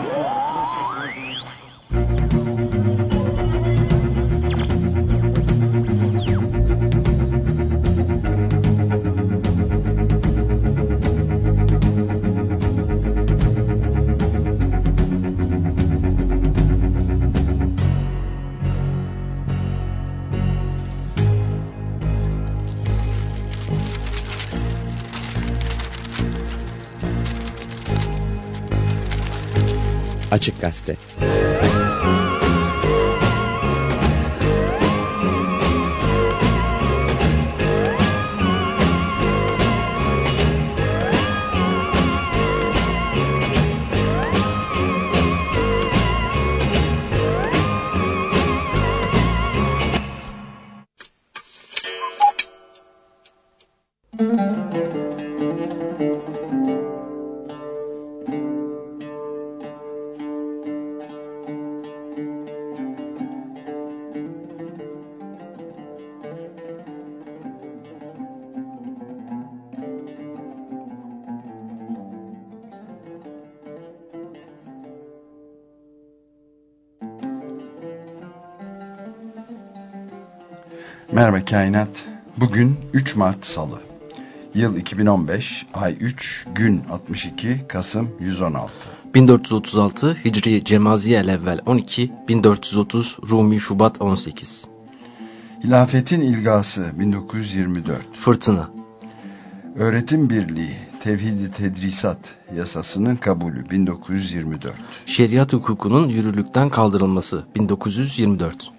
Yeah. Açık Gazete Merhaba Kainat. Bugün 3 Mart Salı. Yıl 2015, ay 3, gün 62, Kasım 116. 1436 Hicri Cemaziye evvel 12, 1430 Rumi Şubat 18. Hilafetin ilgası 1924. Fırtına. Öğretim Birliği Tevhidi Tedrisat yasasının kabulü 1924. Şeriat hukukunun yürürlükten kaldırılması 1924.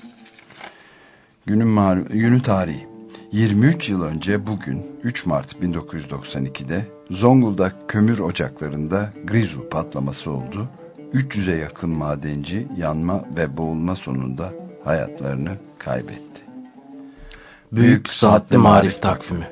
Günün, malum, günün tarihi 23 yıl önce bugün 3 Mart 1992'de Zonguldak kömür ocaklarında Grizu patlaması oldu. 300'e yakın madenci yanma ve boğulma sonunda hayatlarını kaybetti. Büyük, Saatli Marif Takvimi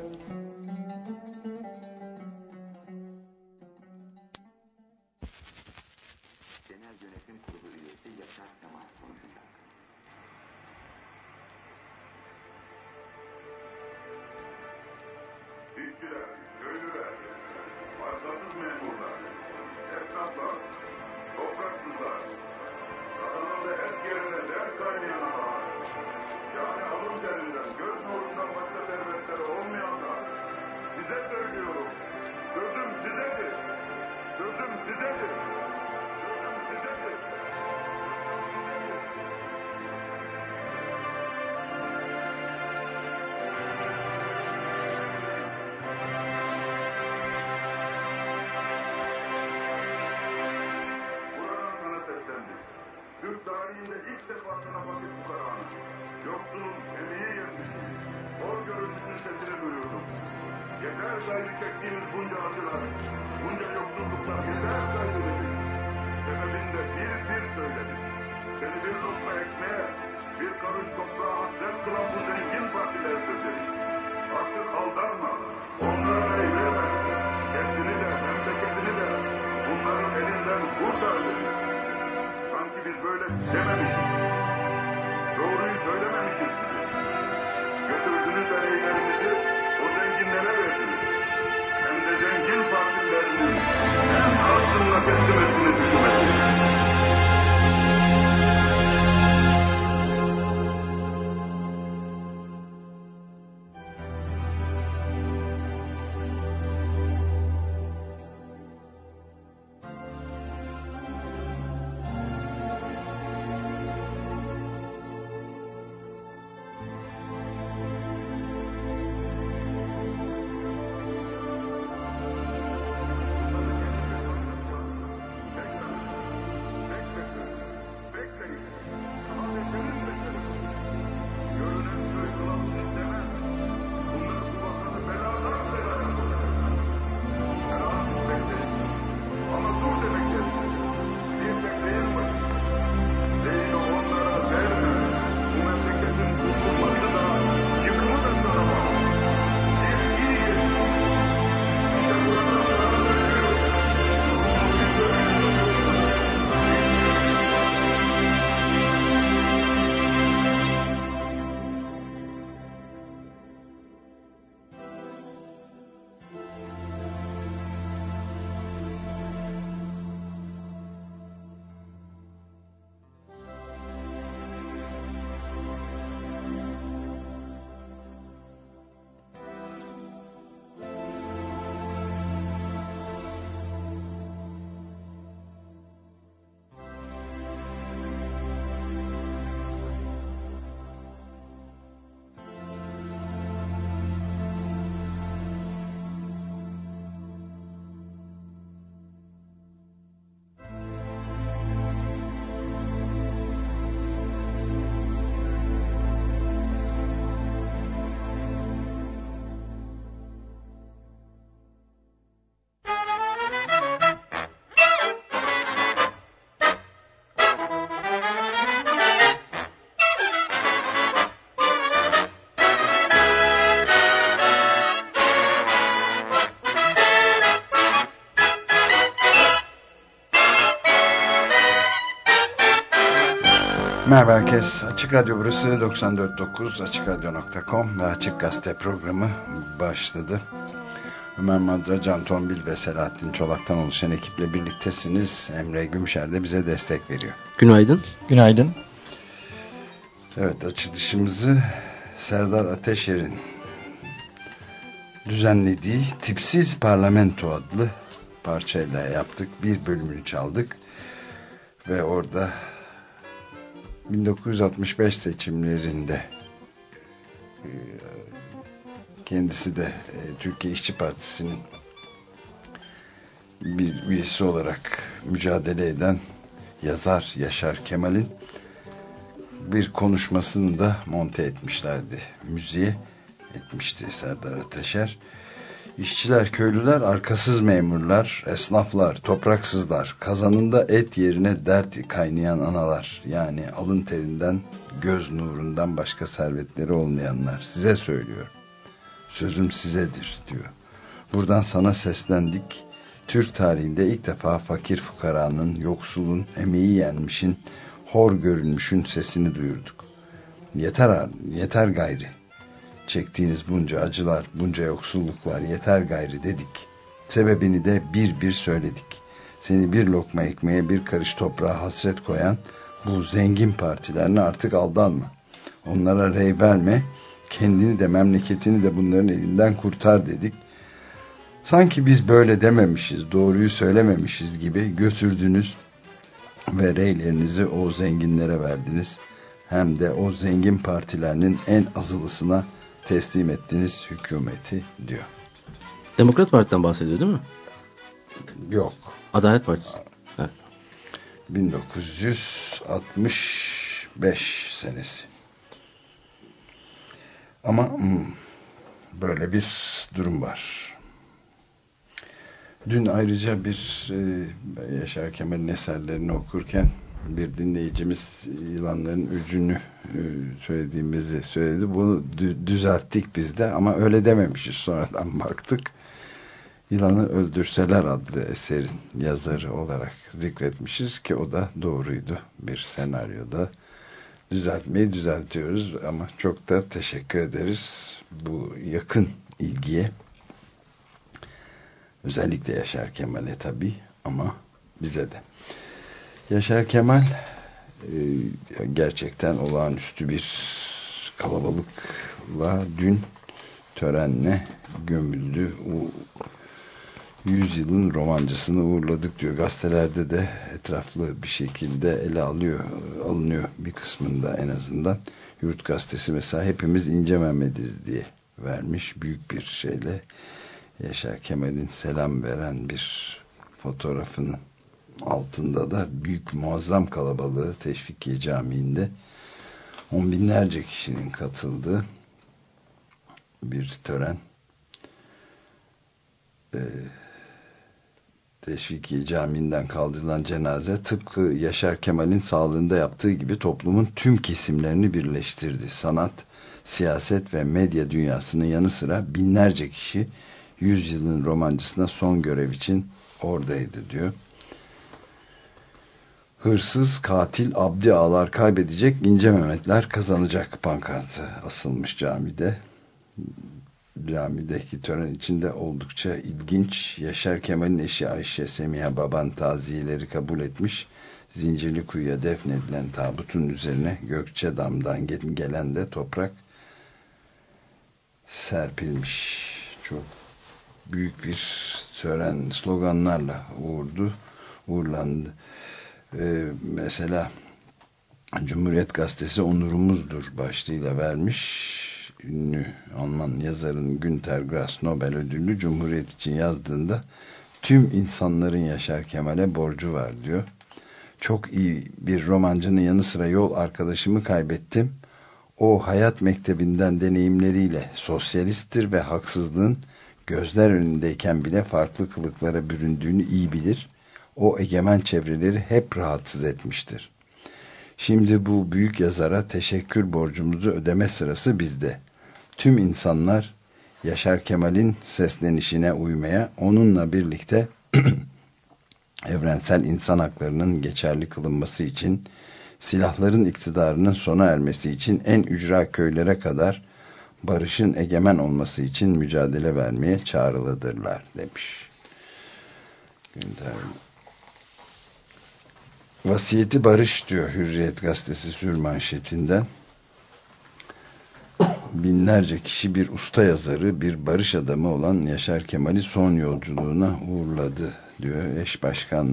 Merhaba herkes. Açık Radyo burası 94.9 AçıkRadyo.com ve Açık Gazete programı başladı. Ömer Madra, Can Tombil ve Selahattin Çolak'tan oluşan ekiple birliktesiniz. Emre Gümüşer de bize destek veriyor. Günaydın. Günaydın. Evet açılışımızı Serdar Ateşer'in düzenlediği Tipsiz Parlamento adlı parçayla yaptık. Bir bölümünü çaldık. Ve orada 1965 seçimlerinde e, kendisi de e, Türkiye İşçi Partisi'nin bir üyesi olarak mücadele eden yazar Yaşar Kemal'in bir konuşmasını da monte etmişlerdi. Müziğe etmişti Serdar Ateşer. İşçiler, köylüler, arkasız memurlar, esnaflar, topraksızlar, kazanında et yerine dert kaynayan analar, yani alın terinden, göz nurundan başka servetleri olmayanlar, size söylüyorum. Sözüm sizedir, diyor. Buradan sana seslendik. Türk tarihinde ilk defa fakir fukaranın, yoksulun, emeği yenmişin, hor görülmüşün sesini duyurduk. Yeter, yeter gayri çektiğiniz bunca acılar, bunca yoksulluklar yeter gayri dedik. Sebebini de bir bir söyledik. Seni bir lokma ekmeğe bir karış toprağa hasret koyan bu zengin partilerine artık aldanma. Onlara rey verme, kendini de memleketini de bunların elinden kurtar dedik. Sanki biz böyle dememişiz, doğruyu söylememişiz gibi götürdünüz ve reylerinizi o zenginlere verdiniz. Hem de o zengin partilerinin en azılısına teslim ettiniz hükümeti diyor. Demokrat Parti'den bahsediyor değil mi? Yok. Adalet Partisi. Evet. 1965 senesi. Ama hmm, böyle bir durum var. Dün ayrıca bir e, Yaşar Kemal'in eserlerini okurken bir dinleyicimiz yılanların öcünü e, söylediğimizi söyledi. Bunu düzelttik biz de ama öyle dememişiz. Sonradan baktık. Yılanı Öldürseler adlı eserin yazarı olarak zikretmişiz ki o da doğruydu bir senaryoda. Düzeltmeyi düzeltiyoruz ama çok da teşekkür ederiz bu yakın ilgiye. Özellikle Yaşar Kemal'e tabii ama bize de. Yaşar Kemal e, gerçekten olağanüstü bir kalabalıkla dün törenle gömüldü. O yüzyılın romancısını uğurladık diyor. Gazetelerde de etraflı bir şekilde ele alıyor, alınıyor bir kısmında en azından. Yurt gazetesi mesela hepimiz İnce Mehmet'iz diye vermiş. Büyük bir şeyle Yaşar Kemal'in selam veren bir fotoğrafını altında da büyük muazzam kalabalığı Teşvikiye Camii'nde on binlerce kişinin katıldığı bir tören ee, Teşvikiye Camii'nden kaldırılan cenaze tıpkı Yaşar Kemal'in sağlığında yaptığı gibi toplumun tüm kesimlerini birleştirdi. Sanat, siyaset ve medya dünyasının yanı sıra binlerce kişi yüzyılın romancısına son görev için oradaydı diyor hırsız, katil, abdi ağlar kaybedecek, ince Mehmetler kazanacak pankartı asılmış camide. Camideki tören içinde oldukça ilginç. Yaşar Kemal'in eşi Ayşe Semiha Baban taziyeleri kabul etmiş. Zincirli kuyuya defnedilen tabutun üzerine Gökçe Dam'dan gelen de toprak serpilmiş. Çok büyük bir tören sloganlarla uğurdu, uğurlandı e, mesela Cumhuriyet Gazetesi onurumuzdur başlığıyla vermiş ünlü Alman yazarın Günter Grass Nobel ödülü Cumhuriyet için yazdığında tüm insanların Yaşar Kemal'e borcu var diyor. Çok iyi bir romancının yanı sıra yol arkadaşımı kaybettim. O hayat mektebinden deneyimleriyle sosyalisttir ve haksızlığın gözler önündeyken bile farklı kılıklara büründüğünü iyi bilir o egemen çevreleri hep rahatsız etmiştir. Şimdi bu büyük yazara teşekkür borcumuzu ödeme sırası bizde. Tüm insanlar Yaşar Kemal'in seslenişine uymaya, onunla birlikte evrensel insan haklarının geçerli kılınması için silahların iktidarının sona ermesi için en ücra köylere kadar barışın egemen olması için mücadele vermeye çağrılıdırlar demiş. Günther. Vasiyeti barış diyor Hürriyet gazetesi sür manşetinden. Binlerce kişi bir usta yazarı, bir barış adamı olan Yaşar Kemal'i son yolculuğuna uğurladı diyor. Eş Başkan,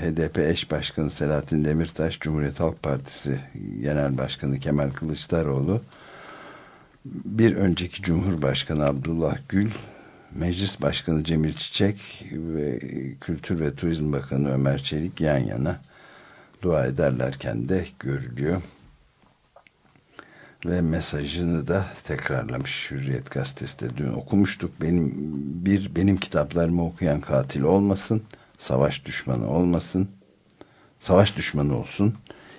HDP eş başkanı Selahattin Demirtaş, Cumhuriyet Halk Partisi Genel Başkanı Kemal Kılıçdaroğlu, bir önceki Cumhurbaşkanı Abdullah Gül, Meclis Başkanı Cemil Çiçek ve Kültür ve Turizm Bakanı Ömer Çelik yan yana dua ederlerken de görülüyor. Ve mesajını da tekrarlamış Hürriyet Gazetesi de dün okumuştuk. Benim bir benim kitaplarımı okuyan katil olmasın, savaş düşmanı olmasın, savaş düşmanı olsun.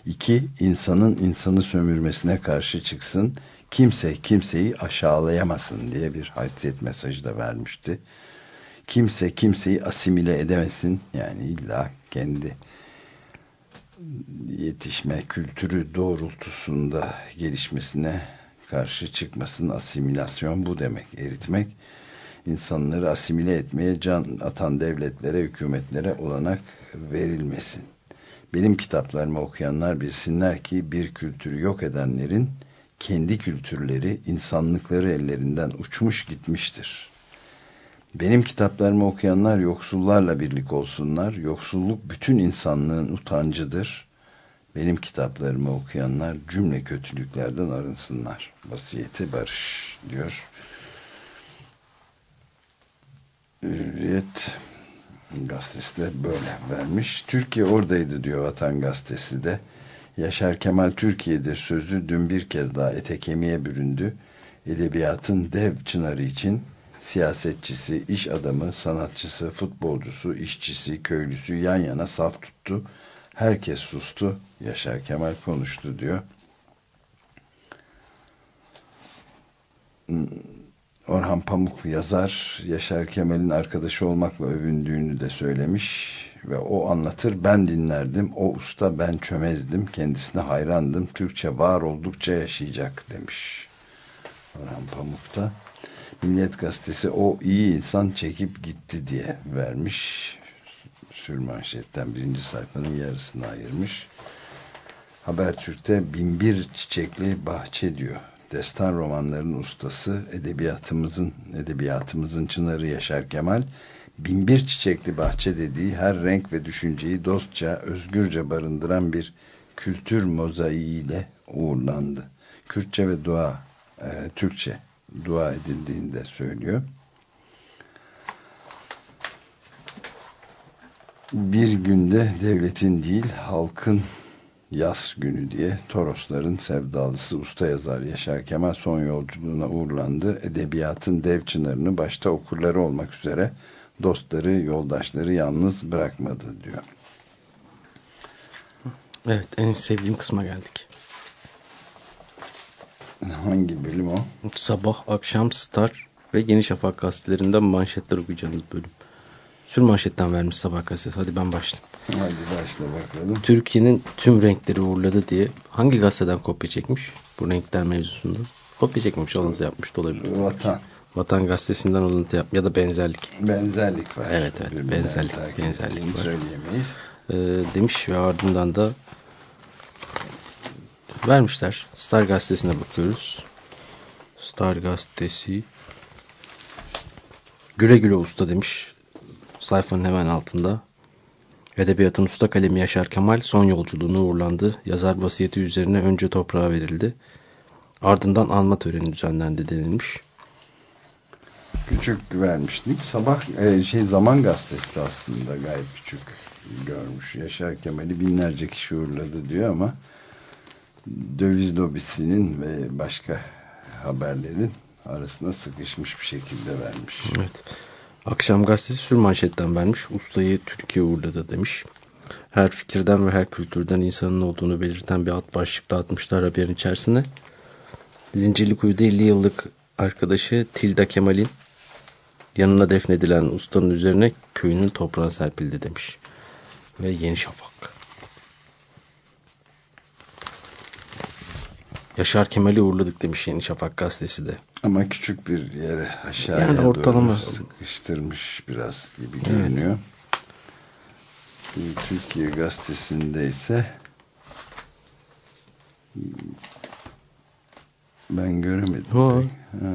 İki, insanın insanı sömürmesine karşı çıksın. Kimse kimseyi aşağılayamasın diye bir haysiyet mesajı da vermişti. Kimse kimseyi asimile edemesin. Yani illa kendi yetişme kültürü doğrultusunda gelişmesine karşı çıkmasın. Asimilasyon bu demek. Eritmek insanları asimile etmeye can atan devletlere, hükümetlere olanak verilmesin. Benim kitaplarımı okuyanlar bilsinler ki bir kültürü yok edenlerin kendi kültürleri, insanlıkları ellerinden uçmuş gitmiştir. Benim kitaplarımı okuyanlar yoksullarla birlik olsunlar. Yoksulluk bütün insanlığın utancıdır. Benim kitaplarımı okuyanlar cümle kötülüklerden arınsınlar. Vasiyeti barış diyor. Hürriyet gazetesi de böyle vermiş. Türkiye oradaydı diyor Vatan Gazetesi de. Yaşar Kemal Türkiye'dir sözü dün bir kez daha ete kemiğe büründü. Edebiyatın dev çınarı için siyasetçisi, iş adamı, sanatçısı, futbolcusu, işçisi, köylüsü yan yana saf tuttu. Herkes sustu. Yaşar Kemal konuştu diyor. Orhan Pamuk yazar Yaşar Kemal'in arkadaşı olmakla övündüğünü de söylemiş ve o anlatır ben dinlerdim o usta ben çömezdim kendisine hayrandım Türkçe var oldukça yaşayacak demiş Orhan Pamuk da Milliyet Gazetesi o iyi insan çekip gitti diye vermiş. Sürmanşetten birinci sayfanın yarısını ayırmış. Habertürk'te binbir çiçekli bahçe diyor. Destan romanlarının ustası edebiyatımızın edebiyatımızın çınarı Yaşar Kemal binbir çiçekli bahçe dediği her renk ve düşünceyi dostça özgürce barındıran bir kültür mozaiğiyle uğurlandı. Kürtçe ve dua e, Türkçe dua edildiğini de söylüyor. Bir günde devletin değil halkın yaz günü diye Torosların sevdalısı usta yazar Yaşar Kemal son yolculuğuna uğurlandı. Edebiyatın dev çınarını başta okurları olmak üzere dostları, yoldaşları yalnız bırakmadı diyor. Evet, en sevdiğim kısma geldik. Hangi bölüm o? Sabah, akşam, Star ve Yeni Şafak gazetelerinden manşetler okuyacağımız bölüm. Sür manşetten vermiş Sabah gazetesi. Hadi ben başlayayım. Hadi başla bakalım. Türkiye'nin tüm renkleri uğurladı diye hangi gazeteden kopya çekmiş bu renkler mevzusunda? Kopya çekmemiş, alıntı yapmış da olabilir. Vatan. Vatan gazetesinden alıntı yap ya da benzerlik. Benzerlik var. Evet evet Birbirinden benzerlik, benzerlik var. Söyleyemeyiz. Ee, demiş ve ardından da vermişler. Star gazetesine bakıyoruz. Star gazetesi güle güle usta demiş. Sayfanın hemen altında. Edebiyatın usta kalemi Yaşar Kemal son yolculuğuna uğurlandı. Yazar vasiyeti üzerine önce toprağa verildi. Ardından anma töreni düzenlendi denilmiş. Küçük vermiştik. Sabah e, şey Zaman Gazetesi de aslında gayet küçük görmüş. Yaşar Kemal'i binlerce kişi uğurladı diyor ama döviz lobisinin ve başka haberlerin arasında sıkışmış bir şekilde vermiş. Evet. Akşam gazetesi sür manşetten vermiş. Ustayı Türkiye uğurladı demiş. Her fikirden ve her kültürden insanın olduğunu belirten bir alt başlık dağıtmışlar haberin içerisine. Zincirlikuyu'da 50 yıllık arkadaşı Tilda Kemal'in yanına defnedilen ustanın üzerine köyünün toprağı serpildi demiş. Ve Yeni Şafak. Yaşar Kemal'i uğurladık demiş Yeni Şafak gazetesi de. Ama küçük bir yere aşağıya yani ortalama. doğru sıkıştırmış biraz gibi görünüyor. Evet. Türkiye gazetesinde ise ben göremedim. Ha,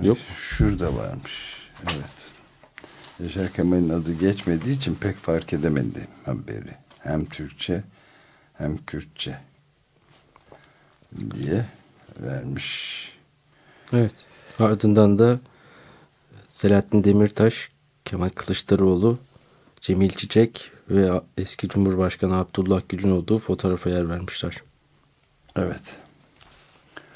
yok. Şurada varmış. Evet. Yaşar Kemal'in adı geçmediği için pek fark edemedi haberi. Hem Türkçe hem Kürtçe diye vermiş. Evet. Ardından da Selahattin Demirtaş, Kemal Kılıçdaroğlu, Cemil Çiçek ve eski Cumhurbaşkanı Abdullah Gül'ün olduğu fotoğrafa yer vermişler. Evet.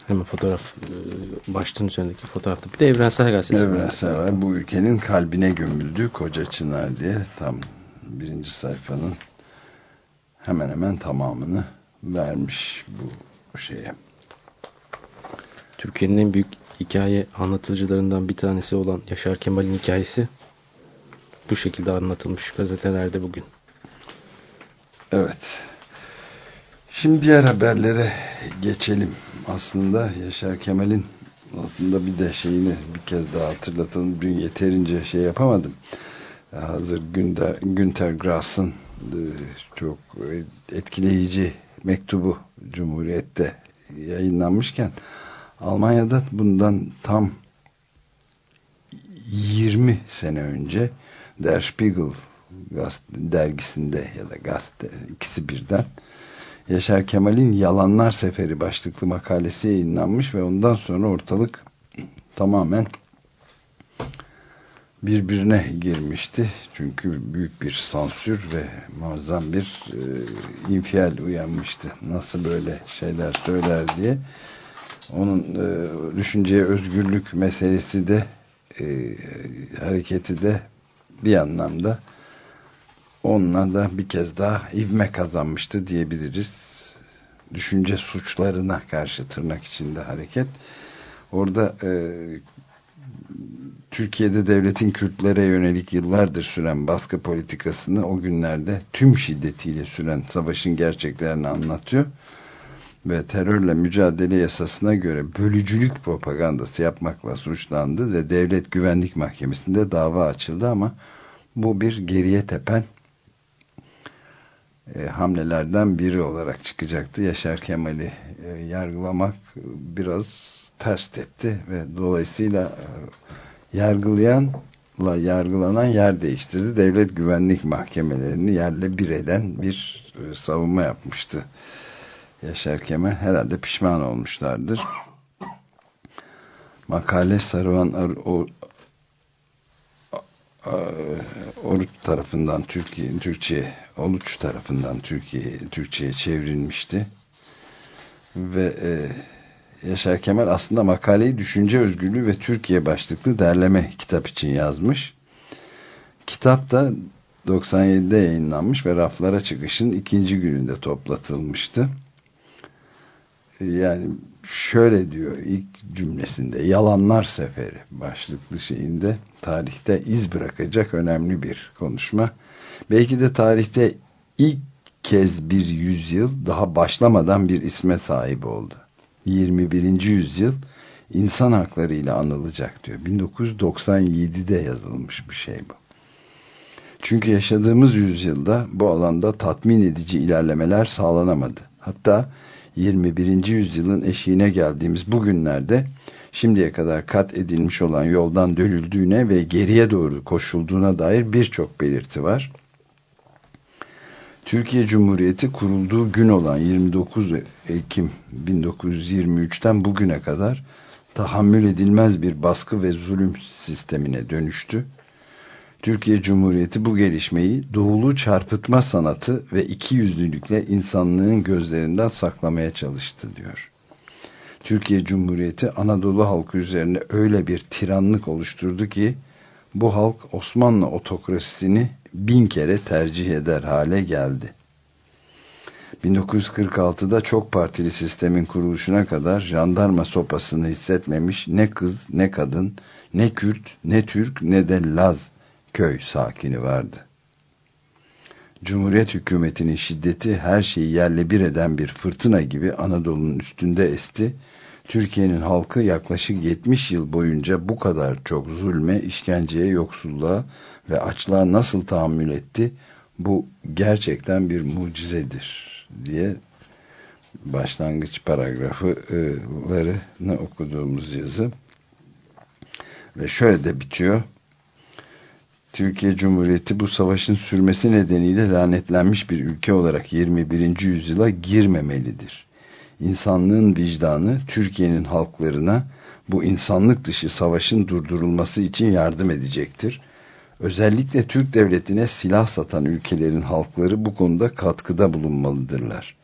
Hemen fotoğraf e, başlığın üzerindeki fotoğrafta. Bir de Evrensel Gazetesi Evrensel var. Bu ülkenin kalbine gömüldü Koca Çınar diye tam birinci sayfanın hemen hemen tamamını vermiş bu şeye. Türkiye'nin en büyük hikaye anlatıcılarından bir tanesi olan Yaşar Kemal'in hikayesi bu şekilde anlatılmış gazetelerde bugün. Evet. Şimdi diğer haberlere geçelim. Aslında Yaşar Kemal'in aslında bir de şeyini bir kez daha hatırlatalım. Dün yeterince şey yapamadım. Hazır Günter, Günter Grass'ın e, çok etkileyici mektubu Cumhuriyet'te yayınlanmışken Almanya'da bundan tam 20 sene önce Der Spiegel dergisinde ya da gazete ikisi birden Yaşar Kemal'in Yalanlar Seferi başlıklı makalesi yayınlanmış ve ondan sonra ortalık tamamen birbirine girmişti. Çünkü büyük bir sansür ve muazzam bir e, infial uyanmıştı. Nasıl böyle şeyler söyler diye. Onun e, düşünceye özgürlük meselesi de e, hareketi de bir anlamda onunla da bir kez daha ivme kazanmıştı diyebiliriz. Düşünce suçlarına karşı tırnak içinde hareket. Orada e, Türkiye'de devletin Kürtlere yönelik yıllardır süren baskı politikasını o günlerde tüm şiddetiyle süren savaşın gerçeklerini anlatıyor. Ve terörle mücadele yasasına göre bölücülük propagandası yapmakla suçlandı ve Devlet Güvenlik Mahkemesi'nde dava açıldı ama bu bir geriye tepen e, hamlelerden biri olarak çıkacaktı. Yaşar Kemal'i e, yargılamak biraz ters tepti ve dolayısıyla e, yargılayanla yargılanan yer değiştirdi. Devlet güvenlik mahkemelerini yerle bir eden bir e, savunma yapmıştı. Yaşar Kemal herhalde pişman olmuşlardır. Makale Saruhan o, Oruç tarafından Türkiye Türkçe Oluç tarafından Türkiye Türkçe'ye çevrilmişti. Ve e, Yaşar Kemal aslında makaleyi düşünce özgürlüğü ve Türkiye başlıklı derleme kitap için yazmış. Kitap da 97'de yayınlanmış ve raflara çıkışın ikinci gününde toplatılmıştı. Yani şöyle diyor ilk cümlesinde yalanlar seferi başlıklı şeyinde tarihte iz bırakacak önemli bir konuşma. Belki de tarihte ilk kez bir yüzyıl daha başlamadan bir isme sahip oldu. 21. yüzyıl insan hakları ile anılacak diyor. 1997'de yazılmış bir şey bu. Çünkü yaşadığımız yüzyılda bu alanda tatmin edici ilerlemeler sağlanamadı. Hatta 21. yüzyılın eşiğine geldiğimiz bu günlerde şimdiye kadar kat edilmiş olan yoldan dönüldüğüne ve geriye doğru koşulduğuna dair birçok belirti var. Türkiye Cumhuriyeti kurulduğu gün olan 29 Ekim 1923'ten bugüne kadar tahammül edilmez bir baskı ve zulüm sistemine dönüştü. Türkiye Cumhuriyeti bu gelişmeyi doğulu çarpıtma sanatı ve iki yüzlülükle insanlığın gözlerinden saklamaya çalıştı diyor. Türkiye Cumhuriyeti Anadolu halkı üzerine öyle bir tiranlık oluşturdu ki bu halk Osmanlı otokrasisini bin kere tercih eder hale geldi. 1946'da çok partili sistemin kuruluşuna kadar jandarma sopasını hissetmemiş ne kız ne kadın ne Kürt ne Türk ne de Laz köy sakini vardı. Cumhuriyet hükümetinin şiddeti her şeyi yerle bir eden bir fırtına gibi Anadolu'nun üstünde esti Türkiye'nin halkı yaklaşık 70 yıl boyunca bu kadar çok zulme, işkenceye, yoksulluğa ve açlığa nasıl tahammül etti? Bu gerçekten bir mucizedir diye başlangıç paragraflarını okuduğumuz yazı ve şöyle de bitiyor. Türkiye Cumhuriyeti bu savaşın sürmesi nedeniyle lanetlenmiş bir ülke olarak 21. yüzyıla girmemelidir. İnsanlığın vicdanı Türkiye'nin halklarına bu insanlık dışı savaşın durdurulması için yardım edecektir. Özellikle Türk devletine silah satan ülkelerin halkları bu konuda katkıda bulunmalıdırlar.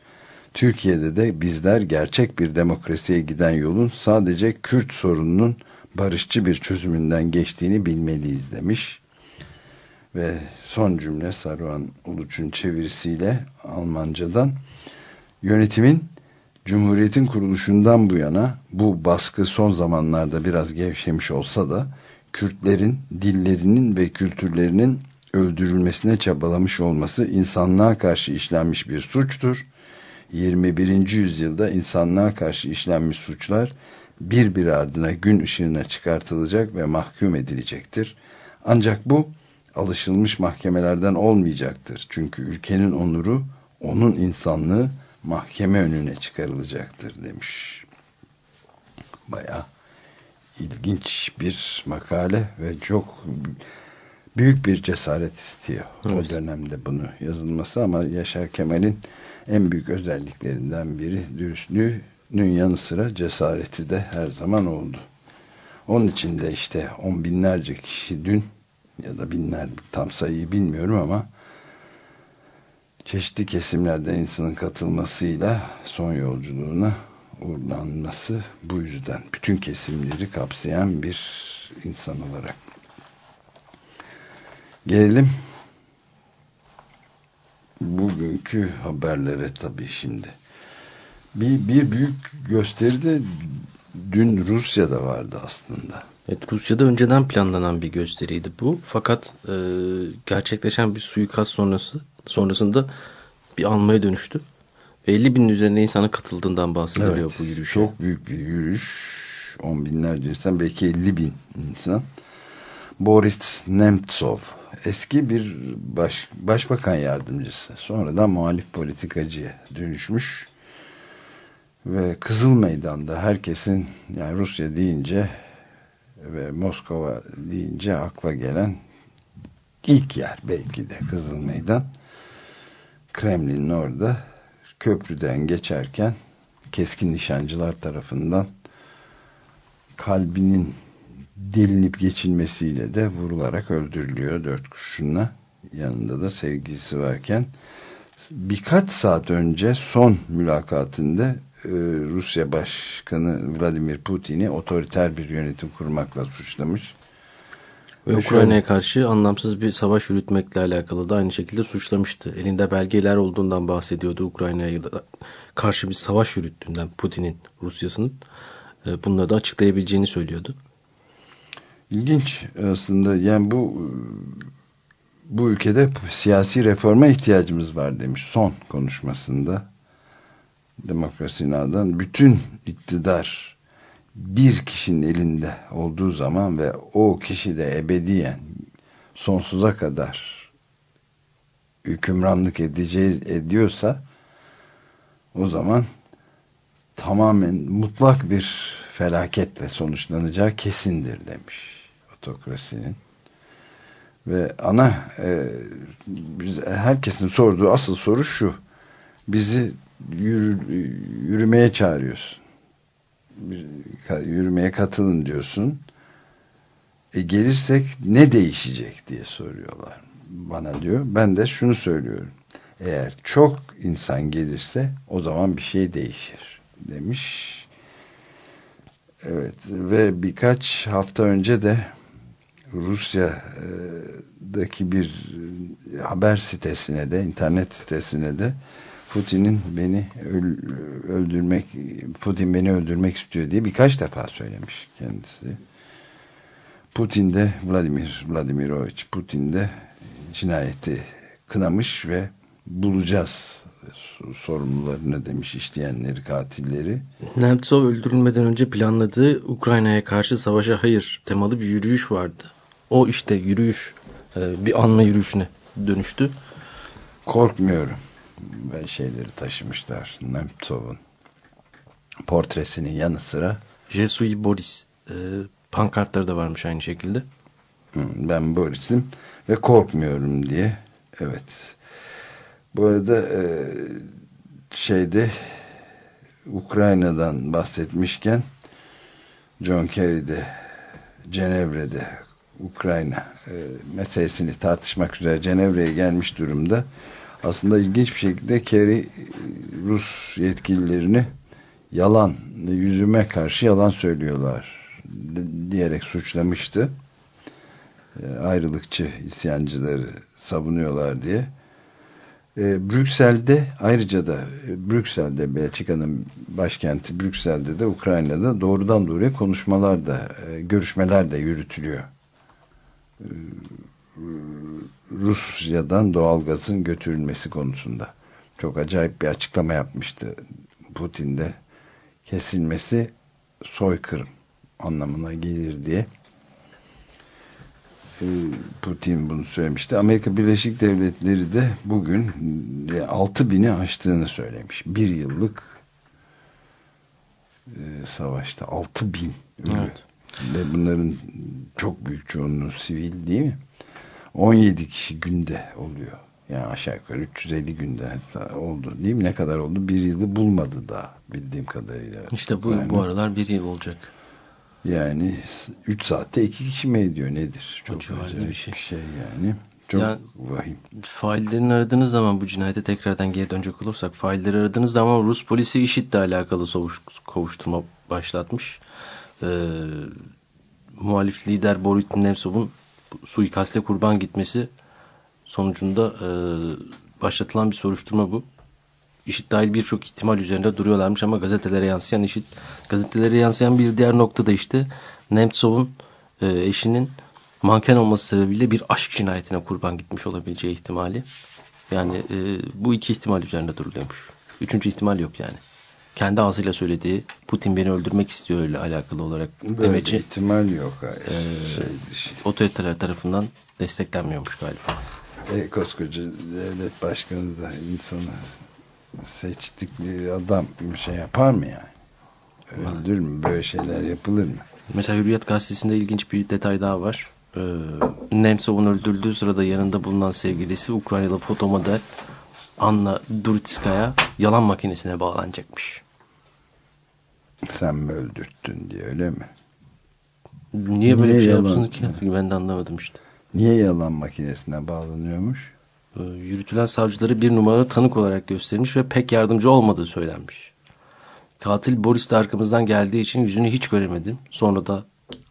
Türkiye'de de bizler gerçek bir demokrasiye giden yolun sadece Kürt sorununun barışçı bir çözümünden geçtiğini bilmeliyiz demiş. Ve son cümle Saruhan Uluç'un çevirisiyle Almancadan yönetimin Cumhuriyetin kuruluşundan bu yana bu baskı son zamanlarda biraz gevşemiş olsa da Kürtlerin dillerinin ve kültürlerinin öldürülmesine çabalamış olması insanlığa karşı işlenmiş bir suçtur. 21. yüzyılda insanlığa karşı işlenmiş suçlar bir bir ardına gün ışığına çıkartılacak ve mahkum edilecektir. Ancak bu alışılmış mahkemelerden olmayacaktır. Çünkü ülkenin onuru, onun insanlığı mahkeme önüne çıkarılacaktır demiş. Baya ilginç bir makale ve çok büyük bir cesaret istiyor evet. o dönemde bunu yazılması ama Yaşar Kemal'in en büyük özelliklerinden biri dürüstlüğünün yanı sıra cesareti de her zaman oldu. Onun için de işte on binlerce kişi dün ya da binler tam sayıyı bilmiyorum ama çeşitli kesimlerden insanın katılmasıyla son yolculuğuna uğurlanması bu yüzden bütün kesimleri kapsayan bir insan olarak. Gelelim bugünkü haberlere tabii şimdi. Bir, bir büyük gösteri de dün Rusya'da vardı aslında. Evet, Rusya'da önceden planlanan bir gösteriydi bu. Fakat e, gerçekleşen bir suikast sonrası sonrasında bir almaya dönüştü. Ve 50 binin üzerinde insanın katıldığından bahsediliyor evet, bu yürüyüşe. Çok büyük bir yürüyüş. 10 binlerce insan belki 50 bin insan. Boris Nemtsov eski bir baş, başbakan yardımcısı. Sonradan muhalif politikacıya dönüşmüş. Ve Kızıl Meydan'da herkesin yani Rusya deyince ve Moskova deyince akla gelen ilk yer belki de Kızıl Meydan. Kremlin'in orada köprüden geçerken keskin nişancılar tarafından kalbinin delinip geçilmesiyle de vurularak öldürülüyor dört kurşunla. Yanında da sevgilisi varken birkaç saat önce son mülakatında e, Rusya Başkanı Vladimir Putin'i otoriter bir yönetim kurmakla suçlamış. Ve, Ve Ukrayna'ya karşı anlamsız bir savaş yürütmekle alakalı da aynı şekilde suçlamıştı. Elinde belgeler olduğundan bahsediyordu Ukrayna'ya karşı bir savaş yürüttüğünden Putin'in Rusya'sının e, bunları da açıklayabileceğini söylüyordu. İlginç aslında yani bu bu ülkede siyasi reforma ihtiyacımız var demiş son konuşmasında demokrasi adan bütün iktidar bir kişinin elinde olduğu zaman ve o kişi de ebediyen sonsuza kadar hükümranlık edeceğiz ediyorsa o zaman tamamen mutlak bir felaketle sonuçlanacağı kesindir demiş otokrasinin. Ve ana e, biz, herkesin sorduğu asıl soru şu. Bizi yürü, yürümeye çağırıyorsun. Yürümeye katılın diyorsun. E, gelirsek ne değişecek diye soruyorlar bana diyor. Ben de şunu söylüyorum. Eğer çok insan gelirse o zaman bir şey değişir demiş. Evet ve birkaç hafta önce de Rusya'daki bir haber sitesine de internet sitesine de Putin'in beni öldürmek Putin beni öldürmek istiyor diye birkaç defa söylemiş kendisi. Putin de Vladimir Vladimirovich Putin de cinayeti kınamış ve bulacağız sorumlularını demiş işleyenleri katilleri. Nemtsov öldürülmeden önce planladığı Ukrayna'ya karşı savaşa hayır temalı bir yürüyüş vardı. O işte yürüyüş e, bir anma yürüyüşüne dönüştü. Korkmuyorum. Ve şeyleri taşımışlar. Nemtsov'un portresinin yanı sıra. Jesui Boris. E, pankartları da varmış aynı şekilde. Ben Boris'im ve korkmuyorum diye. Evet. Bu arada e, şeyde Ukrayna'dan bahsetmişken John Kerry de Cenevre'de Ukrayna e, meselesini tartışmak üzere Cenevre'ye gelmiş durumda. Aslında ilginç bir şekilde Kerry Rus yetkililerini yalan, yüzüme karşı yalan söylüyorlar diyerek suçlamıştı. E, ayrılıkçı isyancıları savunuyorlar diye. E, Brüksel'de ayrıca da e, Brüksel'de Belçika'nın başkenti Brüksel'de de Ukrayna'da doğrudan doğruya konuşmalar da e, görüşmeler de yürütülüyor. Rusya'dan doğalgazın götürülmesi konusunda. Çok acayip bir açıklama yapmıştı Putin'de. Kesilmesi soykırım anlamına gelir diye. E, Putin bunu söylemişti. Amerika Birleşik Devletleri de bugün 6 e, aştığını söylemiş. Bir yıllık e, savaşta 6 bin ölü. Evet. Ve bunların çok büyük çoğunluğu sivil değil mi? 17 kişi günde oluyor. Yani aşağı yukarı 350 günde oldu değil mi? Ne kadar oldu? Bir yılı bulmadı daha bildiğim kadarıyla. İşte bu, yani, bu aralar bir yıl olacak. Yani 3 saatte 2 kişi mi ediyor nedir? Çok acayip bir şey. bir şey yani. Çok yani, vahim. Faillerini aradığınız zaman bu cinayete tekrardan geri dönecek olursak failleri aradığınız zaman Rus polisi IŞİD'le alakalı sovuş, kovuşturma başlatmış. Ee, muhalif lider Boris Nemtsov'un suikaste kurban gitmesi sonucunda e, başlatılan bir soruşturma bu. IŞİD dahil birçok ihtimal üzerinde duruyorlarmış ama gazetelere yansıyan IŞİD, gazetelere yansıyan bir diğer nokta da işte Nemtsov'un e, eşinin manken olması sebebiyle bir aşk cinayetine kurban gitmiş olabileceği ihtimali. Yani e, bu iki ihtimal üzerinde duruluyormuş. Üçüncü ihtimal yok yani. Kendi ağzıyla söylediği Putin beni öldürmek istiyor ile alakalı olarak Böyle demeci. ihtimal yok. Hayır. E, şey dışı. Otoriteler tarafından desteklenmiyormuş galiba. E, koskoca devlet başkanı da insanı seçtikleri adam bir şey yapar mı yani? Öldür mü? Böyle şeyler yapılır mı? Mesela Hürriyet Gazetesi'nde ilginç bir detay daha var. Ee, Nemtsov'un öldürüldüğü sırada yanında bulunan sevgilisi Ukraynalı fotomodel Anna Duritskaya yalan makinesine bağlanacakmış. Sen mi öldürttün diye öyle mi? Niye böyle Niye bir şey yapsın ki? Ben de anlamadım işte. Niye yalan makinesine bağlanıyormuş? E, yürütülen savcıları bir numaralı tanık olarak göstermiş ve pek yardımcı olmadığı söylenmiş. Katil Boris de arkamızdan geldiği için yüzünü hiç göremedim. Sonra da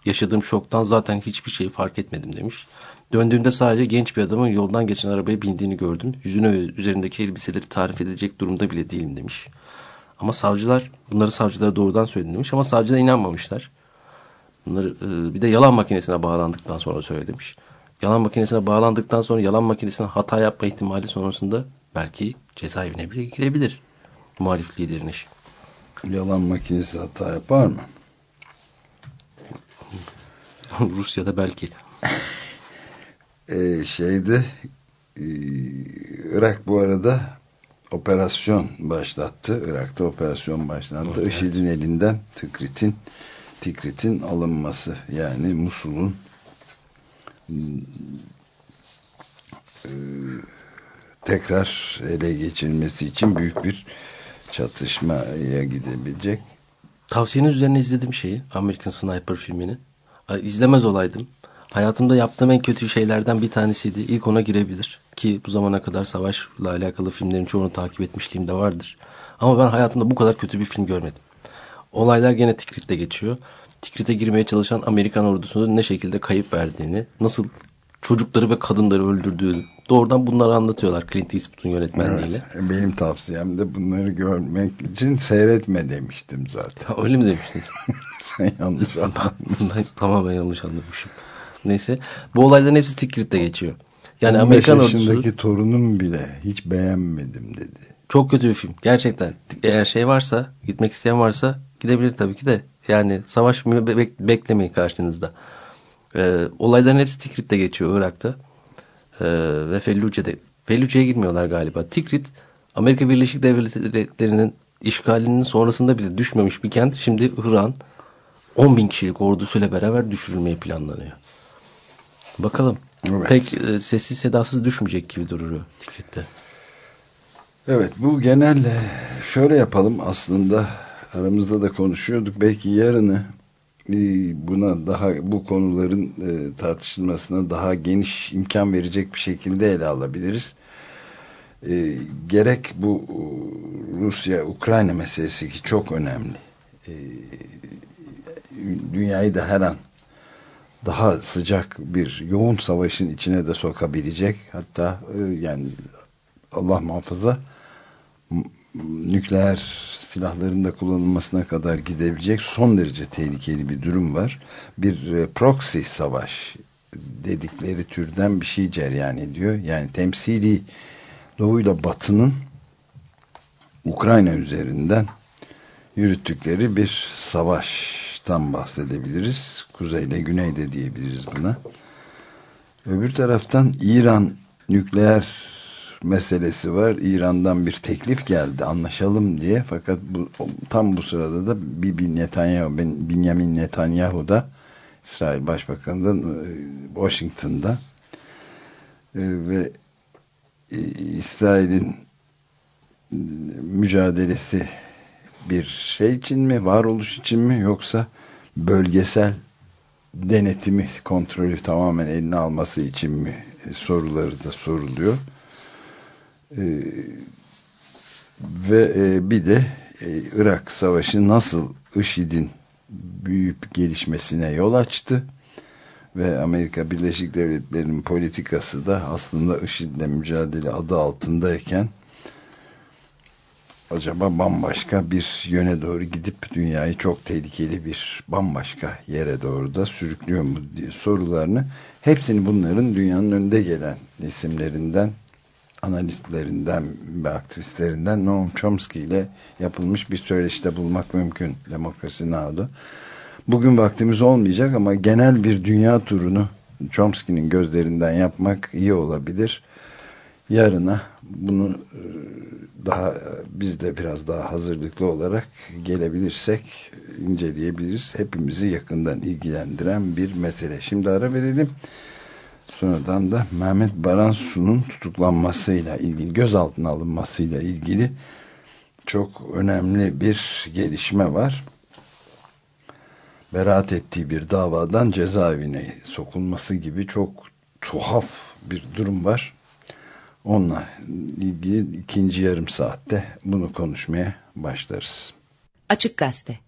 yaşadığım şoktan zaten hiçbir şeyi fark etmedim demiş. Döndüğümde sadece genç bir adamın yoldan geçen arabaya bindiğini gördüm. Yüzüne ve üzerindeki elbiseleri tarif edecek durumda bile değilim demiş. Ama savcılar bunları savcılara doğrudan söyledi demiş ama savcılar inanmamışlar. Bunları e, bir de yalan makinesine bağlandıktan sonra söyle demiş yalan makinesine bağlandıktan sonra yalan makinesine hata yapma ihtimali sonrasında belki cezaevine bile girebilir muhalif liderin eşi. Yalan makinesi hata yapar mı? Rusya'da belki. ee, şeyde e, Irak bu arada operasyon başlattı. Irak'ta operasyon başlattı. Evet. IŞİD'in elinden Tikrit'in Tikrit'in alınması yani Musul'un e, tekrar ele geçirilmesi için büyük bir çatışmaya gidebilecek. Tavsiyeniz üzerine izledim şeyi. American Sniper filmini. İzlemez olaydım. Hayatımda yaptığım en kötü şeylerden bir tanesiydi. İlk ona girebilir. Ki bu zamana kadar savaşla alakalı filmlerin çoğunu takip etmişliğim de vardır. Ama ben hayatımda bu kadar kötü bir film görmedim. Olaylar gene Tikrit'te geçiyor. Tikrit'e girmeye çalışan Amerikan ordusunun ne şekilde kayıp verdiğini, nasıl çocukları ve kadınları öldürdüğünü doğrudan bunları anlatıyorlar Clint Eastwood'un yönetmenliğiyle. Evet, benim tavsiyem de bunları görmek için seyretme demiştim zaten. Ha, öyle mi demiştiniz? Sen yanlış anladın. ben tamamen yanlış anlamışım. Neyse bu olayların hepsi Tikrit'te geçiyor. Yani Amerikan yaşındaki ordusu, torunum bile hiç beğenmedim dedi. Çok kötü bir film. Gerçekten. Eğer şey varsa, gitmek isteyen varsa gidebilir tabii ki de. Yani savaş be beklemeyin karşınızda. Ee, olayların hepsi Tikrit'te geçiyor Irak'ta. Ee, ve Felluce'de. Felluce'ye girmiyorlar galiba. Tikrit, Amerika Birleşik Devletleri'nin işgalinin sonrasında bile düşmemiş bir kent. Şimdi Hıran 10 bin kişilik ordusuyla beraber düşürülmeyi planlanıyor. Bakalım. Evet. Pek e, sessiz sedasız düşmeyecek gibi duruyor Tikrit'te. Evet bu genelde şöyle yapalım aslında aramızda da konuşuyorduk belki yarını e, buna daha bu konuların e, tartışılmasına daha geniş imkan verecek bir şekilde ele alabiliriz. E, gerek bu Rusya-Ukrayna meselesi ki çok önemli. dünyayı da her an daha sıcak bir yoğun savaşın içine de sokabilecek hatta yani Allah muhafaza nükleer silahların da kullanılmasına kadar gidebilecek son derece tehlikeli bir durum var. Bir e, proxy savaş dedikleri türden bir şey cereyan ediyor. Yani temsili doğuyla batının Ukrayna üzerinden yürüttükleri bir savaştan bahsedebiliriz. Kuzeyle güneyde diyebiliriz buna. Öbür taraftan İran nükleer meselesi var. İran'dan bir teklif geldi anlaşalım diye. Fakat bu, tam bu sırada da Bibi Netanyahu, Benjamin Netanyahu da İsrail Başbakanı da e, Washington'da e, ve e, İsrail'in mücadelesi bir şey için mi, varoluş için mi yoksa bölgesel denetimi, kontrolü tamamen eline alması için mi soruları da soruluyor. Ee, ve e, bir de e, Irak Savaşı nasıl IŞİD'in büyüyüp gelişmesine yol açtı ve Amerika Birleşik Devletleri'nin politikası da aslında IŞİD'le mücadele adı altındayken acaba bambaşka bir yöne doğru gidip dünyayı çok tehlikeli bir bambaşka yere doğru da sürüklüyor mu diye sorularını hepsini bunların dünyanın önünde gelen isimlerinden analistlerinden ve aktivistlerinden Noam Chomsky ile yapılmış bir söyleşide bulmak mümkün. Demokrasi Now'da. Bugün vaktimiz olmayacak ama genel bir dünya turunu Chomsky'nin gözlerinden yapmak iyi olabilir. Yarına bunu e, daha biz de biraz daha hazırlıklı olarak gelebilirsek inceleyebiliriz. Hepimizi yakından ilgilendiren bir mesele. Şimdi ara verelim. Sonradan da Mehmet Baransu'nun tutuklanmasıyla ilgili, gözaltına alınmasıyla ilgili çok önemli bir gelişme var. Beraat ettiği bir davadan cezaevine sokulması gibi çok tuhaf bir durum var. Onunla ilgili ikinci yarım saatte bunu konuşmaya başlarız. Açık Gazete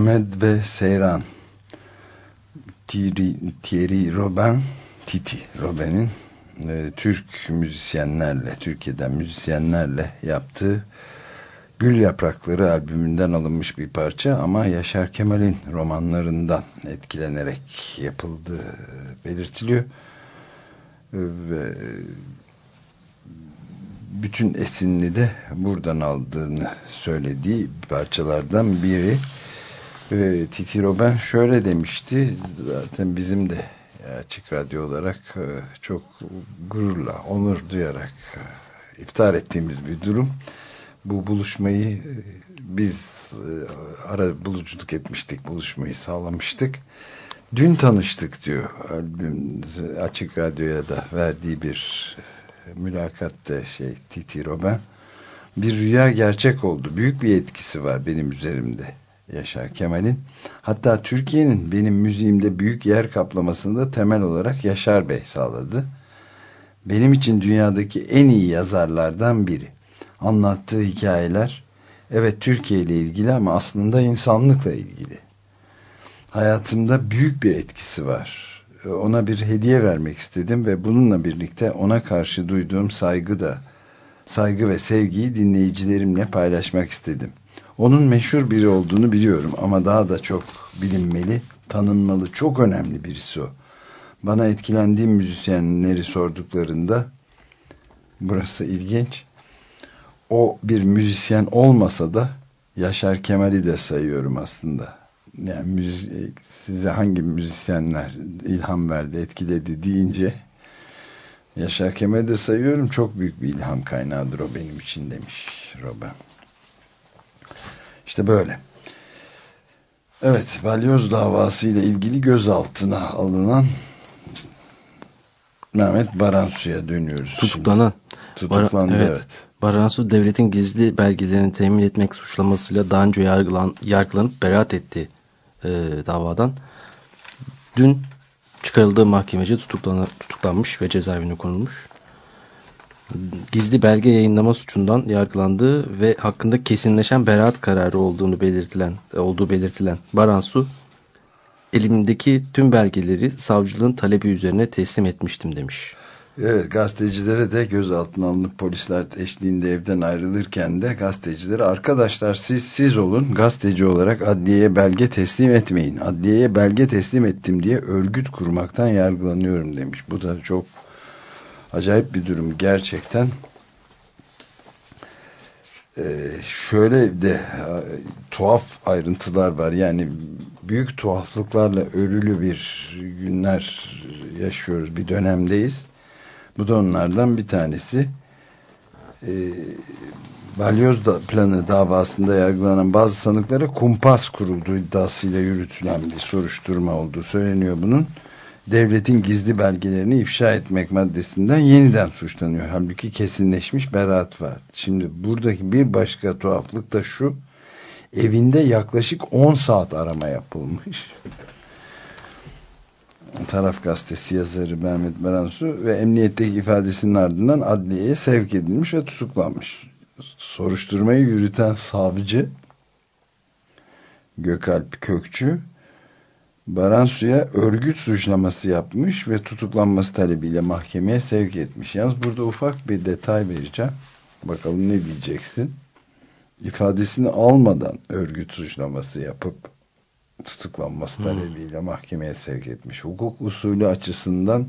Mehmet ve Seyran Thierry, Thierry Robin Titi Robin'in e, Türk müzisyenlerle Türkiye'den müzisyenlerle yaptığı Gül Yaprakları albümünden alınmış bir parça ama Yaşar Kemal'in romanlarından etkilenerek yapıldığı belirtiliyor. Ve bütün esinli de buradan aldığını söylediği parçalardan biri. Ve Titi Robin şöyle demişti, zaten bizim de açık radyo olarak e, çok gururla, onur duyarak e, iftar ettiğimiz bir durum bu buluşmayı e, biz e, ara buluculuk etmiştik, buluşmayı sağlamıştık. Dün tanıştık diyor albüm Açık Radyo'ya da verdiği bir e, mülakatte şey Titi Robin. Bir rüya gerçek oldu. Büyük bir etkisi var benim üzerimde Yaşar Kemal'in. Hatta Türkiye'nin benim müziğimde büyük yer kaplamasını da temel olarak Yaşar Bey sağladı. Benim için dünyadaki en iyi yazarlardan biri anlattığı hikayeler evet Türkiye ile ilgili ama aslında insanlıkla ilgili. Hayatımda büyük bir etkisi var. Ona bir hediye vermek istedim ve bununla birlikte ona karşı duyduğum saygı da saygı ve sevgiyi dinleyicilerimle paylaşmak istedim. Onun meşhur biri olduğunu biliyorum ama daha da çok bilinmeli, tanınmalı, çok önemli birisi o. Bana etkilendiğim müzisyenleri sorduklarında burası ilginç o bir müzisyen olmasa da Yaşar Kemal'i de sayıyorum aslında. Yani müzik, size hangi müzisyenler ilham verdi, etkiledi deyince Yaşar Kemal'i de sayıyorum. Çok büyük bir ilham kaynağıdır o benim için demiş Robin. İşte böyle. Evet, Balyoz davası ile ilgili gözaltına alınan Mehmet Baransu'ya dönüyoruz. Tutuklanan. Şimdi. Tutuklandı evet. evet. Baransu devletin gizli belgelerini temin etmek suçlamasıyla daha önce yargılan, yargılanıp beraat etti e, davadan. Dün çıkarıldığı mahkemece tutuklan, tutuklanmış ve cezaevine konulmuş. Gizli belge yayınlama suçundan yargılandığı ve hakkında kesinleşen beraat kararı olduğunu belirtilen olduğu belirtilen Baransu elimdeki tüm belgeleri savcılığın talebi üzerine teslim etmiştim demiş. Evet gazetecilere de gözaltına alınıp polisler eşliğinde evden ayrılırken de gazetecilere arkadaşlar siz siz olun gazeteci olarak adliyeye belge teslim etmeyin. Adliyeye belge teslim ettim diye örgüt kurmaktan yargılanıyorum demiş. Bu da çok acayip bir durum gerçekten. Ee, şöyle de tuhaf ayrıntılar var. Yani büyük tuhaflıklarla örülü bir günler yaşıyoruz. Bir dönemdeyiz bu da onlardan bir tanesi. E, Balyoz da planı davasında yargılanan bazı sanıklara kumpas kurulduğu iddiasıyla yürütülen bir soruşturma olduğu söyleniyor bunun. Devletin gizli belgelerini ifşa etmek maddesinden yeniden suçlanıyor. Halbuki kesinleşmiş beraat var. Şimdi buradaki bir başka tuhaflık da şu. Evinde yaklaşık 10 saat arama yapılmış taraf gazetesi yazarı Mehmet Meransu ve emniyetteki ifadesinin ardından adliyeye sevk edilmiş ve tutuklanmış. Soruşturmayı yürüten savcı Gökalp Kökçü Baransu'ya örgüt suçlaması yapmış ve tutuklanması talebiyle mahkemeye sevk etmiş. Yalnız burada ufak bir detay vereceğim. Bakalım ne diyeceksin? İfadesini almadan örgüt suçlaması yapıp tutuklanması hmm. talebiyle mahkemeye sevk etmiş. Hukuk usulü açısından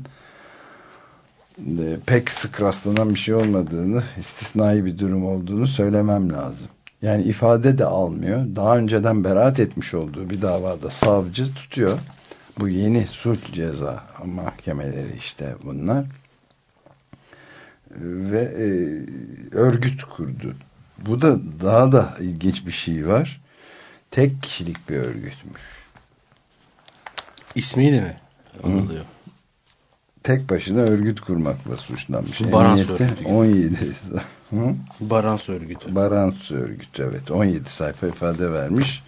e, pek sık rastlanan bir şey olmadığını, istisnai bir durum olduğunu söylemem lazım. Yani ifade de almıyor. Daha önceden beraat etmiş olduğu bir davada savcı tutuyor. Bu yeni suç ceza mahkemeleri işte bunlar. Ve e, örgüt kurdu. Bu da daha da ilginç bir şey var tek kişilik bir örgütmüş. İsmiyle mi anılıyor? Tek başına örgüt kurmakla suçlanmış. Barans örgütü. 17. Hı? Barans örgütü. Barans örgütü evet. 17 sayfa ifade vermiş.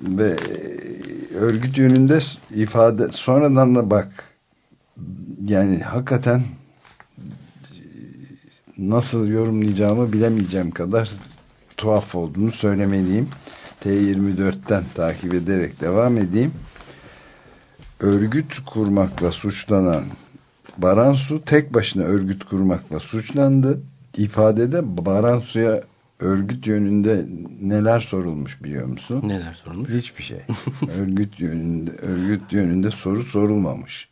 Ve e, örgüt yönünde ifade sonradan da bak yani hakikaten nasıl yorumlayacağımı bilemeyeceğim kadar tuhaf olduğunu söylemeliyim T24'ten takip ederek devam edeyim. Örgüt kurmakla suçlanan Baransu tek başına örgüt kurmakla suçlandı. İfadede Baransu'ya örgüt yönünde neler sorulmuş biliyor musun? Neler sorulmuş? Hiçbir şey. örgüt yönünde örgüt yönünde soru sorulmamış.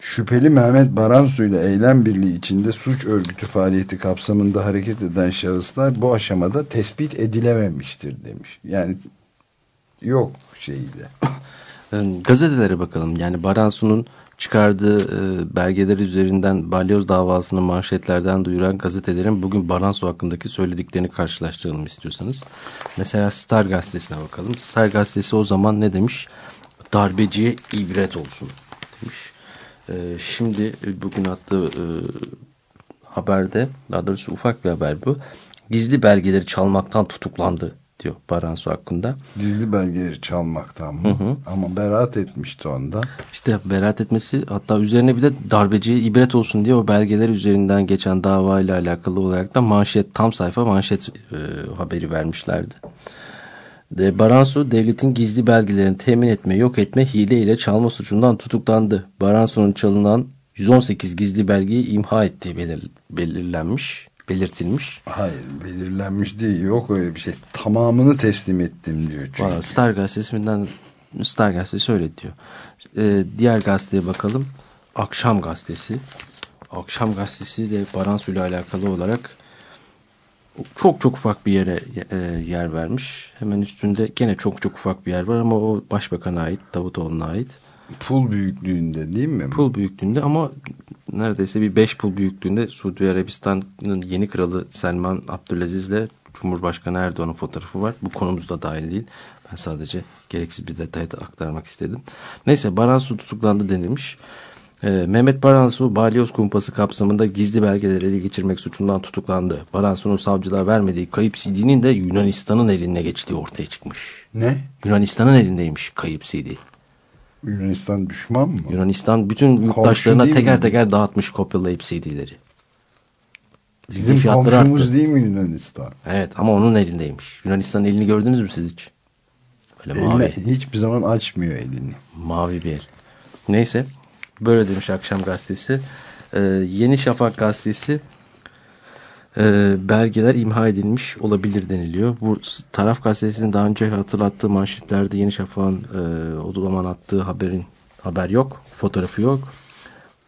Şüpheli Mehmet Baransu ile eylem birliği içinde suç örgütü faaliyeti kapsamında hareket eden şahıslar bu aşamada tespit edilememiştir demiş. Yani yok şeyde. Gazetelere bakalım. Yani Baransu'nun çıkardığı e, belgeler üzerinden balyoz davasını manşetlerden duyuran gazetelerin bugün Baransu hakkındaki söylediklerini karşılaştıralım istiyorsanız. Mesela Star gazetesine bakalım. Star gazetesi o zaman ne demiş? Darbeciye ibret olsun demiş. E, şimdi bugün attığı e, haberde, daha doğrusu ufak bir haber bu. Gizli belgeleri çalmaktan tutuklandı diyor Baransu hakkında. Gizli belgeleri çalmaktan mı? Hı hı. Ama beraat etmişti ondan. İşte beraat etmesi hatta üzerine bir de darbeciye ibret olsun diye o belgeler üzerinden geçen davayla alakalı olarak da manşet tam sayfa manşet e, haberi vermişlerdi. De Baransu devletin gizli belgelerini temin etme, yok etme, hile ile çalma suçundan tutuklandı. Baransu'nun çalınan 118 gizli belgeyi imha ettiği belir, belirlenmiş belirtilmiş. Hayır belirlenmiş değil yok öyle bir şey. Tamamını teslim ettim diyor çünkü. Valla Star gazetesinden Star gazetesi öyle diyor. Ee, diğer gazeteye bakalım. Akşam gazetesi. Akşam gazetesi de Baransu ile alakalı olarak çok çok ufak bir yere e, yer vermiş. Hemen üstünde gene çok çok ufak bir yer var ama o başbakana ait, Davutoğlu'na ait. Pul büyüklüğünde değil mi? Pul büyüklüğünde ama neredeyse bir 5 pul büyüklüğünde Suudi Arabistan'ın yeni kralı Selman Abdülaziz ile Cumhurbaşkanı Erdoğan'ın fotoğrafı var. Bu konumuzda dahil değil. Ben sadece gereksiz bir detayı da aktarmak istedim. Neyse Baransu tutuklandı denilmiş. Ee, Mehmet Baransu balyoz kumpası kapsamında gizli belgeleri ele geçirmek suçundan tutuklandı. Baransu'nun savcılığa vermediği kayıp CD'nin de Yunanistan'ın eline geçtiği ortaya çıkmış. Ne? Yunanistan'ın elindeymiş kayıp CD. Yunanistan düşman mı? Yunanistan bütün yurttaşlarına teker mi? teker dağıtmış kopyalayıp CD'leri. Bizim komşumuz arttı. değil mi Yunanistan? Evet ama onun elindeymiş. Yunanistan'ın elini gördünüz mü siz hiç? Böyle Eline, mavi. Hiçbir zaman açmıyor elini. Mavi bir el. Neyse. Böyle demiş Akşam Gazetesi. Ee, Yeni Şafak Gazetesi e, belgeler imha edilmiş olabilir deniliyor. Bu taraf gazetesinin daha önce hatırlattığı manşetlerde Yeni Şafak'ın e, o attığı haberin haber yok, fotoğrafı yok.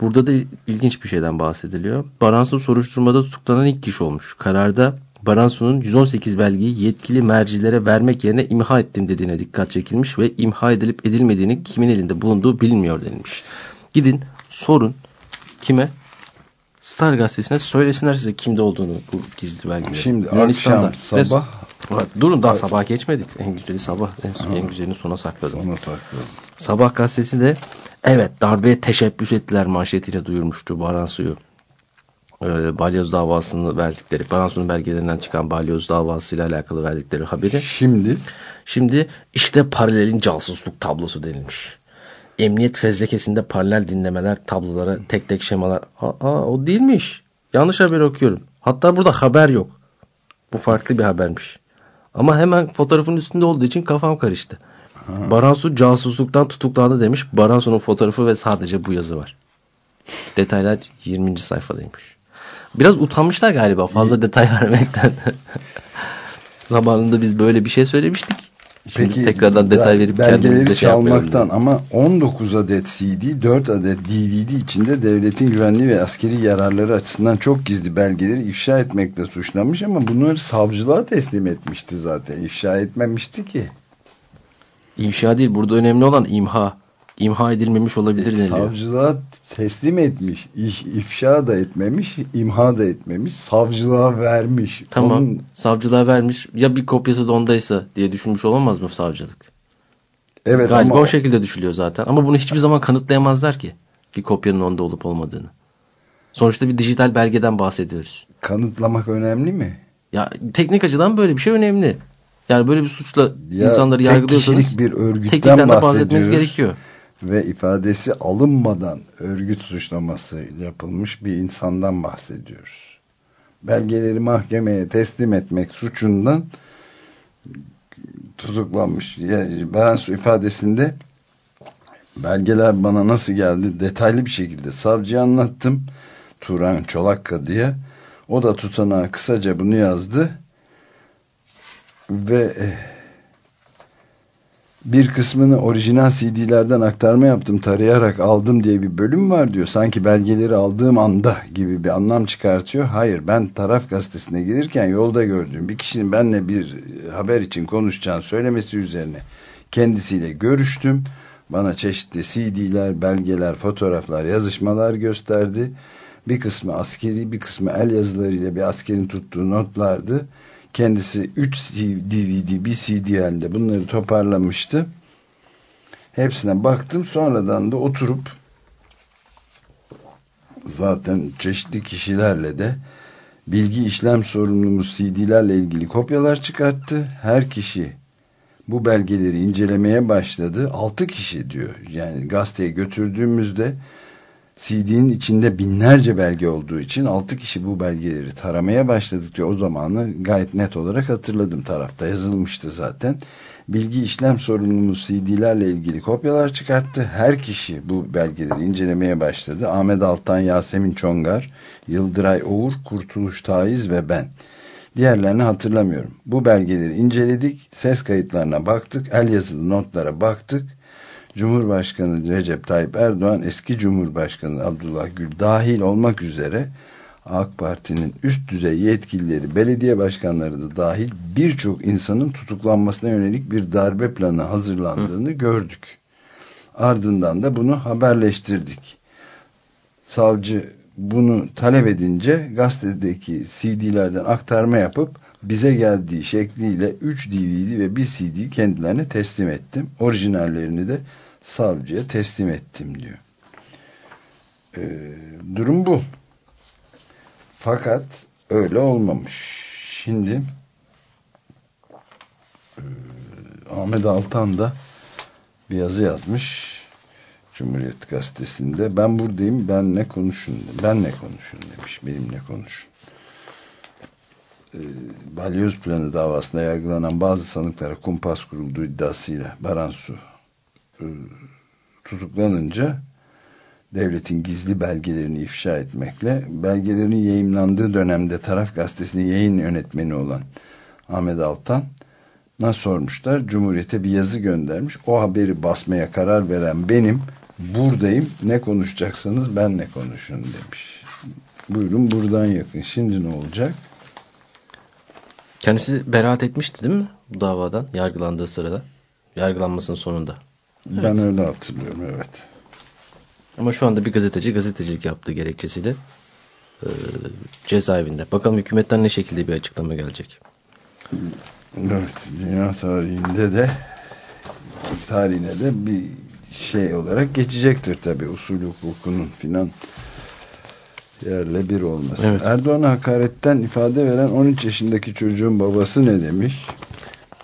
Burada da ilginç bir şeyden bahsediliyor. Baransu soruşturmada tutuklanan ilk kişi olmuş. Kararda Baransu'nun 118 belgeyi yetkili mercilere vermek yerine imha ettim dediğine dikkat çekilmiş ve imha edilip edilmediğini kimin elinde bulunduğu bilinmiyor denilmiş. Gidin sorun kime? Star gazetesine söylesinler size kimde olduğunu bu gizli belgeleri. Şimdi akşam sabah. Durun daha sabah geçmedik. En güzeli sabah. En, son, en güzelini sona sakladım. Sona sakladım. Sabah gazetesi de evet darbeye teşebbüs ettiler manşetiyle duyurmuştu Baransu'yu. Ee, balyoz davasını verdikleri, Baransu'nun belgelerinden çıkan balyoz davasıyla alakalı verdikleri haberi. Şimdi? Şimdi işte paralelin casusluk tablosu denilmiş emniyet fezlekesinde paralel dinlemeler, tablolara tek tek şemalar. Aa, o değilmiş. Yanlış haber okuyorum. Hatta burada haber yok. Bu farklı bir habermiş. Ama hemen fotoğrafın üstünde olduğu için kafam karıştı. Ha. Baransu casusluktan tutuklandı demiş. Baransu'nun fotoğrafı ve sadece bu yazı var. Detaylar 20. sayfadaymış. Biraz utanmışlar galiba fazla detay vermekten. Zamanında biz böyle bir şey söylemiştik. Şimdi Peki, tekrardan detay verip belgeleri şey çalmaktan ama 19 adet CD, 4 adet DVD içinde devletin güvenliği ve askeri yararları açısından çok gizli belgeleri ifşa etmekle suçlanmış ama bunları savcılığa teslim etmişti zaten. İfşa etmemişti ki. İfşa değil. Burada önemli olan imha imha edilmemiş olabilir deniliyor. Savcılığa teslim etmiş. İş, ifşa da etmemiş, imha da etmemiş. Savcılığa vermiş. Tamam. Onun... Savcılığa vermiş. Ya bir kopyası da ondaysa diye düşünmüş olamaz mı savcılık? Evet Galiba ama... o şekilde düşülüyor zaten. Ama bunu hiçbir zaman kanıtlayamazlar ki. Bir kopyanın onda olup olmadığını. Sonuçta bir dijital belgeden bahsediyoruz. Kanıtlamak önemli mi? Ya teknik açıdan böyle bir şey önemli. Yani böyle bir suçla ya, insanları yargılıyorsanız bir örgütten bahsetmeniz gerekiyor ve ifadesi alınmadan örgüt suçlaması yapılmış bir insandan bahsediyoruz. Belgeleri mahkemeye teslim etmek suçundan tutuklanmış. Yani Baransu ifadesinde belgeler bana nasıl geldi detaylı bir şekilde savcıya anlattım. Turan Çolakka diye. O da tutanağa kısaca bunu yazdı. Ve eh, bir kısmını orijinal CD'lerden aktarma yaptım tarayarak aldım diye bir bölüm var diyor. Sanki belgeleri aldığım anda gibi bir anlam çıkartıyor. Hayır ben taraf gazetesine gelirken yolda gördüğüm bir kişinin benimle bir haber için konuşacağını söylemesi üzerine kendisiyle görüştüm. Bana çeşitli CD'ler, belgeler, fotoğraflar, yazışmalar gösterdi. Bir kısmı askeri, bir kısmı el yazılarıyla bir askerin tuttuğu notlardı kendisi 3 DVD bir CD halinde bunları toparlamıştı. Hepsine baktım. Sonradan da oturup zaten çeşitli kişilerle de bilgi işlem sorumlumuz CD'lerle ilgili kopyalar çıkarttı. Her kişi bu belgeleri incelemeye başladı. 6 kişi diyor. Yani gazeteye götürdüğümüzde CD'nin içinde binlerce belge olduğu için 6 kişi bu belgeleri taramaya başladık diyor. O zamanı gayet net olarak hatırladım tarafta yazılmıştı zaten. Bilgi işlem sorumlumuz CD'lerle ilgili kopyalar çıkarttı. Her kişi bu belgeleri incelemeye başladı. Ahmet Altan, Yasemin Çongar, Yıldıray Oğur, Kurtuluş Taiz ve ben. Diğerlerini hatırlamıyorum. Bu belgeleri inceledik, ses kayıtlarına baktık, el yazılı notlara baktık Cumhurbaşkanı Recep Tayyip Erdoğan, eski Cumhurbaşkanı Abdullah Gül dahil olmak üzere AK Parti'nin üst düzey yetkilileri, belediye başkanları da dahil birçok insanın tutuklanmasına yönelik bir darbe planı hazırlandığını Hı. gördük. Ardından da bunu haberleştirdik. Savcı bunu talep edince gazetedeki CD'lerden aktarma yapıp bize geldiği şekliyle 3 DVD ve 1 CD kendilerine teslim ettim. Orijinallerini de savcıya teslim ettim diyor. Ee, durum bu. Fakat öyle olmamış. Şimdi e, Ahmet Altan da bir yazı yazmış Cumhuriyet Gazetesi'nde. Ben buradayım, ben ne konuşun, ben ne konuşun demiş, benimle konuşun. E, balyoz planı davasında yargılanan bazı sanıklara kumpas kurulduğu iddiasıyla Baransu e, tutuklanınca devletin gizli belgelerini ifşa etmekle belgelerinin yayınlandığı dönemde taraf gazetesinin yayın yönetmeni olan Ahmet Altan na sormuşlar. Cumhuriyete bir yazı göndermiş. O haberi basmaya karar veren benim. Buradayım. Ne konuşacaksanız benle konuşun demiş. Buyurun buradan yakın. Şimdi ne olacak? Kendisi beraat etmişti değil mi bu davadan yargılandığı sırada? Yargılanmasının sonunda. Ben evet. öyle hatırlıyorum evet. Ama şu anda bir gazeteci gazetecilik yaptığı gerekçesiyle e, cezaevinde. Bakalım hükümetten ne şekilde bir açıklama gelecek. Evet, dünya tarihinde de tarihine de bir şey olarak geçecektir tabi usul hukukunun filan yerle bir olması. Evet. Erdoğan'a hakaretten ifade veren 13 yaşındaki çocuğun babası ne demiş?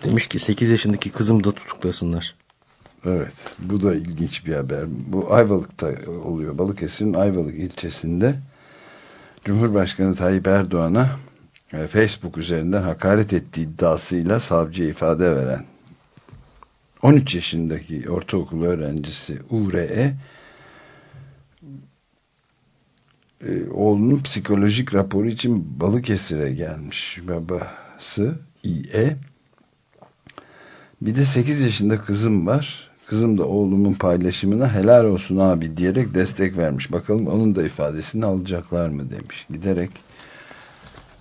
Demiş ki 8 yaşındaki kızım da tutuklasınlar. Evet bu da ilginç bir haber. Bu Ayvalık'ta oluyor. Balıkesir'in Ayvalık ilçesinde Cumhurbaşkanı Tayyip Erdoğan'a e, Facebook üzerinden hakaret ettiği iddiasıyla savcıya ifade veren 13 yaşındaki ortaokul öğrencisi Uğre'e e, oğlunun psikolojik raporu için Balıkesir'e gelmiş babası İE bir de 8 yaşında kızım var kızım da oğlumun paylaşımına helal olsun abi diyerek destek vermiş bakalım onun da ifadesini alacaklar mı demiş giderek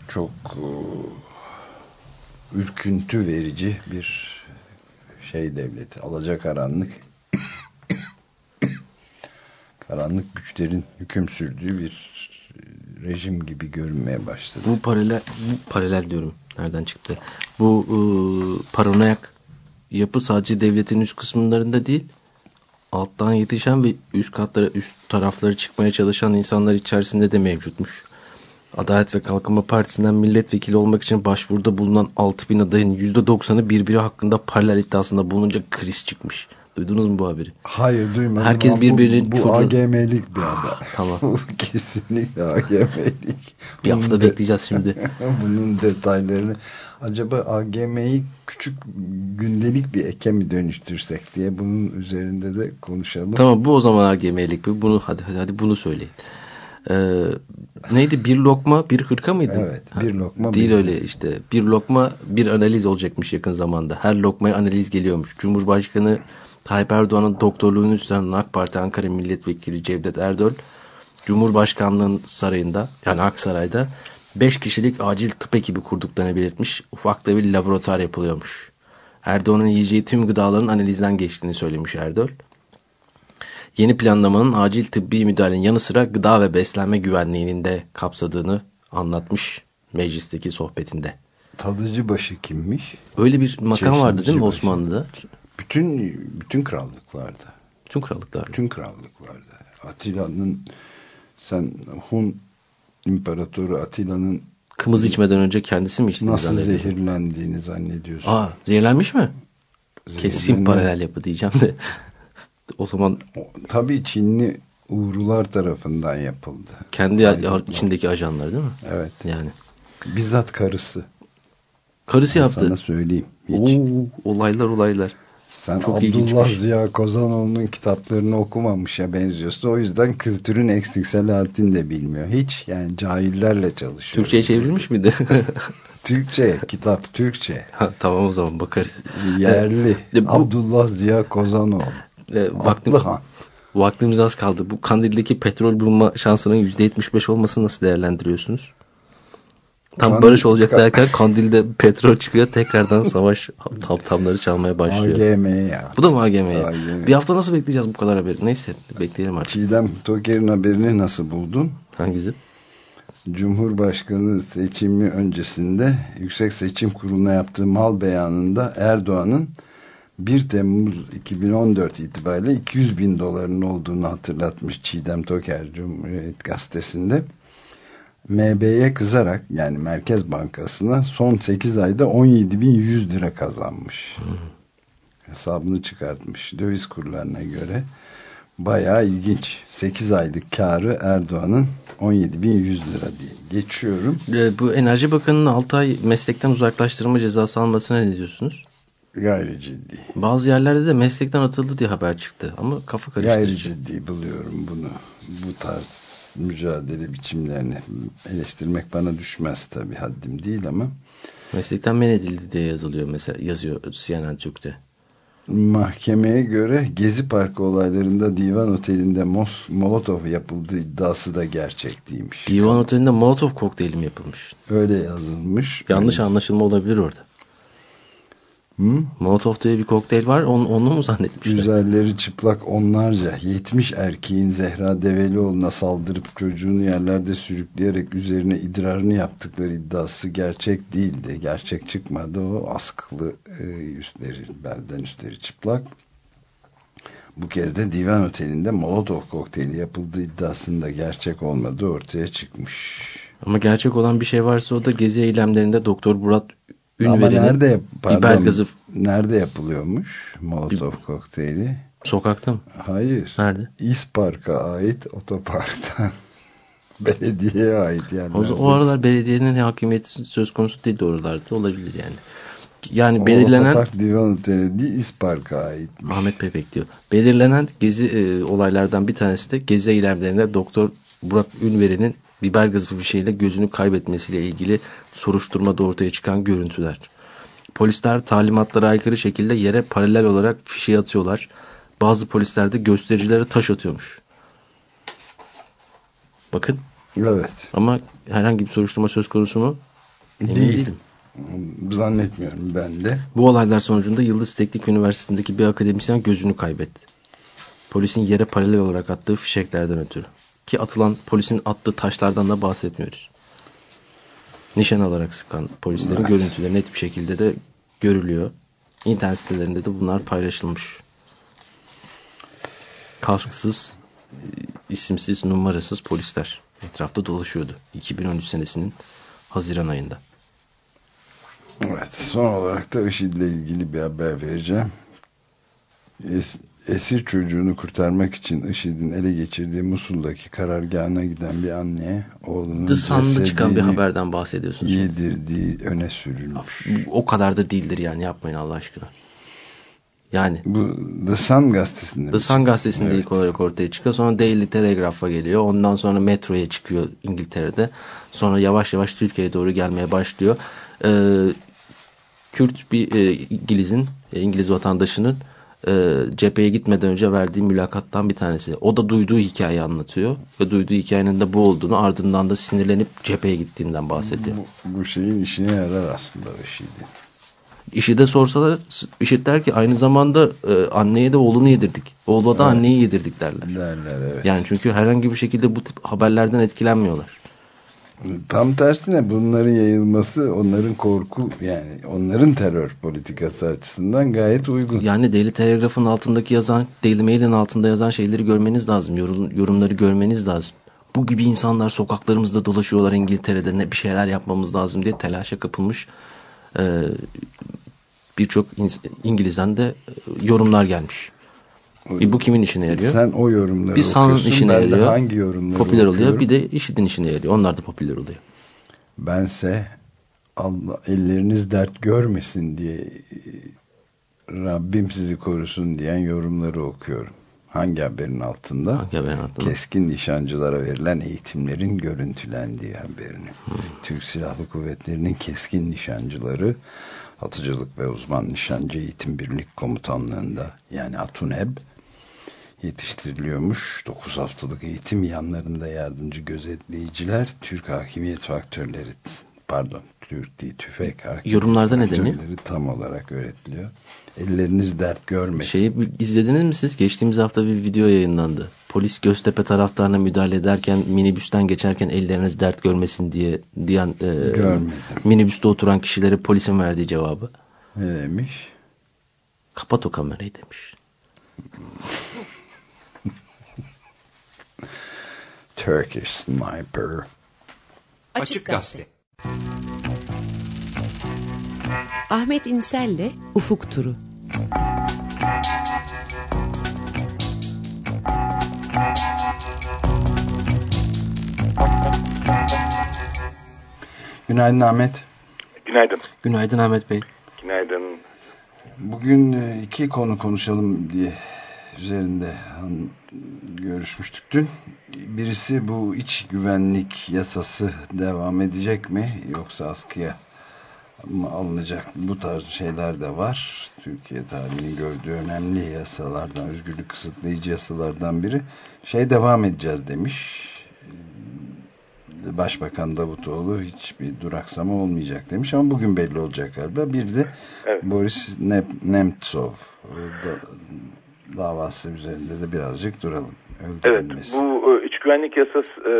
çok uh, ürküntü verici bir şey devleti alacakaranlık karanlık güçlerin hüküm sürdüğü bir rejim gibi görünmeye başladı. Bu paralel, paralel diyorum. Nereden çıktı? Bu e, paranoyak yapı sadece devletin üst kısımlarında değil, alttan yetişen ve üst katlara, üst tarafları çıkmaya çalışan insanlar içerisinde de mevcutmuş. Adalet ve Kalkınma Partisi'nden milletvekili olmak için başvuruda bulunan 6000 adayın %90'ı birbiri hakkında paralel iddiasında bulununca kriz çıkmış. Duydunuz mu bu haberi? Hayır duymadım. Herkes birbirinin bu, bu çocuğu- AGM'lik bir haber. Tamam. bu kesinlikle AGM'lik. Bir hafta de- bekleyeceğiz şimdi. Bunun detaylarını acaba AGM'yi küçük gündelik bir eke mi dönüştürsek diye bunun üzerinde de konuşalım. Tamam bu o zaman AGM'lik. Bunu hadi hadi, hadi bunu söyleyin. Ee, neydi? Bir lokma bir hırka mıydı? Evet, bir lokma, Değil bir öyle işte. Bir lokma bir analiz olacakmış yakın zamanda. Her lokmaya analiz geliyormuş. Cumhurbaşkanı Tayyip Erdoğan'ın doktorluğunu üstlenen AK Parti Ankara Milletvekili Cevdet Erdoğan Cumhurbaşkanlığın sarayında yani Aksaray'da 5 kişilik acil tıp ekibi kurduklarını belirtmiş. Ufakta bir laboratuvar yapılıyormuş. Erdoğan'ın yiyeceği tüm gıdaların analizden geçtiğini söylemiş Erdoğan. Yeni planlamanın acil tıbbi müdahalenin yanı sıra gıda ve beslenme güvenliğinin de kapsadığını anlatmış meclisteki sohbetinde. Tadıcı başı kimmiş? Öyle bir makam vardı değil mi. Osmanlı'da? Bütün bütün krallıklarda. Tüm krallıklar. Bütün krallıklarda. Atilla'nın sen Hun İmparatoru Atilla'nın Kımız içmeden önce kendisi mi içti? nasıl zehirlendiğini zannediyorsun. Aa zehirlenmiş mi? Kesin paralel yapı diyeceğim de. o zaman O- Tabii Çinli Uğurlular tarafından yapıldı. kendi Aynen. içindeki ajanlar değil mi? Evet. Yani. Bizzat karısı. Karısı Ben yaptı. Sana söyleyeyim. Hiç. Oo, olaylar olaylar. Sen çok Abdullah ilginçmiş. Ziya Kozanoğlu'nun kitaplarını okumamışa benziyorsun. O yüzden kültürün eksiksel halini de bilmiyor. Hiç yani cahillerle çalışıyor. Türkçe'ye çevrilmiş miydi? Türkçe, kitap Türkçe. Ha, tamam o zaman bakarız. Yerli. E, bu- Abdullah Ziya Kozanoğlu. E, vaktim, Atlıhan. vaktimiz az kaldı. Bu Kandil'deki petrol bulma şansının %75 olmasını nasıl değerlendiriyorsunuz? Tam Kandil- barış olacak derken Kandil'de petrol çıkıyor. Tekrardan savaş taptamları çalmaya başlıyor. AGM ya. Bu da mı AGM'ye? AGM. Bir hafta nasıl bekleyeceğiz bu kadar haberi? Neyse bekleyelim artık. Çiğdem Toker'in haberini nasıl buldun? Hangisi? Cumhurbaşkanı seçimi öncesinde Yüksek Seçim Kurulu'na yaptığı mal beyanında Erdoğan'ın 1 Temmuz 2014 itibariyle 200 bin doların olduğunu hatırlatmış Çiğdem Toker Cumhuriyet Gazetesi'nde. MB'ye kızarak yani Merkez Bankası'na son 8 ayda 17.100 lira kazanmış. Hesabını çıkartmış döviz kurlarına göre. Bayağı ilginç. 8 aylık karı Erdoğan'ın 17.100 lira diye. Geçiyorum. E, bu Enerji Bakanı'nın 6 ay meslekten uzaklaştırma cezası almasına ne diyorsunuz? Gayri ciddi. Bazı yerlerde de meslekten atıldı diye haber çıktı. Ama kafa Gayri karıştırıcı. ciddi buluyorum bunu. Bu tarz mücadele biçimlerini eleştirmek bana düşmez tabii haddim değil ama Meslekten men edildi diye yazılıyor mesela yazıyor CNN Türk'te. mahkemeye göre Gezi Parkı olaylarında Divan Oteli'nde Mos Molotov yapıldığı iddiası da gerçek değilmiş. Divan Oteli'nde Molotov kokteyli mi yapılmış? Öyle yazılmış. Yanlış Yani- anlaşılma olabilir orada. Hı? Molotov diye bir kokteyl var. Onu, onu mu zannetmişler? Üzerleri çıplak onlarca 70 erkeğin Zehra Develioğlu'na saldırıp çocuğunu yerlerde sürükleyerek üzerine idrarını yaptıkları iddiası gerçek değildi. Gerçek çıkmadı o askılı e, üstleri, belden üstleri çıplak. Bu kez de Divan Oteli'nde Molotov kokteyli yapıldığı iddiasında gerçek olmadığı ortaya çıkmış. Ama gerçek olan bir şey varsa o da gezi eylemlerinde Doktor Murat Ama Ünveri'nin nerede, pardon, biber gazı nerede yapılıyormuş Molotov kokteyli? sokakta mı? Hayır. Nerede? İspark'a ait otoparktan belediyeye ait yerlerde. O, o aralar belediyenin hakimiyeti söz konusu değil de oralarda olabilir yani. Yani O belirlenen otopark divan oteli değil İspark'a ait. Ahmet Bebek diyor. Belirlenen gezi e, olaylardan bir tanesi de gezi eylemlerinde Doktor Burak Ünveri'nin biber gazı fişeğiyle gözünü kaybetmesiyle ilgili soruşturmada ortaya çıkan görüntüler. Polisler talimatlara aykırı şekilde yere paralel olarak fişeği atıyorlar. Bazı polisler de göstericilere taş atıyormuş. Bakın Evet. ama herhangi bir soruşturma söz konusu mu? Emin Değil. değilim. Zannetmiyorum ben de. Bu olaylar sonucunda Yıldız Teknik Üniversitesi'ndeki bir akademisyen gözünü kaybetti. Polisin yere paralel olarak attığı fişeklerden ötürü. Ki atılan polisin attığı taşlardan da bahsetmiyoruz. Nişan alarak sıkan polislerin Evet. görüntüleri net bir şekilde de görülüyor. İnternet sitelerinde de bunlar paylaşılmış. Kasksız, isimsiz, numarasız polisler etrafta dolaşıyordu. 2013 senesinin Haziran ayında. Evet. Son olarak da IŞİD'le ilgili bir haber vereceğim. Es, esir çocuğunu kurtarmak için IŞİD'in ele geçirdiği Musul'daki karargahına giden bir anneye oğlunun Sun'da çıkan bir haberden bahsediyorsunuz. Yedirdiği öne sürülmüş. O kadar da değildir yani yapmayın Allah aşkına. Yani bu The Sun gazetesinde. The Sun gazetesinde evet. ilk olarak ortaya çıkıyor. Sonra Daily Telegraph'a geliyor. Ondan sonra Metro'ya çıkıyor İngiltere'de. Sonra yavaş yavaş Türkiye'ye doğru gelmeye başlıyor. Ee, Kürt bir e, İngiliz'in, e, İngiliz vatandaşının e, cepheye gitmeden önce verdiği mülakattan bir tanesi. O da duyduğu hikayeyi anlatıyor. Ve duyduğu hikayenin de bu olduğunu ardından da sinirlenip cepheye gittiğinden bahsediyor. Bu, bu şeyin işine yarar aslında o şeydi. İşi de sorsalar işit der ki aynı zamanda e, anneye de oğlunu yedirdik. Oğlu da evet. anneyi yedirdik derler. Derler evet. Yani çünkü herhangi bir şekilde bu tip haberlerden etkilenmiyorlar. Tam tersine bunların yayılması onların korku yani onların terör politikası açısından gayet uygun. Yani Daily Telegraph'ın altındaki yazan, Daily Mail'in altında yazan şeyleri görmeniz lazım. Yorum, yorumları görmeniz lazım. Bu gibi insanlar sokaklarımızda dolaşıyorlar İngiltere'de ne bir şeyler yapmamız lazım diye telaşa kapılmış e, birçok İngiliz'den de yorumlar gelmiş. E, bu kimin işine yarıyor? Sen o yorumları bir sanın işine ben yarıyor. hangi yorumları Popüler okuyorum? oluyor. Bir de işidin işine yarıyor. Onlar da popüler oluyor. Bense Allah elleriniz dert görmesin diye Rabbim sizi korusun diyen yorumları okuyorum. Hangi haberin altında? Hangi haberin altında? Keskin nişancılara verilen eğitimlerin görüntülendiği haberini. Hmm. Türk Silahlı Kuvvetleri'nin keskin nişancıları atıcılık ve uzman nişancı eğitim birlik komutanlığında yani ATUNEB yetiştiriliyormuş. 9 haftalık eğitim yanlarında yardımcı gözetleyiciler Türk hakimiyet faktörleri pardon Türk değil tüfek hakimiyet Yorumlarda ne deniyor? tam olarak öğretiliyor. Elleriniz dert görmesin. Şeyi izlediniz mi siz? Geçtiğimiz hafta bir video yayınlandı. Polis Göztepe taraftarına müdahale ederken minibüsten geçerken elleriniz dert görmesin diye diyen e, minibüste oturan kişilere polisin verdiği cevabı. Ne demiş? Kapat o kamerayı demiş. Turkish Sniper. Açık Gazete. Ahmet İnsel'le Ufuk Turu. Günaydın Ahmet. Günaydın. Günaydın Ahmet Bey. Günaydın. Bugün e, iki konu konuşalım diye üzerinde görüşmüştük dün. Birisi bu iç güvenlik yasası devam edecek mi yoksa askıya mı alınacak bu tarz şeyler de var. Türkiye tarihinin gördüğü önemli yasalardan, özgürlük kısıtlayıcı yasalardan biri. Şey devam edeceğiz demiş. Başbakan Davutoğlu hiçbir duraksama olmayacak demiş ama bugün belli olacak galiba. Bir de evet. Boris Nemtsov da, davası üzerinde de birazcık duralım. Evet bu e, iç güvenlik yasası e,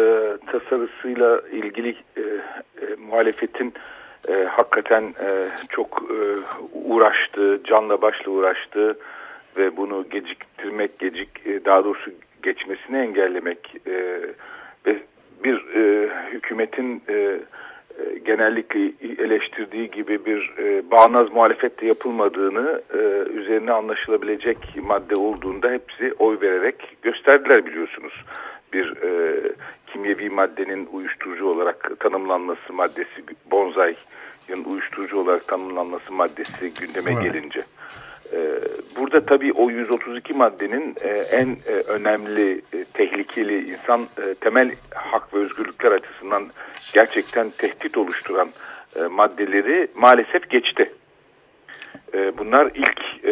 tasarısıyla ilgili e, e, muhalefetin e, hakikaten e, çok e, uğraştı, canla başla uğraştı ve bunu geciktirmek, gecik e, daha doğrusu geçmesini engellemek e, ve bir e, hükümetin e, e genellikle eleştirdiği gibi bir e, bağnaz muhalefette yapılmadığını e, üzerine anlaşılabilecek madde olduğunda hepsi oy vererek gösterdiler biliyorsunuz. Bir e, kimyevi maddenin uyuşturucu olarak tanımlanması maddesi bonzai'nin uyuşturucu olarak tanımlanması maddesi gündeme evet. gelince. E, burada tabii o 132 maddenin e, en e, önemli, tehlikeli insan temel hak ve özgürlükler açısından gerçekten tehdit oluşturan maddeleri maalesef geçti. Bunlar ilk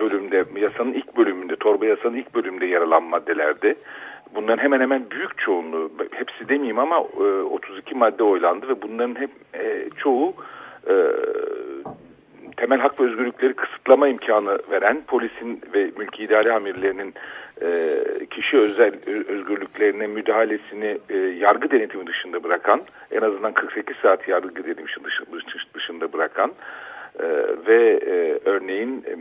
bölümde, yasanın ilk bölümünde, torba yasanın ilk bölümünde yer alan maddelerdi. Bunların hemen hemen büyük çoğunluğu, hepsi demeyeyim ama 32 madde oylandı ve bunların hep çoğu temel hak ve özgürlükleri kısıtlama imkanı veren polisin ve mülki idare amirlerinin e, kişi özel özgürlüklerine müdahalesini e, yargı denetimi dışında bırakan, en azından 48 saat yargı denetimi dışında bırakan e, ve e, örneğin e,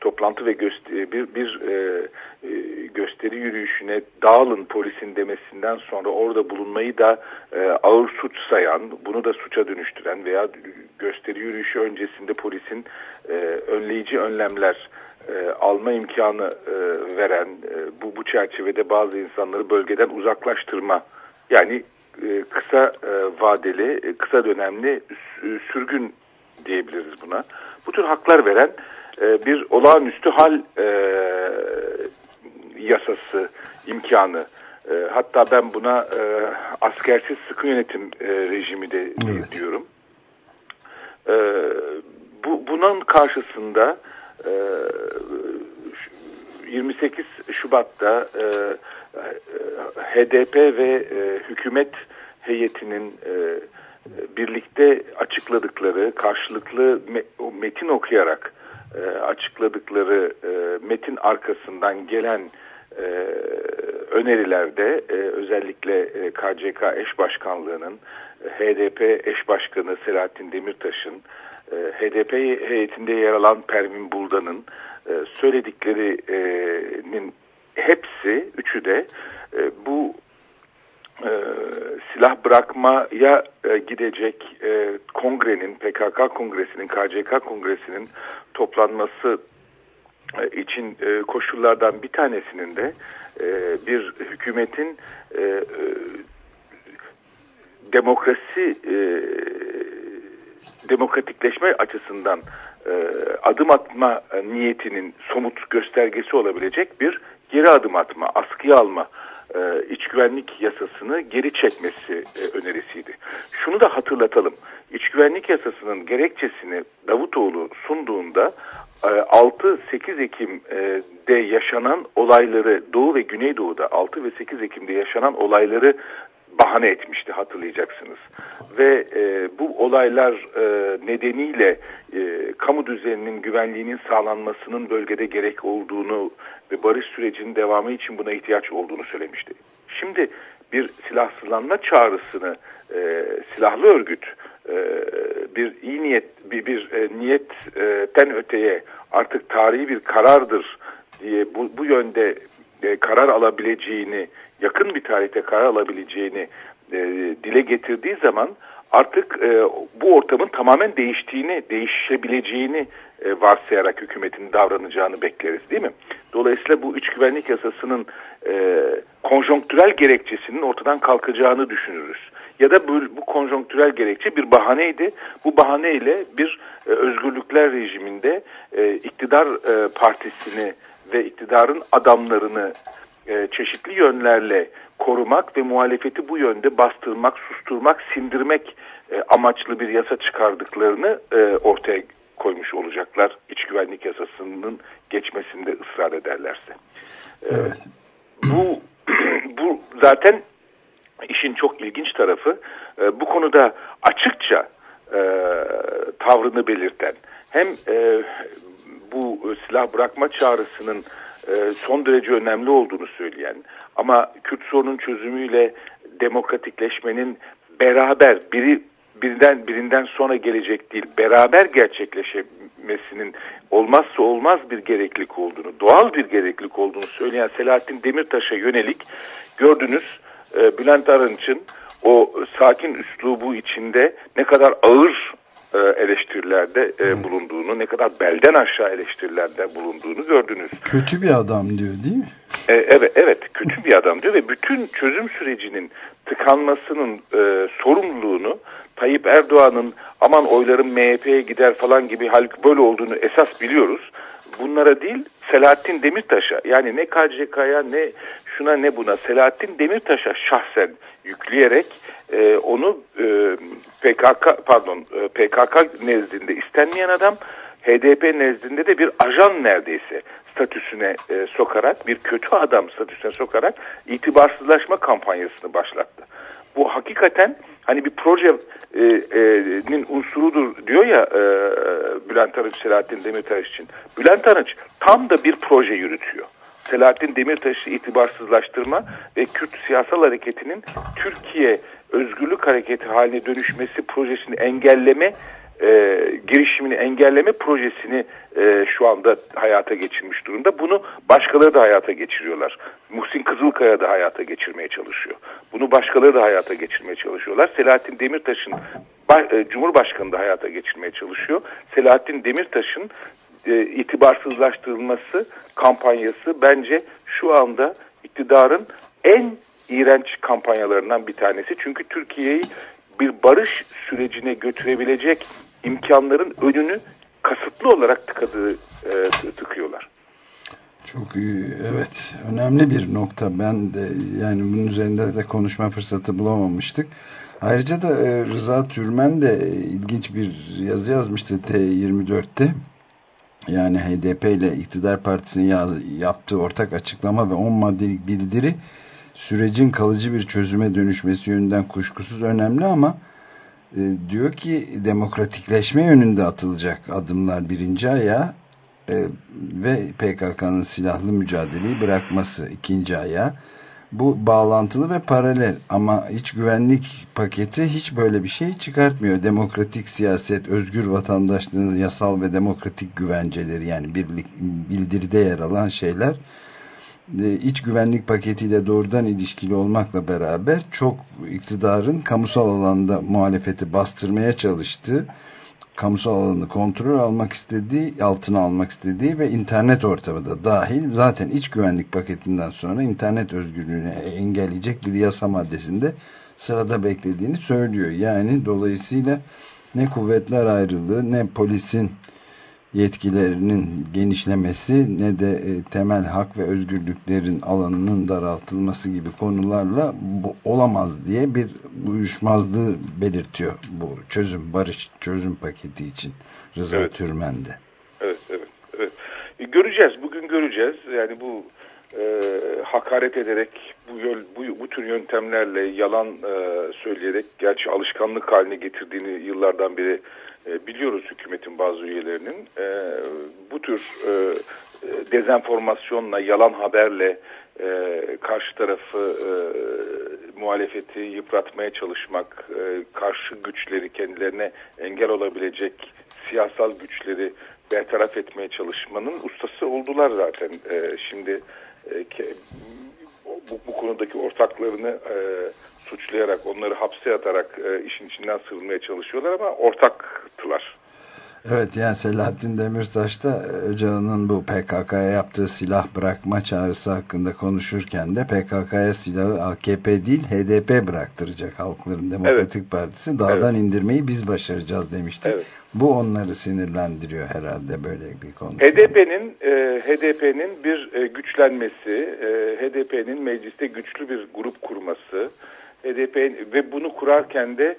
toplantı ve gösteri, bir, bir e, e, gösteri yürüyüşüne dağılın polisin demesinden sonra orada bulunmayı da e, ağır suç sayan, bunu da suça dönüştüren veya gösteri yürüyüşü öncesinde polisin e, önleyici önlemler e, alma imkanı e, veren e, bu bu çerçevede bazı insanları bölgeden uzaklaştırma yani e, kısa e, vadeli, e, kısa dönemli sürgün diyebiliriz buna. Bu tür haklar veren e, bir olağanüstü hal e, yasası imkanı. E, hatta ben buna e, askersiz sıkı yönetim e, rejimi de evet. diyorum. E, bu bunun karşısında e, 28 Şubat'ta e, HDP ve e, hükümet heyetinin e, birlikte açıkladıkları karşılıklı me, metin okuyarak e, açıkladıkları e, metin arkasından gelen e, önerilerde özellikle KCK eş başkanlığının HDP eş başkanı Selahattin Demirtaş'ın HDP heyetinde yer alan Pervin Buldan'ın söylediklerinin hepsi, üçü de bu e, silah bırakmaya e, gidecek e, kongrenin, PKK kongresinin, KCK kongresinin toplanması e, için e, koşullardan bir tanesinin de e, bir hükümetin e, e, demokrasi e, demokratikleşme açısından e, adım atma niyetinin somut göstergesi olabilecek bir geri adım atma, askıya alma e, iç güvenlik yasasını geri çekmesi e, önerisiydi. Şunu da hatırlatalım. İç güvenlik yasasının gerekçesini Davutoğlu sunduğunda 6-8 e, Ekim'de yaşanan olayları Doğu ve Güneydoğu'da 6 ve 8 Ekim'de yaşanan olayları bahane etmişti hatırlayacaksınız. Ve e, bu olaylar e, nedeniyle e, kamu düzeninin güvenliğinin sağlanmasının bölgede gerek olduğunu ve barış sürecinin devamı için buna ihtiyaç olduğunu söylemişti. Şimdi bir silahsızlanma çağrısını e, silahlı örgüt e, bir iyi niyet bir, bir e, niyetten öteye artık tarihi bir karardır diye bu, bu yönde e, karar alabileceğini yakın bir tarihte karar alabileceğini e, dile getirdiği zaman artık e, bu ortamın tamamen değiştiğini, değişebileceğini e, varsayarak hükümetin davranacağını bekleriz değil mi? Dolayısıyla bu iç güvenlik yasasının e, konjonktürel gerekçesinin ortadan kalkacağını düşünürüz. Ya da bu, bu konjonktürel gerekçe bir bahaneydi. Bu bahaneyle bir e, özgürlükler rejiminde e, iktidar e, partisini ve iktidarın adamlarını e, çeşitli yönlerle korumak ve muhalefeti bu yönde bastırmak, susturmak, sindirmek e, amaçlı bir yasa çıkardıklarını e, ortaya koymuş olacaklar iç güvenlik yasasının geçmesinde ısrar ederlerse. E, evet. Bu bu zaten işin çok ilginç tarafı e, bu konuda açıkça e, tavrını belirten hem e, bu silah bırakma çağrısının son derece önemli olduğunu söyleyen ama Kürt sorunun çözümüyle demokratikleşmenin beraber biri birinden birinden sonra gelecek değil beraber gerçekleşmesinin olmazsa olmaz bir gereklilik olduğunu, doğal bir gereklilik olduğunu söyleyen Selahattin Demirtaş'a yönelik gördünüz e, Bülent Arınç'ın o sakin üslubu içinde ne kadar ağır e, eleştirilerde e, bulunduğunu, ne kadar belden aşağı eleştirilerde bulunduğunu gördünüz. Kötü bir adam diyor değil mi? E, evet, evet kötü bir adam diyor ve bütün çözüm sürecinin tıkanmasının e, sorumluluğunu Tayyip Erdoğan'ın aman oyların MHP'ye gider falan gibi halbuki böyle olduğunu esas biliyoruz. Bunlara değil Selahattin Demirtaş'a yani ne KCK'ya ne şuna ne buna Selahattin Demirtaş'a şahsen yükleyerek e, onu e, PKK pardon e, PKK nezdinde istenmeyen adam HDP nezdinde de bir ajan neredeyse statüsüne e, sokarak bir kötü adam statüsüne sokarak itibarsızlaşma kampanyasını başlattı. Bu hakikaten hani bir projenin e, unsurudur diyor ya e, Bülent Arınç Selahattin Demirtaş için. Bülent Arınç tam da bir proje yürütüyor. Selahattin Demirtaş'ı itibarsızlaştırma ve Kürt siyasal hareketinin Türkiye özgürlük hareketi haline dönüşmesi projesini engelleme e, girişimini engelleme projesini e, şu anda hayata geçirmiş durumda. Bunu başkaları da hayata geçiriyorlar. Muhsin Kızılkaya da hayata geçirmeye çalışıyor. Bunu başkaları da hayata geçirmeye çalışıyorlar. Selahattin Demirtaş'ın e, Cumhurbaşkanı da hayata geçirmeye çalışıyor. Selahattin Demirtaş'ın e, itibarsızlaştırılması kampanyası bence şu anda iktidarın en iğrenç kampanyalarından bir tanesi. Çünkü Türkiye'yi bir barış sürecine götürebilecek imkanların önünü kasıtlı olarak tıkadığı e, tıkıyorlar. Çok evet önemli bir nokta ben de yani bunun üzerinde de konuşma fırsatı bulamamıştık. Ayrıca da e, Rıza Türmen de ilginç bir yazı yazmıştı T24'te. Yani HDP ile iktidar partisinin yaptığı ortak açıklama ve 10 maddelik bildiri sürecin kalıcı bir çözüme dönüşmesi yönünden kuşkusuz önemli ama e, diyor ki demokratikleşme yönünde atılacak adımlar birinci ayağı e, ve PKK'nın silahlı mücadeleyi bırakması ikinci ayağı. Bu bağlantılı ve paralel ama iç güvenlik paketi hiç böyle bir şey çıkartmıyor. Demokratik siyaset, özgür vatandaşlığın yasal ve demokratik güvenceleri yani birlik, bildiride yer alan şeyler e, iç güvenlik paketiyle doğrudan ilişkili olmakla beraber çok iktidarın kamusal alanda muhalefeti bastırmaya çalıştığı kamusal alanı kontrol almak istediği, altına almak istediği ve internet ortamı da dahil zaten iç güvenlik paketinden sonra internet özgürlüğünü engelleyecek bir yasa maddesinde sırada beklediğini söylüyor. Yani dolayısıyla ne kuvvetler ayrılığı ne polisin yetkilerinin genişlemesi ne de e, temel hak ve özgürlüklerin alanının daraltılması gibi konularla bu, olamaz diye bir uyuşmazlığı belirtiyor bu çözüm barış çözüm paketi için Rıza evet. Türmen'de. Evet, evet, evet. E, göreceğiz, bugün göreceğiz. Yani bu e, hakaret ederek bu, yol, bu bu tür yöntemlerle yalan e, söyleyerek gerçi alışkanlık haline getirdiğini yıllardan beri e, biliyoruz hükümetin bazı üyelerinin e, bu tür e, dezenformasyonla, yalan haberle e, karşı tarafı e, muhalefeti yıpratmaya çalışmak, e, karşı güçleri kendilerine engel olabilecek siyasal güçleri bertaraf etmeye çalışmanın ustası oldular zaten. E, şimdi e, ke, bu, bu konudaki ortaklarını e, suçlayarak, onları hapse atarak e, işin içinden sığınmaya çalışıyorlar ama ortaktılar. Evet yani Selahattin Demirtaş da Öcalan'ın bu PKK'ya yaptığı silah bırakma çağrısı hakkında konuşurken de PKK'ya silahı AKP değil HDP bıraktıracak Halkların Demokratik evet. Partisi. Dağdan evet. indirmeyi biz başaracağız demişti. Evet. Bu onları sinirlendiriyor herhalde böyle bir konu. HDP'nin e, HDP'nin bir e, güçlenmesi, e, HDP'nin mecliste güçlü bir grup kurması, HDP ve bunu kurarken de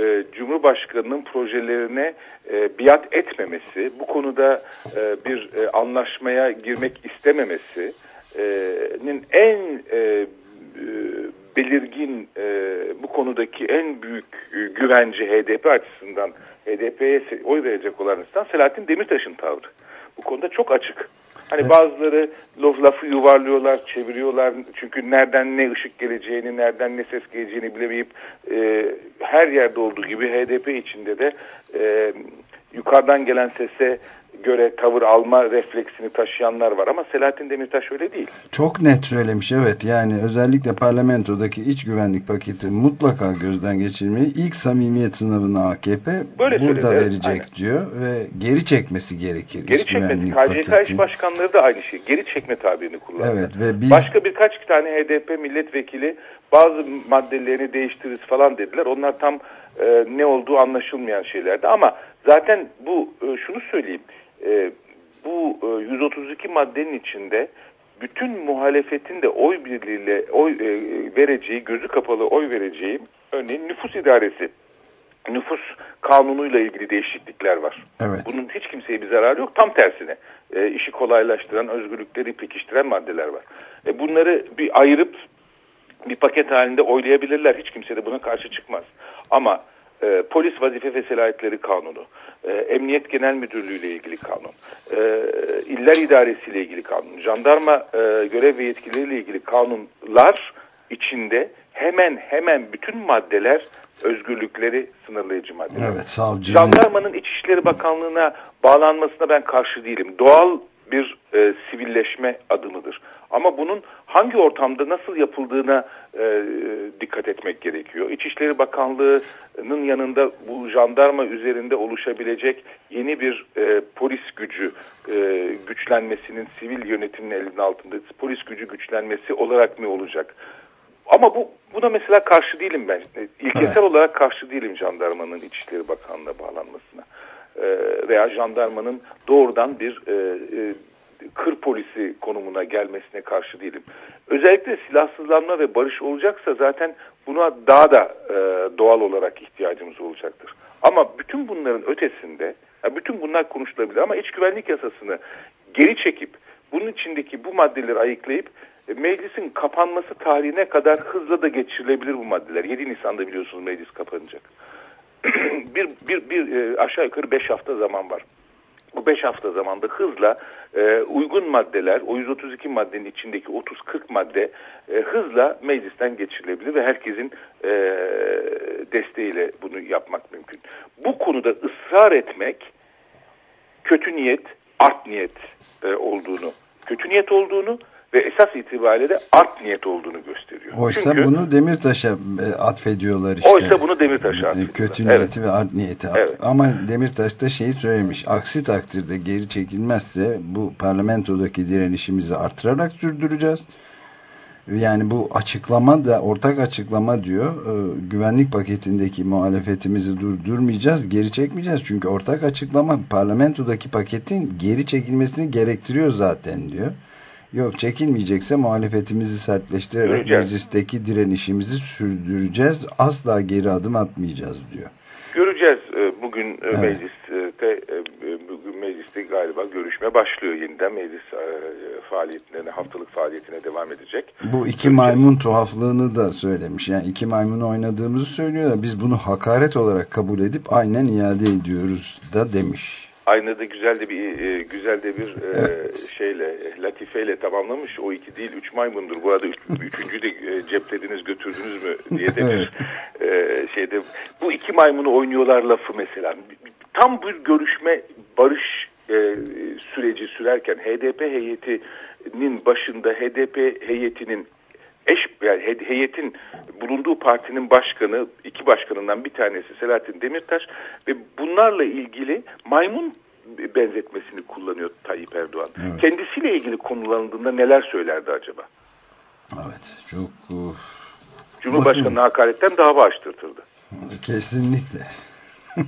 e, Cumhurbaşkanı'nın projelerine e, biat etmemesi, bu konuda e, bir e, anlaşmaya girmek istememesinin en e, e, belirgin e, bu konudaki en büyük e, güvence HDP açısından HDP'ye oy verecek olan insan Selahattin Demirtaş'ın tavrı. Bu konuda çok açık. Hani evet. bazıları laf, lafı yuvarlıyorlar, çeviriyorlar. Çünkü nereden ne ışık geleceğini, nereden ne ses geleceğini bilemeyip e, her yerde olduğu gibi HDP içinde de e, yukarıdan gelen sese göre tavır alma refleksini taşıyanlar var ama Selahattin Demirtaş öyle değil. Çok net söylemiş evet yani özellikle parlamentodaki iç güvenlik paketi mutlaka gözden geçirmeyi ilk samimiyet sınavını AKP Böyle burada söyledi, verecek aynen. diyor ve geri çekmesi gerekir. Geri çekmesi. KCK iş başkanları da aynı şey. Geri çekme tabirini kullanıyor. Evet, ve biz... Başka birkaç tane HDP milletvekili bazı maddelerini değiştiririz falan dediler. Onlar tam e, ne olduğu anlaşılmayan şeylerdi ama zaten bu e, şunu söyleyeyim e, bu e, 132 maddenin içinde bütün muhalefetin de oy birliğiyle oy e, vereceği, gözü kapalı oy vereceği örneğin nüfus idaresi, nüfus kanunuyla ilgili değişiklikler var. Evet. Bunun hiç kimseye bir zararı yok. Tam tersine e, işi kolaylaştıran, özgürlükleri pekiştiren maddeler var. E, bunları bir ayırıp bir paket halinde oylayabilirler. Hiç kimse de buna karşı çıkmaz. Ama e, polis vazife ve selahiyetleri kanunu, e, emniyet genel müdürlüğü ile ilgili kanun, e, iller idaresi ile ilgili kanun, jandarma e, görev ve yetkileriyle ilgili kanunlar içinde hemen hemen bütün maddeler özgürlükleri sınırlayıcı maddeler. Evet, savcı. Jandarmanın İçişleri Bakanlığı'na bağlanmasına ben karşı değilim. Doğal bir e, sivilleşme adımıdır. Ama bunun hangi ortamda nasıl yapıldığına e, dikkat etmek gerekiyor. İçişleri Bakanlığı'nın yanında bu jandarma üzerinde oluşabilecek yeni bir e, polis gücü e, güçlenmesinin sivil yönetimin elinin altında polis gücü güçlenmesi olarak mı olacak? Ama bu buna mesela karşı değilim ben. E, ilkesel evet. olarak karşı değilim jandarmanın İçişleri Bakanlığı'na bağlanmasına. E, veya jandarmanın doğrudan bir e, e, kır polisi konumuna gelmesine karşı değilim. Özellikle silahsızlanma ve barış olacaksa zaten buna daha da e, doğal olarak ihtiyacımız olacaktır. Ama bütün bunların ötesinde, yani bütün bunlar konuşulabilir ama iç güvenlik yasasını geri çekip bunun içindeki bu maddeleri ayıklayıp meclisin kapanması tarihine kadar hızla da geçirilebilir bu maddeler. 7 Nisan'da biliyorsunuz meclis kapanacak. bir, bir, bir e, aşağı yukarı 5 hafta zaman var bu 5 hafta zamanda hızla e, uygun maddeler, o 132 maddenin içindeki 30-40 madde e, hızla meclisten geçirilebilir ve herkesin e, desteğiyle bunu yapmak mümkün. Bu konuda ısrar etmek kötü niyet, art niyet e, olduğunu, kötü niyet olduğunu ve esas itibariyle de art niyet olduğunu gösteriyor. Oysa Çünkü, bunu Demirtaş'a e, atfediyorlar işte. Oysa bunu Demirtaş'a atfediyorlar. Kötü niyeti evet. ve art niyeti. Evet. Ama Demirtaş da şeyi söylemiş. Aksi takdirde geri çekilmezse bu parlamentodaki direnişimizi artırarak sürdüreceğiz. Yani bu açıklama da ortak açıklama diyor. E, güvenlik paketindeki muhalefetimizi durdurmayacağız, geri çekmeyeceğiz. Çünkü ortak açıklama parlamentodaki paketin geri çekilmesini gerektiriyor zaten diyor. Yok çekilmeyecekse muhalefetimizi sertleştirerek Göreceğiz. meclisteki direnişimizi sürdüreceğiz. Asla geri adım atmayacağız diyor. Göreceğiz. Ee, bugün e, evet. mecliste e, bugün mecliste galiba görüşme başlıyor yeniden meclis e, faaliyetine, haftalık faaliyetine devam edecek. Bu iki maymun tuhaflığını da söylemiş. Yani iki maymunu oynadığımızı söylüyor biz bunu hakaret olarak kabul edip aynen iade ediyoruz da demiş aynada güzel de bir e, güzel de bir e, şeyle latifeyle tamamlamış. O iki değil üç maymundur. Bu arada üç, üçüncüyü de e, ceplediniz götürdünüz mü diye demiş. e, şeyde bu iki maymunu oynuyorlar lafı mesela. Tam bu görüşme barış e, süreci sürerken HDP heyetinin başında HDP heyetinin eş yani heyetin bulunduğu partinin başkanı, iki başkanından bir tanesi Selahattin Demirtaş ve bunlarla ilgili maymun benzetmesini kullanıyor Tayyip Erdoğan. Evet. Kendisiyle ilgili konulandığında neler söylerdi acaba? Evet, çok... Uh, Cumhurbaşkanı hakaretten dava açtırtırdı. Kesinlikle.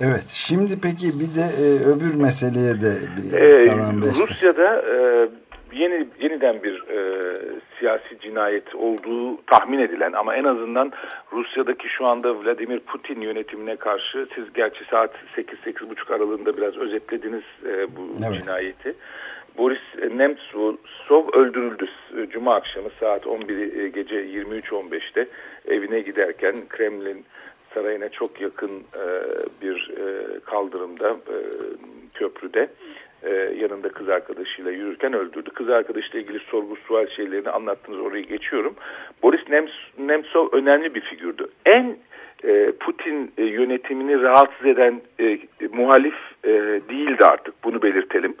evet, şimdi peki bir de e, öbür meseleye de bir kalan Rusya'da e, yeni yeniden bir e, siyasi cinayet olduğu tahmin edilen ama en azından Rusya'daki şu anda Vladimir Putin yönetimine karşı siz gerçi saat 8-8.30 aralığında biraz özetlediniz e, bu evet. cinayeti. Boris Nemtsov öldürüldü. Cuma akşamı saat 11 e, gece 23.15'te evine giderken Kremlin sarayına çok yakın e, bir e, kaldırımda e, köprüde e, yanında kız arkadaşıyla yürürken öldürdü. Kız arkadaşıyla ilgili sorgu sual şeylerini anlattınız orayı geçiyorum. Boris Nemtsov önemli bir figürdü. En e, Putin e, yönetimini rahatsız eden e, muhalif e, değildi artık bunu belirtelim.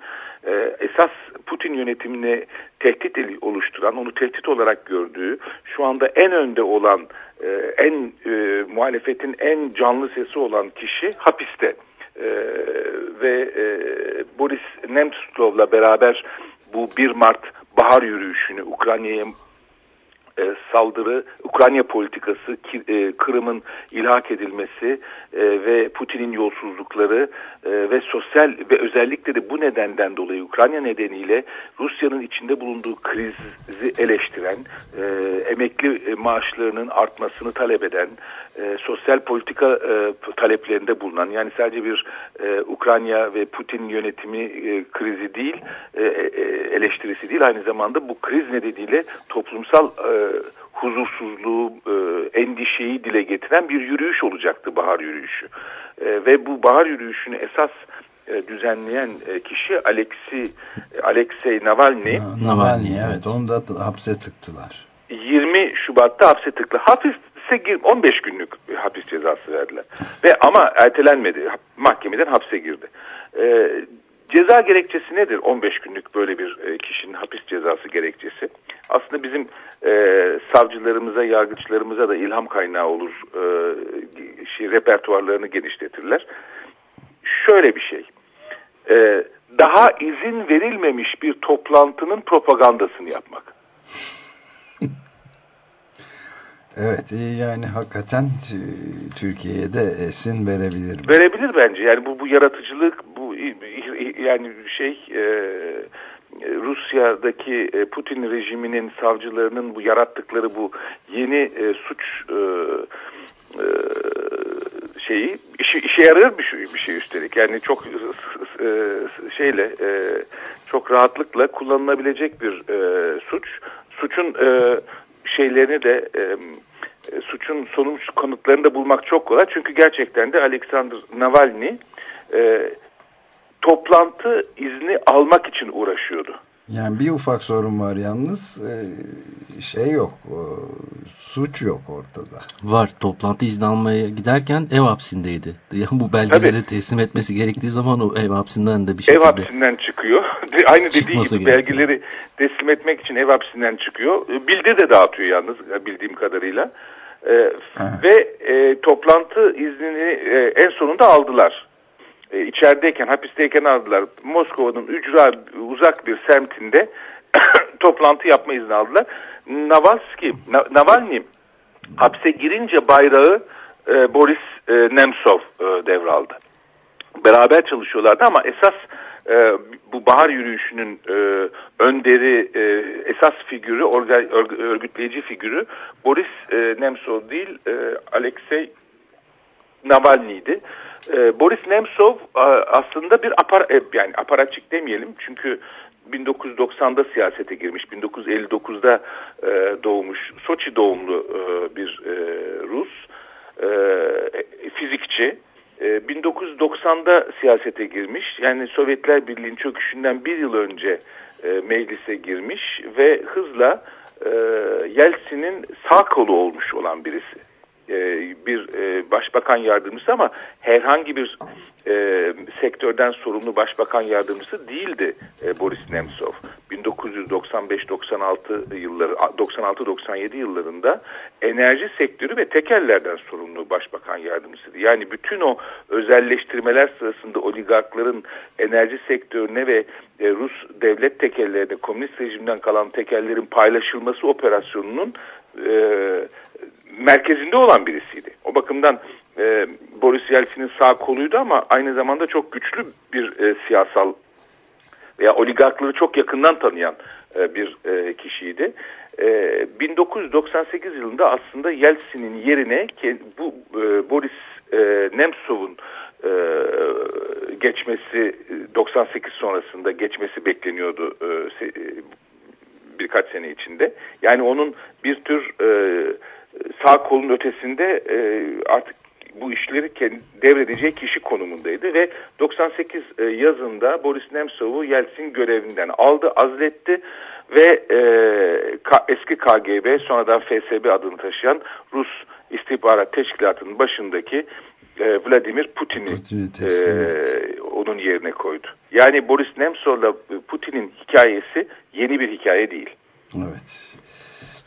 E, esas Putin yönetimini tehdit oluşturan, onu tehdit olarak gördüğü, şu anda en önde olan, e, en e, muhalefetin en canlı sesi olan kişi hapiste. Ee, ve e, Boris Nemtsov'la beraber bu 1 Mart bahar yürüyüşünü Ukrayna'ya e, saldırı, Ukrayna politikası, e, Kırım'ın ilhak edilmesi e, ve Putin'in yolsuzlukları e, ve sosyal ve özellikle de bu nedenden dolayı Ukrayna nedeniyle Rusya'nın içinde bulunduğu krizi eleştiren, e, emekli maaşlarının artmasını talep eden, e, sosyal politika e, taleplerinde bulunan yani sadece bir e, Ukrayna ve Putin yönetimi e, krizi değil e, e, eleştirisi değil aynı zamanda bu kriz nedeniyle toplumsal e, huzursuzluğu e, endişeyi dile getiren bir yürüyüş olacaktı bahar yürüyüşü e, ve bu bahar yürüyüşünü esas e, düzenleyen e, kişi Alexi Alexey Navalny. Navalny evet onu da hapse tıktılar. 20 Şubat'ta hapse hapse gir 15 günlük hapis cezası verdiler. Ve ama ertelenmedi. Mahkemeden hapse girdi. Ee, Ceza gerekçesi nedir? 15 günlük böyle bir e, kişinin hapis cezası gerekçesi. Aslında bizim e, savcılarımıza, yargıçlarımıza da ilham kaynağı olur. E, şey, repertuarlarını genişletirler. Şöyle bir şey. E, daha izin verilmemiş bir toplantının propagandasını yapmak. Evet yani hakikaten e, Türkiye'ye de esin verebilir. Verebilir bence. Yani bu, bu yaratıcılık bu yani şey e, Rusya'daki e, Putin rejiminin savcılarının bu yarattıkları bu yeni e, suç e, e, şeyi işe, işe yarar bir şey, bir şey üstelik. Yani çok e, şeyle e, çok rahatlıkla kullanılabilecek bir e, suç. Suçun e, şeylerini de e, e, suçun sonuç kanıtlarını da bulmak çok kolay. Çünkü gerçekten de Alexander Navalny e, toplantı izni almak için uğraşıyordu. Yani bir ufak sorun var yalnız e, şey yok suç yok ortada. Var toplantı izni almaya giderken ev hapsindeydi. Yani bu belgeleri Tabii. teslim etmesi gerektiği zaman o ev hapsinden de bir şekilde. Ev hapsinden çıkıyor. Aynı dediği gibi gerekiyor. belgeleri teslim etmek için ev hapsinden çıkıyor. Bildir de dağıtıyor yalnız bildiğim kadarıyla. E, ve e, toplantı iznini e, en sonunda aldılar. E, içerideyken, hapisteyken aldılar. Moskova'nın ücra uzak bir semtinde toplantı yapma izni aldılar. Navalski, Na, Navalny hapse girince bayrağı e, Boris e, Nemtsov e, devraldı. Beraber çalışıyorlardı ama esas e, bu bahar yürüyüşünün e, önderi, e, esas figürü, örgütleyici figürü Boris e, Nemtsov değil, e, Alexey Navalny'di. E, Boris Nemtsov e, aslında bir apar, e, yani aparatçık demeyelim çünkü 1990'da siyasete girmiş, 1959'da e, doğmuş, Soçi doğumlu e, bir e, Rus e, fizikçi. 1990'da ee, siyasete girmiş. Yani Sovyetler Birliği'nin çöküşünden bir yıl önce e, meclise girmiş ve hızla e, Yeltsin'in sağ kolu olmuş olan birisi. E, bir e, başbakan yardımcısı ama herhangi bir e, sektörden sorumlu başbakan yardımcısı değildi Boris Nemtsov. 1995-96 yılları 96-97 yıllarında enerji sektörü ve tekellerden sorumlu başbakan yardımcısıydı. Yani bütün o özelleştirmeler sırasında oligarkların enerji sektörüne ve Rus devlet tekellerine komünist rejimden kalan tekellerin paylaşılması operasyonunun e, merkezinde olan birisiydi. O bakımdan e, Boris Yeltsin'in sağ koluydu ama aynı zamanda çok güçlü bir e, siyasal veya oligarkları çok yakından tanıyan e, bir e, kişiydi. E, 1998 yılında aslında Yeltsin'in yerine bu e, Boris e, Nemtsov'un e, geçmesi 98 sonrasında geçmesi bekleniyordu e, birkaç sene içinde. Yani onun bir tür e, sağ kolun ötesinde e, artık bu işleri devredeceği kişi konumundaydı ve 98 e, yazında Boris Nemtsov'u Yeltsin görevinden aldı, azletti ve e, K, eski KGB sonradan FSB adını taşıyan Rus istihbarat teşkilatının başındaki e, Vladimir Putin'i Putin e, onun yerine koydu. Yani Boris Nemtsov'la Putin'in hikayesi yeni bir hikaye değil. Evet.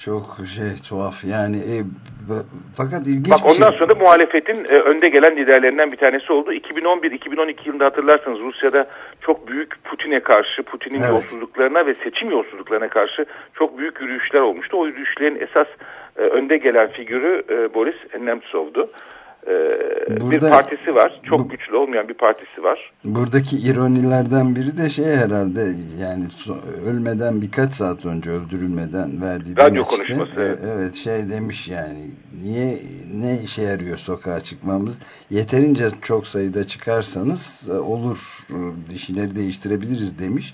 Çok şey tuhaf yani e, fakat ilginç Bak ondan şey... sonra da muhalefetin e, önde gelen liderlerinden bir tanesi oldu. 2011-2012 yılında hatırlarsanız Rusya'da çok büyük Putin'e karşı, Putin'in evet. yolsuzluklarına ve seçim yolsuzluklarına karşı çok büyük yürüyüşler olmuştu. O yürüyüşlerin esas e, önde gelen figürü e, Boris Nemtsov'du. Burada, bir partisi var. Çok bu, güçlü olmayan bir partisi var. Buradaki ironilerden biri de şey herhalde yani ölmeden birkaç saat önce öldürülmeden verdiği radyo konuşması. Evet. evet şey demiş yani niye ne işe yarıyor sokağa çıkmamız? Yeterince çok sayıda çıkarsanız e, olur dişileri değiştirebiliriz demiş.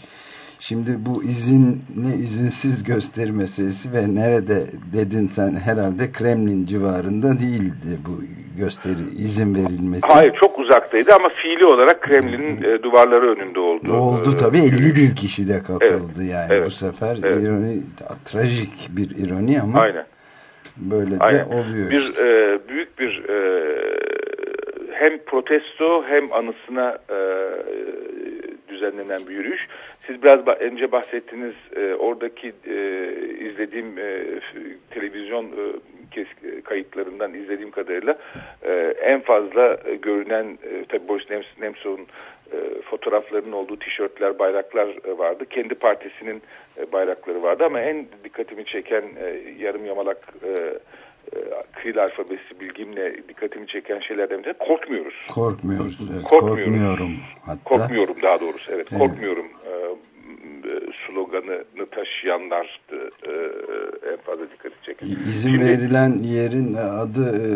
Şimdi bu izin ne izinsiz gösteri meselesi ve nerede dedin sen herhalde Kremlin civarında değildi bu gösteri izin verilmesi. Hayır çok uzaktaydı ama fiili olarak Kremlin'in e, duvarları önünde oldu. Oldu e, tabii 50 bin kişi de katıldı evet, yani evet, bu sefer evet. ironi trajik bir ironi ama Aynen. böyle Aynen. de oluyor. Bir e, büyük bir e, hem protesto hem anısına e, düzenlenen bir yürüyüş. Siz biraz önce bahsettiniz e, oradaki e, izlediğim e, televizyon e, kes, kayıtlarından izlediğim kadarıyla e, en fazla görünen e, tabii Boris Nemtsov'un e, fotoğraflarının olduğu tişörtler, bayraklar e, vardı. Kendi partisinin e, bayrakları vardı ama en dikkatimi çeken e, yarım yamalak e, e, Kril alfabesi bilgimle dikkatimi çeken şeylerden biri korkmuyoruz. Korkmuyoruz. Evet. Korkmuyoruz. Korkmuyorum. Hatta. Korkmuyorum daha doğrusu. Evet, evet. korkmuyorum. E, sloganını taşıyanlar e, en fazla dikkat çeken. İzin Şimdi, verilen yerin adı e,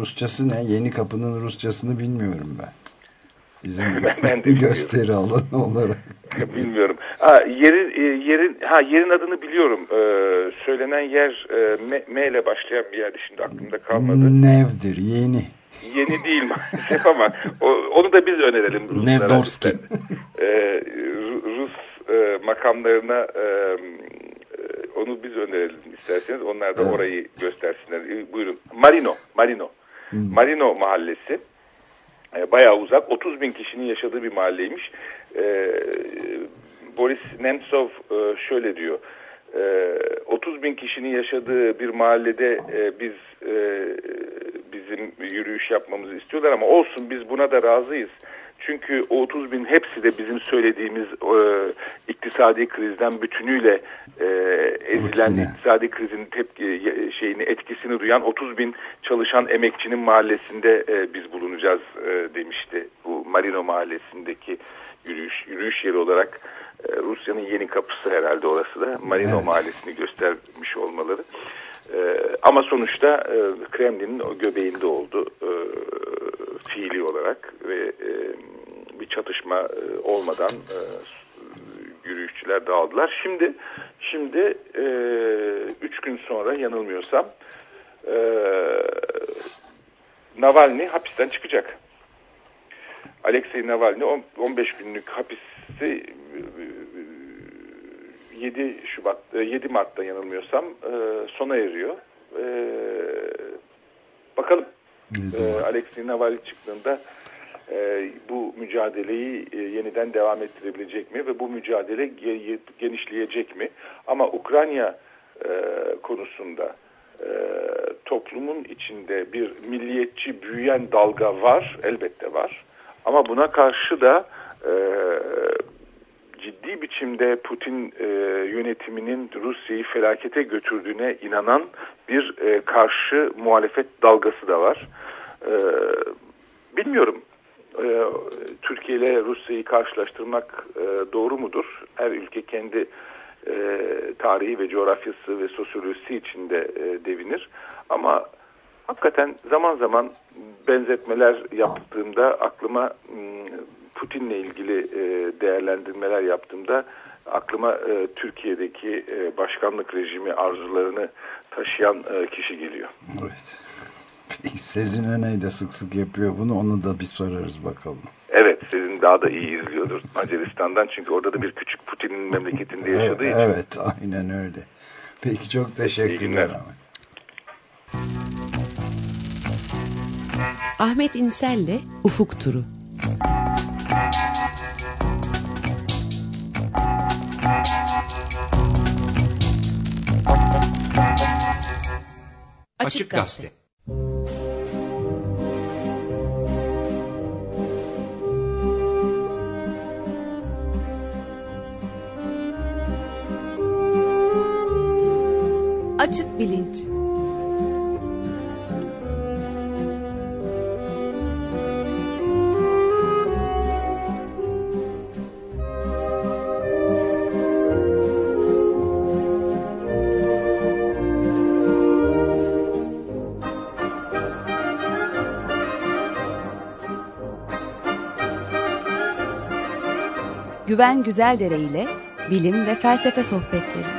Rusçası ne? Yeni Kapı'nın Rusçasını bilmiyorum ben. Bizim ben de gösteri alanı olarak. bilmiyorum. Ha, yerin e, yerin ha yerin adını biliyorum. Ee, söylenen yer e, M, M ile başlayan bir yerdi şimdi aklımda kalmadı. Nevdir, yeni. Yeni değil maalesef ama o, onu da biz önerelim Ruslara. Nevdorski. Ee, Rus e, makamlarına e, e, onu biz önerelim isterseniz. Onlar da evet. orayı göstersinler. E, buyurun. Marino, Marino. Hmm. Marino mahallesi. E, bayağı uzak. 30 bin kişinin yaşadığı bir mahalleymiş. E, Boris Nemtsov e, şöyle diyor. E, 30 bin kişinin yaşadığı bir mahallede e, biz e, bizim yürüyüş yapmamızı istiyorlar ama olsun biz buna da razıyız. Çünkü o 30 bin hepsi de bizim söylediğimiz e, iktisadi krizden bütünüyle e, ezilen Bütüne. iktisadi krizin tepki şeyini etkisini duyan 30 bin çalışan emekçinin mahallesinde e, biz bulunacağız e, demişti. Bu Marino mahallesindeki yürüyüş yürüyüş yeri olarak e, Rusya'nın yeni kapısı herhalde orası da Marino evet. mahallesini göstermiş olmaları. E, ama sonuçta e, Kremlin'in o göbeğinde oldu e, fiili olarak ve e, bir çatışma e, olmadan e, yürüyüşçüler dağıldılar. Şimdi şimdi e, üç gün sonra yanılmıyorsam e, Navalny hapisten çıkacak. Alexei Navalny 15 günlük hapisi 7 Şubat 7 Mart'ta yanılmıyorsam sona eriyor. Bakalım Alexei Navalny çıktığında e, bu mücadeleyi e, yeniden devam ettirebilecek mi ve bu mücadele ge genişleyecek mi? Ama Ukrayna e, konusunda e, toplumun içinde bir milliyetçi büyüyen dalga var, elbette var. Ama buna karşı da e, ciddi biçimde Putin e, yönetiminin Rusya'yı felakete götürdüğüne inanan bir e, karşı muhalefet dalgası da var. E, bilmiyorum e, Türkiye ile Rusya'yı karşılaştırmak e, doğru mudur? Her ülke kendi e, tarihi ve coğrafyası ve sosyolojisi içinde e, devinir. Ama hakikaten zaman zaman benzetmeler yaptığımda aklıma hmm, Putin'le ilgili e, değerlendirmeler yaptığımda aklıma e, Türkiye'deki e, başkanlık rejimi arzularını taşıyan e, kişi geliyor. Evet. Sezin Öney de sık sık yapıyor bunu. Onu da bir sorarız bakalım. Evet Sezin daha da iyi izliyordur Macaristan'dan. Çünkü orada da bir küçük Putin'in memleketinde yaşadığı evet, için. Evet aynen öyle. Peki çok teşekkürler. Ahmet İnsel'le Ufuk Turu. Açık Gazete Güven Güzeldere ile bilim ve felsefe sohbetleri.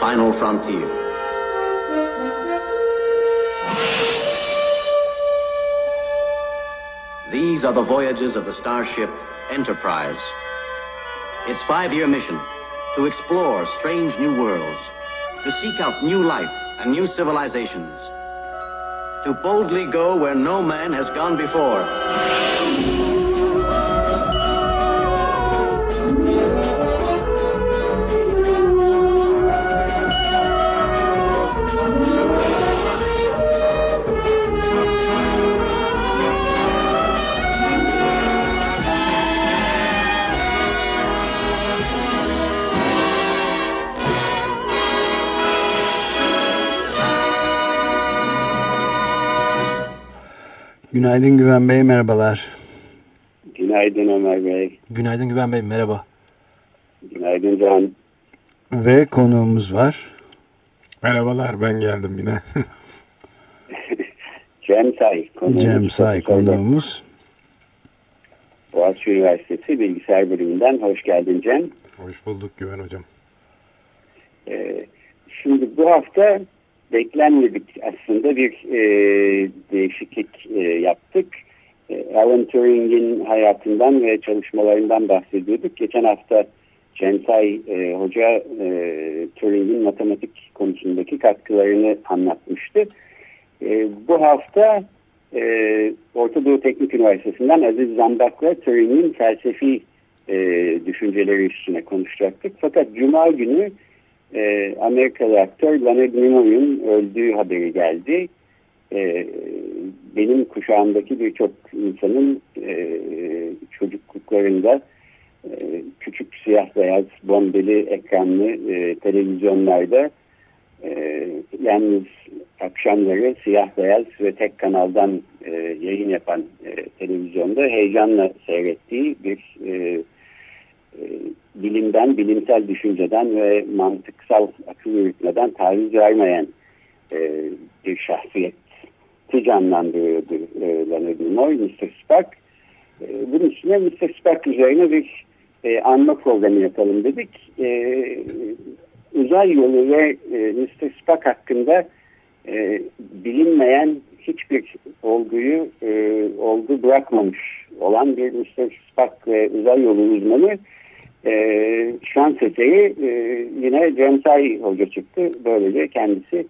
final frontier. These are the voyages of the starship Enterprise. Its five-year mission to explore strange new worlds, to seek out new life and new civilizations, to boldly go where no man has gone before. Günaydın Güven Bey, merhabalar. Günaydın Ömer Bey. Günaydın Güven Bey, merhaba. Günaydın Can. Ve konuğumuz var. Merhabalar, ben geldim yine. Cem Say. Konuğumuz Cem Say konuğumuz. Boğaziçi Üniversitesi Bilgisayar Bölümünden hoş geldin Cem. Hoş bulduk Güven Hocam. Ee, şimdi bu hafta beklenmedik aslında bir e, değişiklik e, yaptık. E, Alan Turing'in hayatından ve çalışmalarından bahsediyorduk. Geçen hafta Censay e, Hoca e, Turing'in matematik konusundaki katkılarını anlatmıştı. E, bu hafta e, Orta Doğu Teknik Üniversitesi'nden Aziz Zambak'la Turing'in felsefi e, düşünceleri üstüne konuşacaktık. Fakat Cuma günü e, Amerikalı aktör Leonard Nimoy'un öldüğü haberi geldi. E, benim kuşağımdaki birçok insanın e, çocukluklarında e, küçük siyah beyaz bombeli ekranlı e, televizyonlarda e, yalnız akşamları siyah beyaz ve tek kanaldan e, yayın yapan e, televizyonda heyecanla seyrettiği bir e, bilimden, bilimsel düşünceden ve mantıksal akıl yürütmeden taviz vermeyen e, bir şahsiyet canlandırıyordu e, Leonard Nimoy, Mr. Spock. E, bunun üstüne Mr. Spock üzerine bir e, anma programı yapalım dedik. E, uzay yolu ve e, Mr. Spock hakkında e, bilinmeyen hiçbir olguyu e, olgu bırakmamış olan bir. Spock ve uzay yolu uzmanı e, şans eseri e, yine Cem Say Hoca çıktı. Böylece kendisi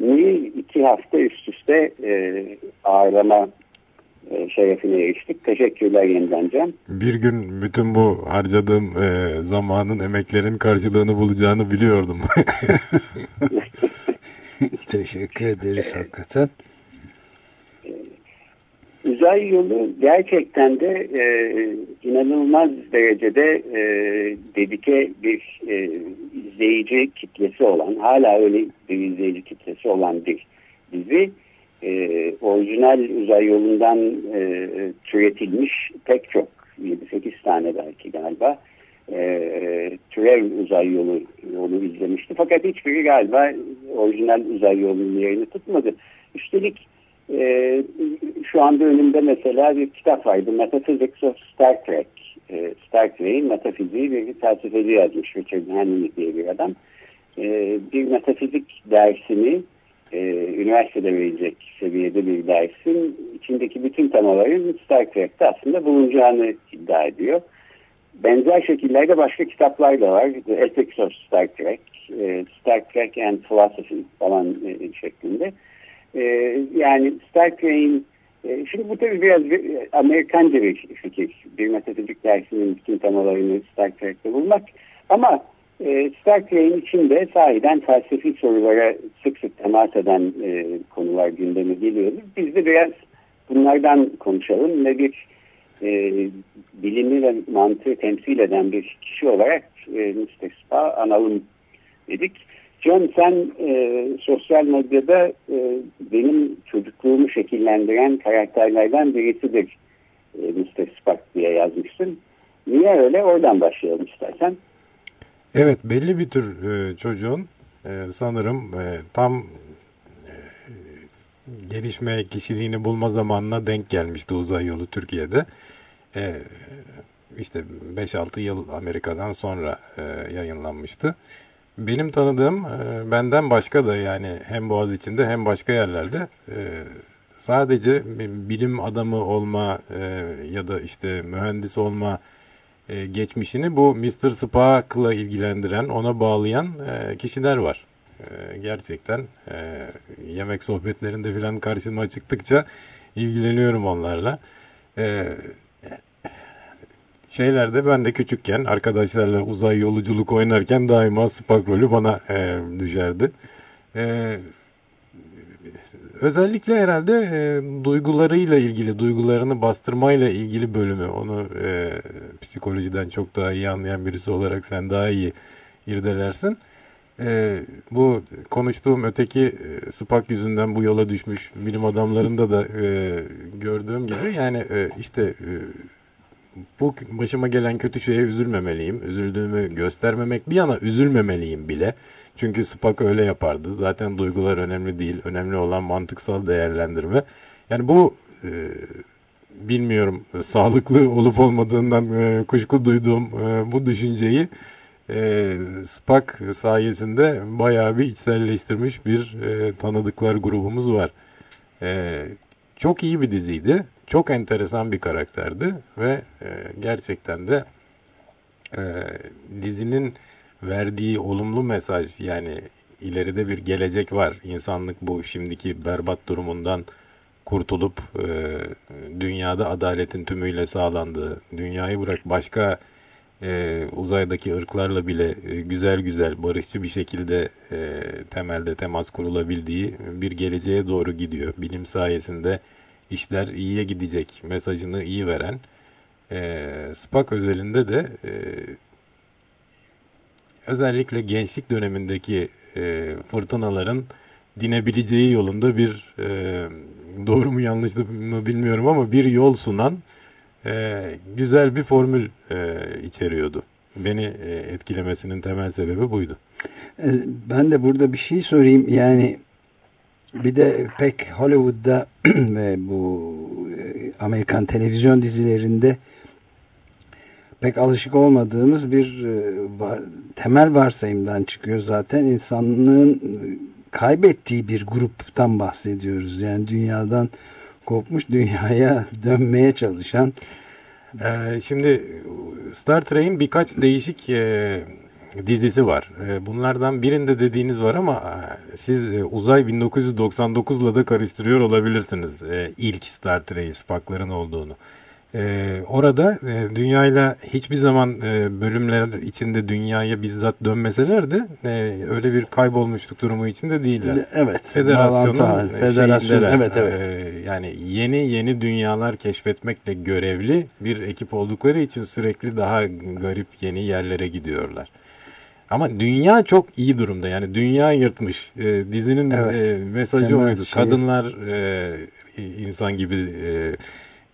ni iki hafta üst üste e, ağırlama e, şerefine eriştik. Teşekkürler yeniden Cem. Bir gün bütün bu harcadığım e, zamanın, emeklerin karşılığını bulacağını biliyordum. Teşekkür ederiz hakikaten. Uzay yolu gerçekten de e, inanılmaz derecede e, dedike bir e, izleyici kitlesi olan, hala öyle bir izleyici kitlesi olan bir dizi. E, orijinal uzay yolundan e, türetilmiş pek çok, 7-8 tane belki galiba, e, türev uzay yolu yolu izlemişti. Fakat hiçbiri galiba orijinal uzay yolunun yerini tutmadı. Üstelik e, şu anda önümde mesela bir kitap vardı. Metaphysics of Star Trek. E, Star Trek'in metafiziği bir felsefeci yazmış Richard Henry diye bir adam. E, bir metafizik dersini e, üniversitede verecek seviyede bir dersin içindeki bütün temaların Star Trek'te aslında bulunacağını iddia ediyor. Benzer şekillerde başka kitaplar da var. The Ethics of Star Trek, e, Star Trek and Philosophy falan e, şeklinde. Ee, yani Star Trek'in e, şimdi bu tabii biraz bir, Amerikanca bir fikir. Bir metafizik dersinin bütün temalarını Star Trek'te bulmak. Ama e, Star Trek'in içinde sahiden felsefi sorulara sık sık temas eden e, konular gündeme geliyordu. Biz de biraz bunlardan konuşalım ve bir e, bilimi ve mantığı temsil eden bir kişi olarak e. Spa analım dedik. John sen e, sosyal medyada e, benim çocukluğumu şekillendiren karakterlerden birisidir e, Mr. Spock diye yazmışsın. Niye öyle? Oradan başlayalım istersen. Evet belli bir tür e, çocuğun e, sanırım e, tam e, gelişme kişiliğini bulma zamanına denk gelmişti uzay yolu Türkiye'de. E, işte 5-6 yıl Amerika'dan sonra e, yayınlanmıştı. Benim tanıdığım e, benden başka da yani hem Boğaz içinde hem başka yerlerde e, sadece bilim adamı olma e, ya da işte mühendis olma geçmişini bu Mr. Spock'la ilgilendiren, ona bağlayan kişiler var. Gerçekten yemek sohbetlerinde filan karşıma çıktıkça ilgileniyorum onlarla. E, şeylerde ben de küçükken arkadaşlarla uzay yolculuk oynarken daima Spock rolü bana e, düşerdi. E, özellikle herhalde e, duygularıyla ilgili, duygularını bastırmayla ilgili bölümü. Onu e, psikolojiden çok daha iyi anlayan birisi olarak sen daha iyi irdelersin. E, bu konuştuğum öteki e, Spock yüzünden bu yola düşmüş bilim adamlarında da e, gördüğüm gibi yani e, işte e, bu başıma gelen kötü şeye üzülmemeliyim. Üzüldüğümü göstermemek bir yana üzülmemeliyim bile. Çünkü Spock öyle yapardı. Zaten duygular önemli değil. Önemli olan mantıksal değerlendirme. Yani bu e, bilmiyorum sağlıklı olup olmadığından e, kuşku duyduğum e, bu düşünceyi e, Spock sayesinde bayağı bir içselleştirmiş bir e, tanıdıklar grubumuz var. E, çok iyi bir diziydi. Çok enteresan bir karakterdi ve e, gerçekten de e, dizinin verdiği olumlu mesaj yani ileride bir gelecek var. İnsanlık bu şimdiki berbat durumundan kurtulup e, dünyada adaletin tümüyle sağlandığı, dünyayı bırak başka e, uzaydaki ırklarla bile e, güzel güzel barışçı bir şekilde e, temelde temas kurulabildiği bir geleceğe doğru gidiyor. Bilim sayesinde işler iyiye gidecek mesajını iyi veren e, Spock özelinde de e, özellikle gençlik dönemindeki e, fırtınaların dinebileceği yolunda bir e, doğru mu yanlış mı bilmiyorum ama bir yol sunan e, güzel bir formül e, içeriyordu. Beni e, etkilemesinin temel sebebi buydu. E, ben de burada bir şey sorayım. Yani bir de pek Hollywood'da ve bu e, Amerikan televizyon dizilerinde pek alışık olmadığımız bir e, temel varsayımdan çıkıyor zaten. insanlığın kaybettiği bir gruptan bahsediyoruz. Yani dünyadan kopmuş dünyaya dönmeye çalışan. Ee, şimdi Star Trek'in birkaç değişik e, dizisi var. E, bunlardan birinde dediğiniz var ama e, siz e, Uzay 1999'la da karıştırıyor olabilirsiniz. İlk Star Trek'i Spock'ların olduğunu. Orada dünyayla hiçbir zaman bölümler içinde dünyaya bizzat dönmeseler de öyle bir kaybolmuşluk durumu içinde değiller. Evet. Federasyonun federasyon, evet evet. Yani yeni yeni dünyalar keşfetmekle görevli bir ekip oldukları için sürekli daha garip yeni yerlere gidiyorlar. Ama dünya çok iyi durumda. Yani dünya yırtmış. E, dizinin evet. e, mesajı Temel oydu. Şey... Kadınlar e, insan gibi e,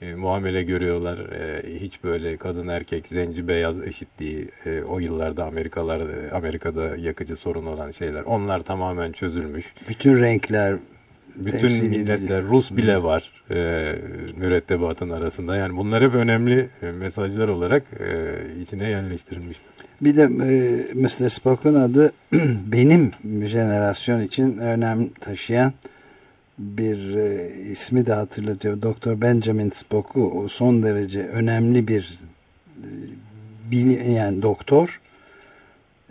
e, muamele görüyorlar. E, hiç böyle kadın erkek zenci beyaz eşitliği e, o yıllarda Amerikalar e, Amerika'da yakıcı sorun olan şeyler. Onlar tamamen çözülmüş. Bütün renkler bütün milletler Rus bile var e, mürettebatın arasında. Yani bunlar hep önemli e, mesajlar olarak e, içine yerleştirilmiştir. Bir de e, Mr. Spock'un adı benim jenerasyon için önem taşıyan bir e, ismi de hatırlatıyor. Doktor Benjamin Spock'u son derece önemli bir e, bilim, yani doktor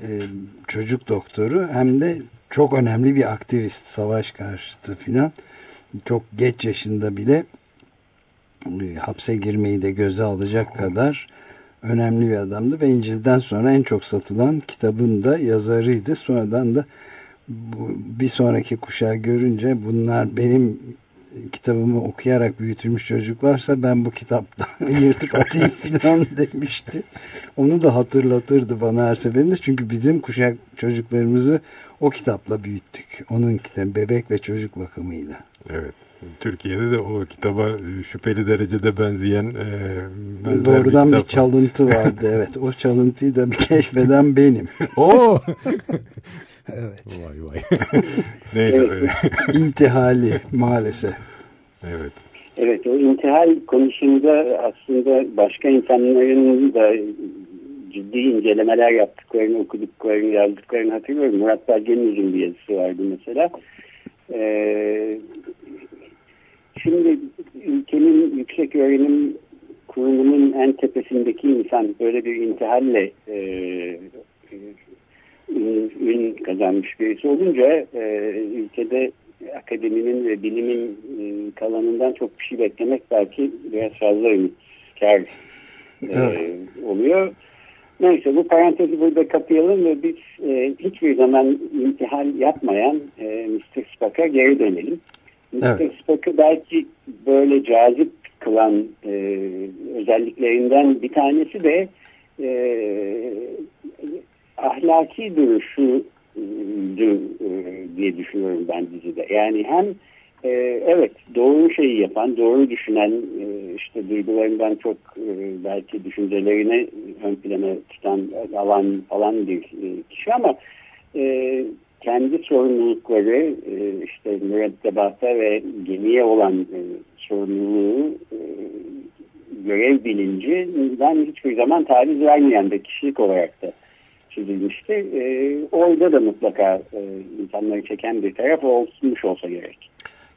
e, çocuk doktoru hem de çok önemli bir aktivist savaş karşıtı filan çok geç yaşında bile e, hapse girmeyi de göze alacak kadar önemli bir adamdı ve İncil'den sonra en çok satılan kitabın da yazarıydı. Sonradan da bu, bir sonraki kuşağı görünce bunlar benim kitabımı okuyarak büyütülmüş çocuklarsa ben bu kitaptan yırtıp atayım filan demişti. Onu da hatırlatırdı bana her seferinde. Çünkü bizim kuşak çocuklarımızı o kitapla büyüttük. Onun kitabı bebek ve çocuk bakımıyla. Evet. Türkiye'de de o kitaba şüpheli derecede benzeyen e, Doğrudan bir, bir çalıntı vardı. evet. O çalıntıyı da bir keşfeden benim. Oo. Evet. Vay vay. Neyse öyle. İntihali maalesef. Evet. Evet o intihal konusunda aslında başka insanların da ciddi incelemeler yaptıklarını, okuduklarını, yazdıklarını hatırlıyorum. Murat Belge'nin uzun bir yazısı vardı mesela. Ee, şimdi ülkenin yüksek öğrenim kurumunun en tepesindeki insan böyle bir intihalle e, ün, ün kazanmış birisi olunca e, ülkede akademinin ve bilimin e, kalanından çok bir şey beklemek belki biraz fazla ümitkar e, oluyor. Neyse bu parantezi burada kapayalım ve biz e, hiçbir zaman intihal yapmayan e, Mr. Spock'a geri dönelim. Mr. Evet. Spock'ı belki böyle cazip kılan e, özelliklerinden bir tanesi de e, ahlaki duruşu e, diye düşünüyorum ben dizide. Yani hem e, evet doğru şeyi yapan, doğru düşünen, e, işte duygularından çok e, belki düşüncelerini ön plana tutan, alan, alan bir e, kişi ama e, kendi sorumlulukları e, işte mürettebata ve gemiye olan e, sorumluluğu e, görev bilincinden hiçbir zaman taviz vermeyen bir kişilik olarak da çizilmişti. E, orada da mutlaka e, insanları çeken bir taraf olmuş olsa gerek.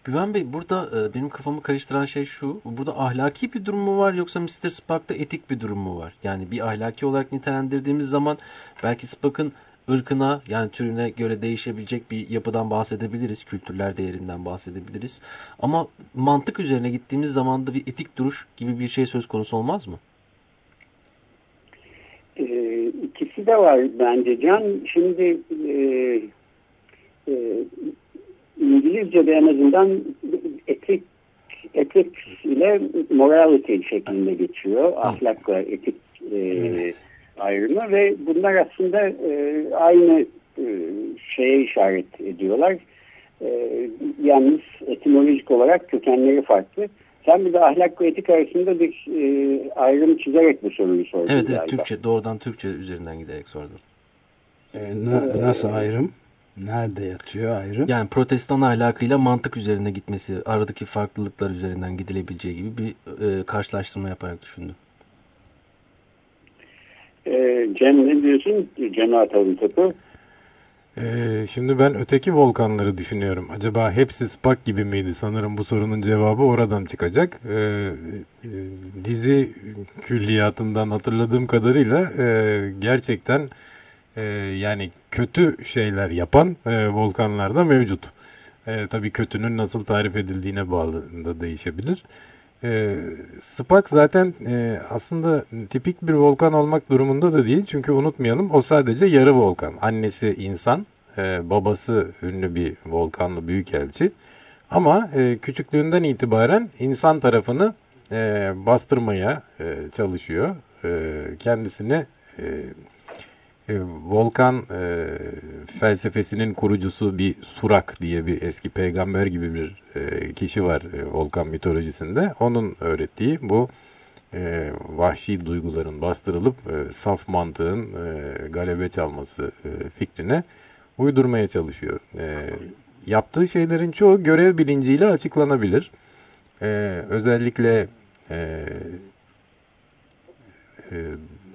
Güven Bey burada e, benim kafamı karıştıran şey şu. Burada ahlaki bir durum mu var yoksa Mr. Spock'ta etik bir durum mu var? Yani bir ahlaki olarak nitelendirdiğimiz zaman belki Spock'ın ırkına yani türüne göre değişebilecek bir yapıdan bahsedebiliriz. Kültürler değerinden bahsedebiliriz. Ama mantık üzerine gittiğimiz zaman da bir etik duruş gibi bir şey söz konusu olmaz mı? Ee, ikisi de var bence Can. Şimdi e, e, İngilizce'de en azından etik etik ile morality şeklinde geçiyor. Ahlakla etik e, evet. ayrımı ve bunlar aslında e, aynı e, şeye işaret ediyorlar. E, yalnız etimolojik olarak kökenleri farklı. Sen bir de ahlak ve etik arasında bir e, ayrım çizerek bu soruyu sordun. Evet, evet Türkçe, doğrudan Türkçe üzerinden giderek sordum. E, na, nasıl ayrım? Nerede yatıyor ayrım? Yani protestan ahlakıyla mantık üzerine gitmesi, aradaki farklılıklar üzerinden gidilebileceği gibi bir e, karşılaştırma yaparak düşündüm. E, Cem ne diyorsun? Cem'e atalım topu. Ee, şimdi ben öteki volkanları düşünüyorum. Acaba hepsi Spak gibi miydi? Sanırım bu sorunun cevabı oradan çıkacak. Ee, dizi külliyatından hatırladığım kadarıyla e, gerçekten e, yani kötü şeyler yapan e, volkanlar da mevcut. E, tabii kötünün nasıl tarif edildiğine bağlı da değişebilir. E, Spak zaten e, aslında tipik bir volkan olmak durumunda da değil. Çünkü unutmayalım o sadece yarı volkan. Annesi insan, e, babası ünlü bir volkanlı büyükelçi. Ama e, küçüklüğünden itibaren insan tarafını e, bastırmaya e, çalışıyor. E, kendisini e, Volkan e, felsefesinin kurucusu bir Surak diye bir eski peygamber gibi bir e, kişi var e, Volkan mitolojisinde. Onun öğrettiği bu e, vahşi duyguların bastırılıp e, saf mantığın e, galebe çalması e, fikrine uydurmaya çalışıyor. E, yaptığı şeylerin çoğu görev bilinciyle açıklanabilir. E, özellikle e, e,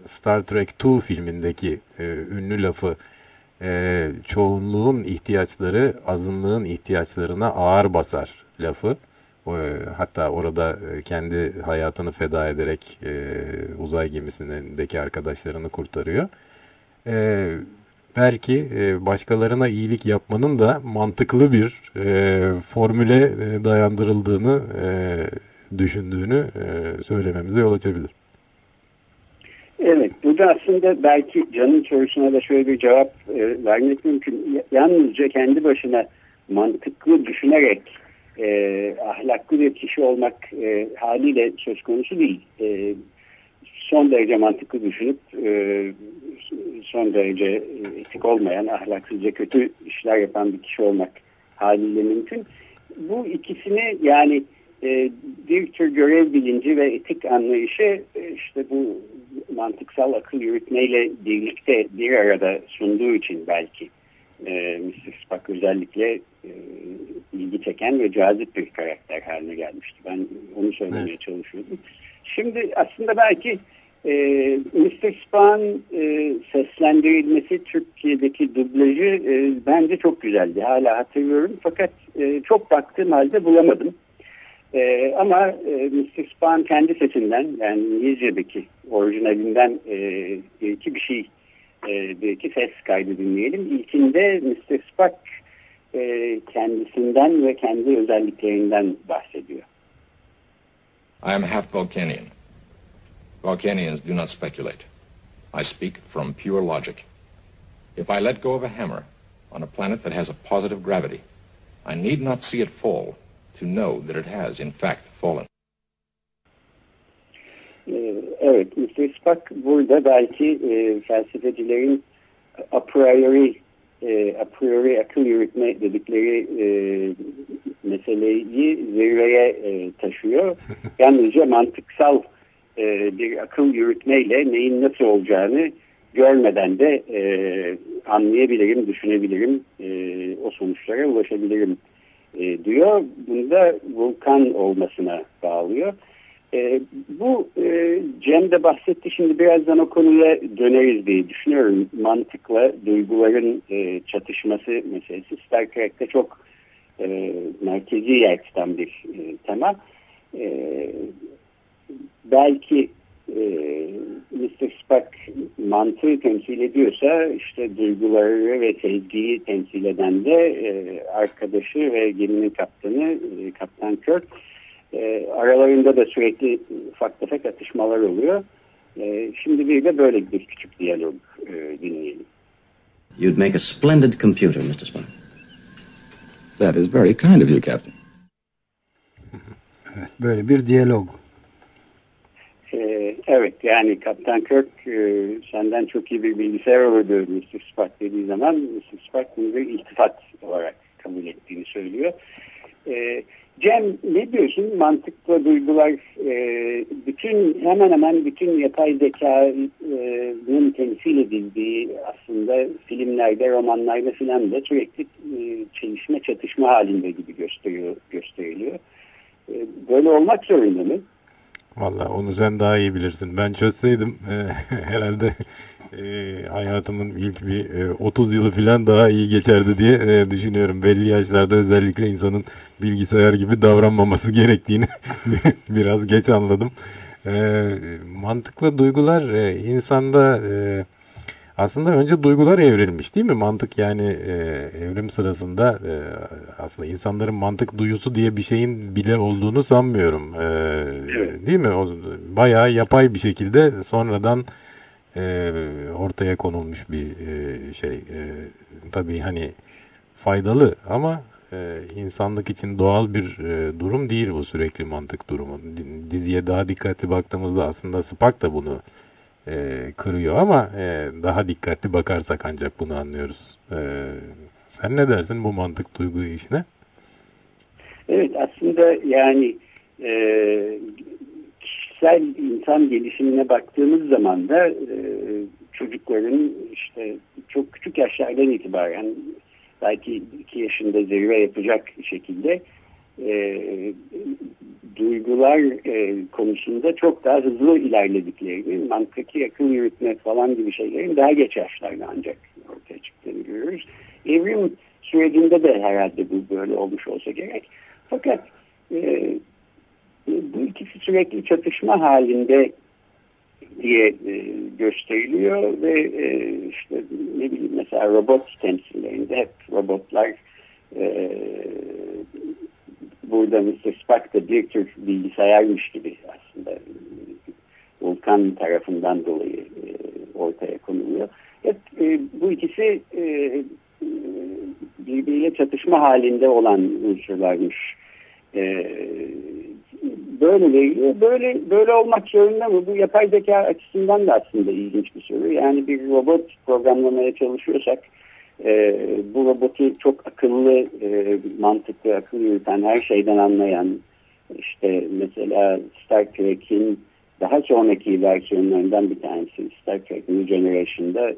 Star Trek II filmindeki e, ünlü lafı e, çoğunluğun ihtiyaçları azınlığın ihtiyaçlarına ağır basar lafı. E, hatta orada e, kendi hayatını feda ederek e, uzay gemisindeki arkadaşlarını kurtarıyor. E, belki e, başkalarına iyilik yapmanın da mantıklı bir e, formüle e, dayandırıldığını e, düşündüğünü e, söylememize yol açabilir. Evet, burada aslında belki Can'ın sorusuna da şöyle bir cevap e, vermek mümkün. Yalnızca kendi başına mantıklı düşünerek e, ahlaklı bir kişi olmak e, haliyle söz konusu değil. E, son derece mantıklı düşünüp e, son derece etik olmayan, ahlaksızca kötü işler yapan bir kişi olmak haliyle mümkün. Bu ikisini yani e, bir tür görev bilinci ve etik anlayışı e, işte bu mantıksal akıl yürütmeyle birlikte bir arada sunduğu için belki e, Mr. Spock özellikle e, ilgi çeken ve cazip bir karakter haline gelmişti. Ben onu söylemeye evet. çalışıyordum. Şimdi aslında belki e, Mr. Spock'ın e, seslendirilmesi Türkiye'deki dublajı e, bence çok güzeldi. Hala hatırlıyorum fakat e, çok baktığım halde bulamadım. E, ama e, Mr. Spock'ın kendi sesinden yani İngilizce'deki orijinalinden e, iki bir şey e, bir iki ses kaydı dinleyelim. İlkinde Mr. Spock e, kendisinden ve kendi özelliklerinden bahsediyor. I am half Vulcanian. Vulcanians do not speculate. I speak from pure logic. If I let go of a hammer on a planet that has a positive gravity, I need not see it fall to know that it has in fact fallen. Ee, evet. Spock burada belki e, felsefecilerin a priori e, a priori akıl yürütme dedikleri e, meseleyi zirveye e, taşıyor. Yalnızca mantıksal e, bir akıl yürütmeyle neyin nasıl olacağını görmeden de e, anlayabilirim, düşünebilirim, e, o sonuçlara ulaşabilirim e, diyor. Bunu da vulkan olmasına bağlıyor. E, bu e, Cem de bahsetti. Şimdi birazdan o konuya döneriz diye düşünüyorum. Mantıkla duyguların e, çatışması meselesi Star Trek'te çok e, merkezi yer tutan bir e, tema. E, belki e, Mr. Spock mantığı temsil ediyorsa işte duyguları ve sevgiyi temsil eden de e, arkadaşı ve geminin kaptanı e, Kaptan Kirk e, aralarında da sürekli ufak tefek atışmalar oluyor. E, şimdi bir de böyle bir küçük diyalog e, dinleyelim. You'd make a splendid computer, Mr. Spock. That is very kind of you, Captain. Evet, böyle bir diyalog. Evet yani Kaptan Kirk e, senden çok iyi bir bilgisayar olurdu Mr. Spock dediği zaman Mr. Spock bunu bir iltifat olarak kabul ettiğini söylüyor. Ee, Cem ne diyorsun? Mantıkla duygular e, bütün hemen hemen bütün yapay zekanın temsil edildiği aslında filmlerde, romanlarda filan da sürekli e, çelişme, çatışma halinde gibi gösteriyor, gösteriliyor. E, böyle olmak zorunda mı? Valla onu sen daha iyi bilirsin. Ben çözseydim e, herhalde e, hayatımın ilk bir e, 30 yılı falan daha iyi geçerdi diye e, düşünüyorum. Belli yaşlarda özellikle insanın bilgisayar gibi davranmaması gerektiğini biraz geç anladım. E, mantıklı duygular e, insanda e, aslında önce duygular evrilmiş değil mi? Mantık yani e, evrim sırasında e, aslında insanların mantık duyusu diye bir şeyin bile olduğunu sanmıyorum. E, Evet. Değil mi? O, bayağı yapay bir şekilde sonradan e, ortaya konulmuş bir e, şey. E, tabii hani faydalı ama e, insanlık için doğal bir e, durum değil bu sürekli mantık durumu. Diziye daha dikkatli baktığımızda aslında Spock da bunu e, kırıyor ama e, daha dikkatli bakarsak ancak bunu anlıyoruz. E, sen ne dersin bu mantık duygu işine? Evet aslında yani e, kişisel insan gelişimine baktığımız zaman da e, çocukların işte çok küçük yaşlardan itibaren belki iki yaşında zirve yapacak şekilde e, duygular e, konusunda çok daha hızlı ilerlediklerini, mantıki akıl yürütme falan gibi şeylerin daha geç yaşlarda ancak ortaya çıktığını görüyoruz. Evrim sürecinde de herhalde bu böyle olmuş olsa gerek. Fakat e, bu ikisi sürekli çatışma halinde diye e, gösteriliyor ve e, işte ne bileyim mesela robot temsillerinde hep robotlar e, burada Mr. Spock da bir tür bilgisayarmış gibi aslında Volkan tarafından dolayı e, ortaya konuluyor. Hep e, bu ikisi e, birbiriyle çatışma halinde olan unsurlarmış. E, böyle veriliyor. Böyle böyle olmak zorunda mı? Bu yapay zeka açısından da aslında ilginç bir soru. Yani bir robot programlamaya çalışıyorsak e, bu robotu çok akıllı, e, mantıklı, akıl yürüten, her şeyden anlayan işte mesela Star Trek'in daha sonraki versiyonlarından bir tanesi Star Trek New Generation'da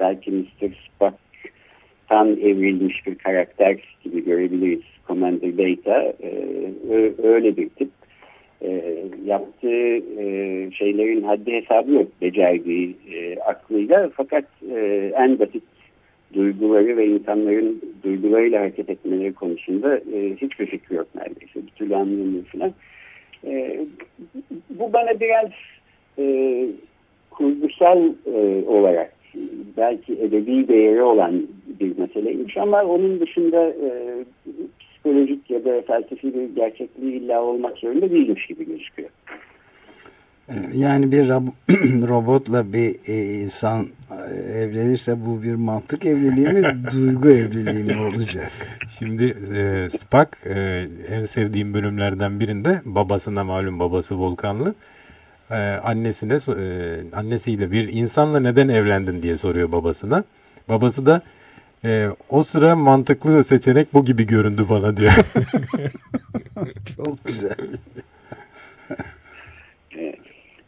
belki Mr. Spock'tan evrilmiş bir karakter gibi görebiliriz. Commander Data e, öyle bir tip. E, yaptığı e, şeylerin haddi hesabı yok becerdiği e, aklıyla fakat e, en basit duyguları ve insanların duygularıyla hareket etmeleri konusunda e, hiçbir fikri yok neredeyse. Bir türlü anlayamıyor falan. E, bu bana biraz e, kurgusal e, olarak belki edebi değeri olan bir meseleymiş ama onun dışında e, psikolojik ya da felsefi bir gerçekliği illa olmak zorunda değilmiş gibi gözüküyor. Yani bir robotla bir e, insan e, evlenirse bu bir mantık evliliği mi, duygu evliliği mi olacak? Şimdi e, Spock e, en sevdiğim bölümlerden birinde babasına malum babası Volkanlı e, annesine e, annesiyle bir insanla neden evlendin diye soruyor babasına. Babası da e, o sıra mantıklı seçenek bu gibi göründü bana diyor. Çok güzel.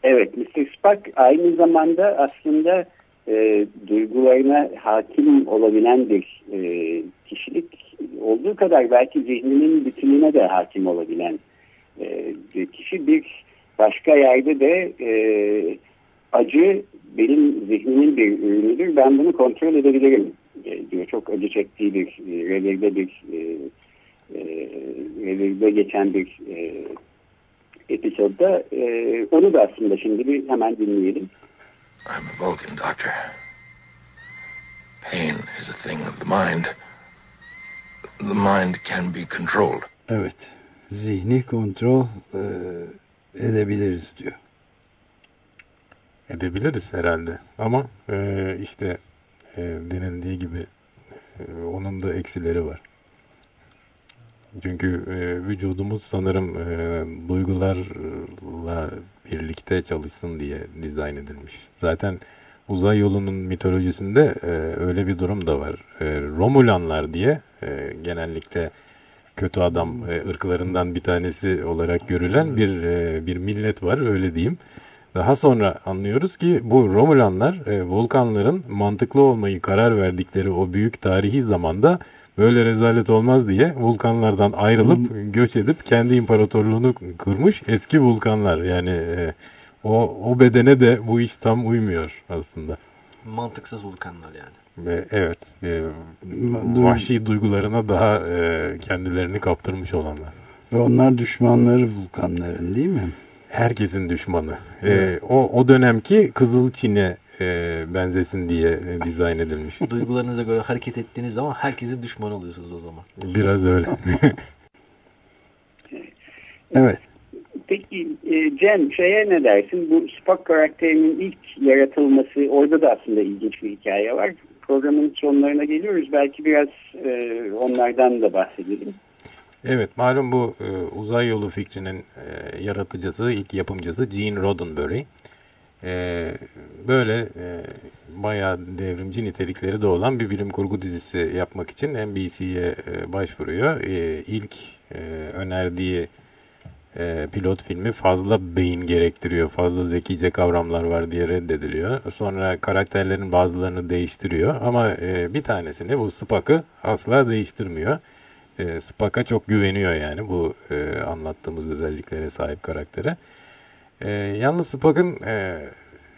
Evet. Spock aynı zamanda aslında e, duygularına hakim olabilen bir e, kişilik olduğu kadar belki zihninin bütününe de hakim olabilen e, bir kişi. Bir başka yerde de e, acı benim zihnimin bir ürünüdür. Ben bunu kontrol edebilirim e, diyor. Çok acı çektiği bir e, revirde bir e, e, revirde geçen bir e, episodda e, onu da aslında şimdi bir hemen dinleyelim. I'm a Vulcan doctor. Pain is a thing of the mind. The mind can be controlled. Evet. Zihni kontrol e, edebiliriz diyor. Edebiliriz herhalde. Ama e, işte e, denildiği gibi e, onun da eksileri var. Çünkü e, vücudumuz sanırım e, duygularla birlikte çalışsın diye dizayn edilmiş. Zaten uzay yolunun mitolojisinde e, öyle bir durum da var. E, Romulanlar diye e, genellikle kötü adam e, ırklarından bir tanesi olarak görülen bir e, bir millet var öyle diyeyim. Daha sonra anlıyoruz ki bu Romulanlar e, Volkanların mantıklı olmayı karar verdikleri o büyük tarihi zamanda böyle rezalet olmaz diye vulkanlardan ayrılıp hmm. göç edip kendi imparatorluğunu kurmuş eski vulkanlar. Yani e, o, o bedene de bu iş tam uymuyor aslında. Mantıksız vulkanlar yani. Ve evet, e, vahşi duygularına daha e, kendilerini kaptırmış olanlar. Ve onlar düşmanları vulkanların değil mi? Herkesin düşmanı. E, evet. E, o, o dönemki Kızıl Çin'e e, benzesin diye e, dizayn edilmiş. Duygularınıza göre hareket ettiğiniz zaman herkese düşman oluyorsunuz o zaman. Biraz öyle. evet. Peki e, Cem şeye ne dersin? Bu Spock karakterinin ilk yaratılması orada da aslında ilginç bir hikaye var. Programın sonlarına geliyoruz. Belki biraz e, onlardan da bahsedelim. Evet malum bu e, uzay yolu fikrinin e, yaratıcısı, ilk yapımcısı Gene Roddenberry. E, böyle e, bayağı devrimci nitelikleri de olan bir bilim kurgu dizisi yapmak için NBC'ye e, başvuruyor. E, ilk e, önerdiği e, pilot filmi fazla beyin gerektiriyor, fazla zekice kavramlar var diye reddediliyor. Sonra karakterlerin bazılarını değiştiriyor ama e, bir tanesini bu Spock'ı asla değiştirmiyor. E, Spock'a çok güveniyor yani bu e, anlattığımız özelliklere sahip karaktere. E, yalnız Spock'ın e,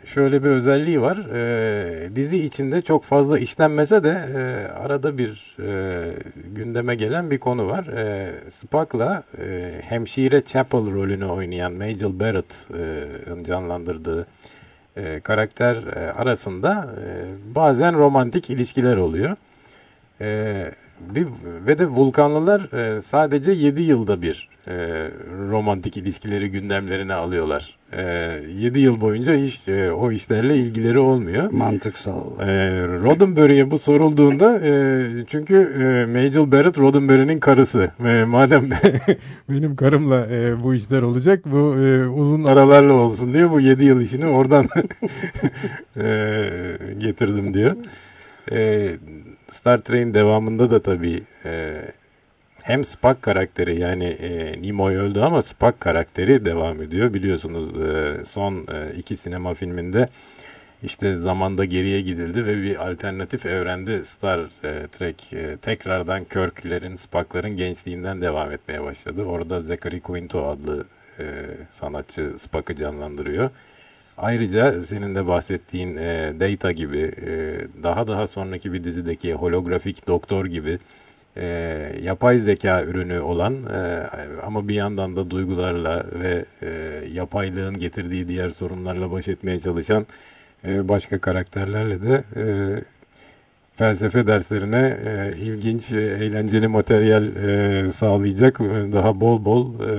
şöyle bir özelliği var. E, dizi içinde çok fazla işlenmese de e, arada bir e, gündeme gelen bir konu var. E, Spock'la e, hemşire Chapel rolünü oynayan Majel Barrett'ın canlandırdığı e, karakter e, arasında e, bazen romantik ilişkiler oluyor. E, bir, ve de vulkanlılar e, sadece 7 yılda bir e, romantik ilişkileri gündemlerine alıyorlar. E, 7 yıl boyunca hiç e, o işlerle ilgileri olmuyor. Mantıksal. E, Roddenberry'e bu sorulduğunda e, çünkü e, Majel Barrett Roddenberry'nin karısı. E, madem benim karımla e, bu işler olacak bu e, uzun aralarla olsun diyor. Bu 7 yıl işini oradan e, getirdim diyor. E, Star Trek'in devamında da tabii e, hem Spock karakteri yani e, Nimoy öldü ama Spock karakteri devam ediyor. Biliyorsunuz e, son e, iki sinema filminde işte zamanda geriye gidildi ve bir alternatif evrende Star e, Trek e, tekrardan Kirk'lerin, Spock'ların gençliğinden devam etmeye başladı. Orada Zachary Quinto adlı e, sanatçı Spock'ı canlandırıyor. Ayrıca senin de bahsettiğin e, Data gibi e, daha daha sonraki bir dizideki holografik doktor gibi e, yapay zeka ürünü olan e, ama bir yandan da duygularla ve e, yapaylığın getirdiği diğer sorunlarla baş etmeye çalışan e, başka karakterlerle de e, felsefe derslerine e, ilginç, e, eğlenceli materyal e, sağlayacak e, daha bol bol e,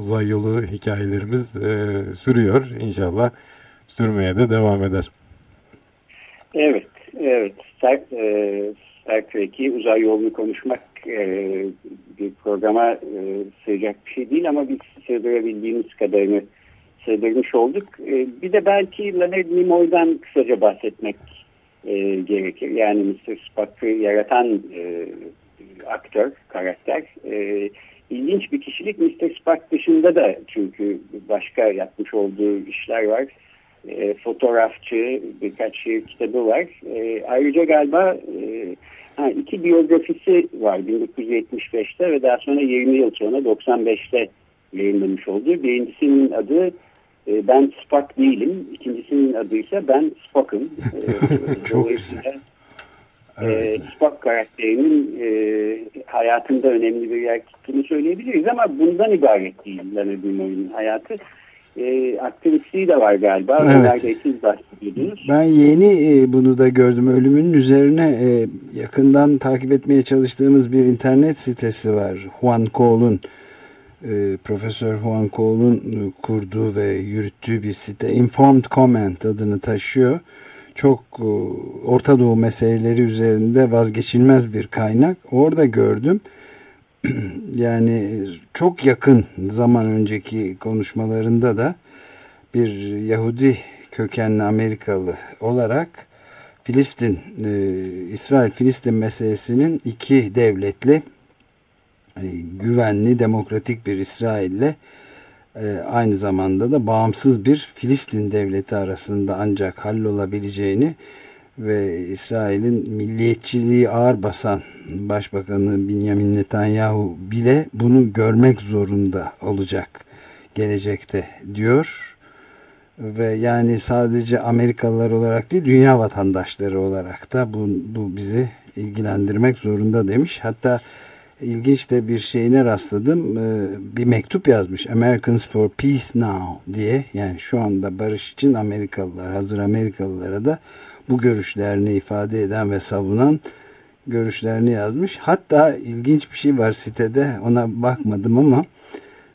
uzay yolu hikayelerimiz e, sürüyor. İnşallah sürmeye de devam eder. Evet, evet. E, Trek'i uzay yolunu konuşmak e, bir programa e, sığacak bir şey değil ama biz sığdırabildiğimiz kadarını sığdırmış olduk. E, bir de belki Leonard Nimoy'dan kısaca bahsetmek e, gerekir. Yani Mr. Spock'ı yaratan e, aktör, karakter. E, ilginç bir kişilik Mr. Spock dışında da çünkü başka yapmış olduğu işler var. E, fotoğrafçı, birkaç şiir kitabı var. E, ayrıca galiba e, ha, iki biyografisi var 1975'te ve daha sonra 20 yıl sonra 95'te yayınlamış olduğu. Birincisinin adı e, Ben Spock değilim. İkincisinin adı ise Ben Spock'ım. E, Çok güzel. Evet. E, Spock karakterinin e, hayatında önemli bir yer tuttuğunu söyleyebiliriz ama bundan ibaret değil Leonard Nimoy'un hayatı. E, aktivistliği de var galiba. Evet. Onlarda siz bahsediyordunuz. Ben yeni e, bunu da gördüm. Ölümünün üzerine e, yakından takip etmeye çalıştığımız bir internet sitesi var. Juan Cole'un e, Profesör Juan e, kurduğu ve yürüttüğü bir site Informed Comment adını taşıyor. Çok e, Orta Doğu meseleleri üzerinde vazgeçilmez bir kaynak. Orada gördüm. yani çok yakın zaman önceki konuşmalarında da bir Yahudi kökenli Amerikalı olarak Filistin, e, İsrail-Filistin meselesinin iki devletli e, güvenli, demokratik bir İsrail'le e, aynı zamanda da bağımsız bir Filistin devleti arasında ancak hallolabileceğini ve İsrail'in milliyetçiliği ağır basan Başbakanı Benjamin Netanyahu bile bunu görmek zorunda olacak gelecekte diyor. Ve yani sadece Amerikalılar olarak değil dünya vatandaşları olarak da bu, bu bizi ilgilendirmek zorunda demiş. Hatta ilginç de bir şeyine rastladım. Ee, bir mektup yazmış. Americans for Peace Now diye. Yani şu anda barış için Amerikalılar, hazır Amerikalılara da bu görüşlerini ifade eden ve savunan görüşlerini yazmış. Hatta ilginç bir şey var sitede. Ona bakmadım ama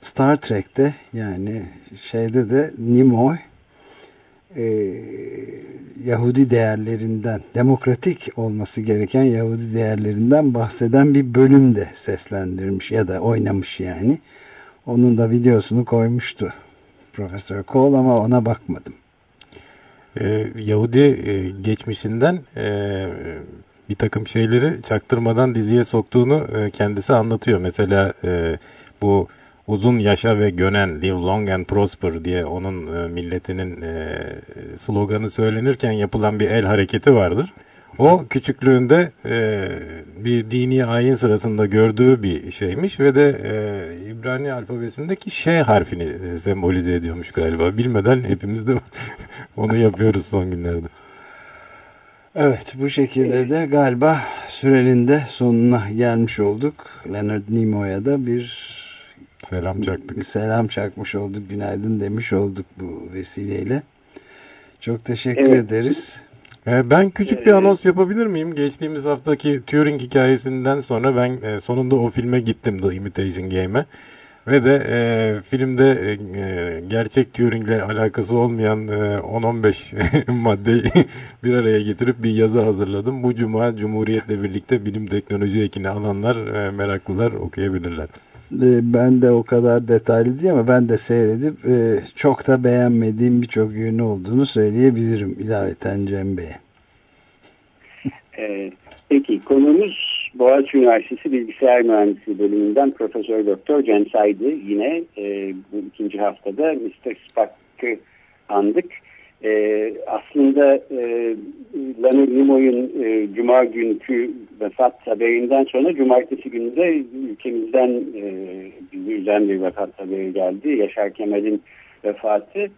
Star Trek'te yani şeyde de Nimoy e, Yahudi değerlerinden, demokratik olması gereken Yahudi değerlerinden bahseden bir bölüm de seslendirmiş ya da oynamış yani. Onun da videosunu koymuştu Profesör Cole ama ona bakmadım. Ee, Yahudi e, geçmişinden e, bir takım şeyleri çaktırmadan diziye soktuğunu e, kendisi anlatıyor. Mesela e, bu uzun yaşa ve gönen live long and prosper diye onun e, milletinin e, sloganı söylenirken yapılan bir el hareketi vardır. O küçüklüğünde e, bir dini ayin sırasında gördüğü bir şeymiş ve de e, İbrani alfabesindeki Ş harfini e, sembolize ediyormuş galiba. Bilmeden hepimiz de onu yapıyoruz son günlerde. Evet bu şekilde de galiba sürenin de sonuna gelmiş olduk. Leonard Nimoy'a da bir Selam çaktık. Selam çakmış olduk. Günaydın demiş olduk bu vesileyle. Çok teşekkür evet. ederiz. Ben küçük bir anons yapabilir miyim? Geçtiğimiz haftaki Turing hikayesinden sonra ben sonunda o filme gittim The Imitation Game'e. Ve de e, filmde e, gerçek Turing'le alakası olmayan e, 10-15 maddeyi bir araya getirip bir yazı hazırladım. Bu cuma Cumhuriyet'le birlikte bilim teknoloji ekini alanlar, e, meraklılar okuyabilirler. Ben de o kadar detaylı değil ama ben de seyredip e, çok da beğenmediğim birçok yönü olduğunu söyleyebilirim ilaveten Cem Bey'e. Ee, peki konumuz Boğaziçi Üniversitesi Bilgisayar Mühendisliği bölümünden Profesör Doktor Cem Saydı. Yine e, bu ikinci haftada Mr. Spock'ı andık. E, aslında e, Leonard Nimoy'un e, Cuma günkü vefat haberinden sonra Cumartesi günü de ülkemizden e, bizi bir vefat haberi geldi. Yaşar Kemal'in vefatı.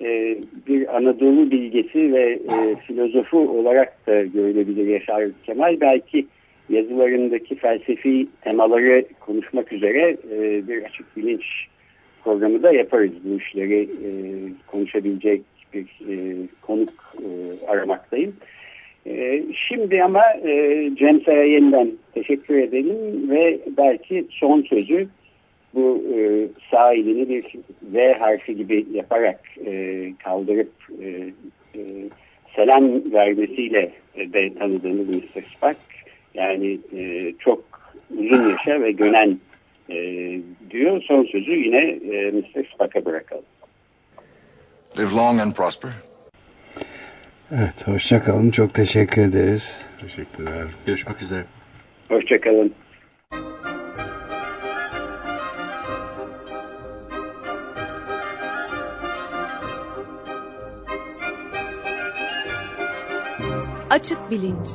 e, bir Anadolu bilgesi ve e, filozofu olarak da görülebilir Yaşar Kemal. Belki yazılarındaki felsefi temaları konuşmak üzere e, bir açık bilinç programı da yaparız. Bu işleri e, konuşabilecek bir e, konuk e, aramaktayım. E, şimdi ama e, Cem yeniden teşekkür edelim ve belki son sözü bu e, sağ elini bir V harfi gibi yaparak e, kaldırıp e, e, selam vermesiyle de tanıdığımız Mr. Spock yani e, çok uzun yaşa ve gönen e, diyor. Son sözü yine e, Mr. Spock'a bırakalım. Live long and prosper. Evet, hoşçakalın. Çok teşekkür ederiz. Teşekkürler. Görüşmek üzere. Hoşçakalın. Açık Bilinç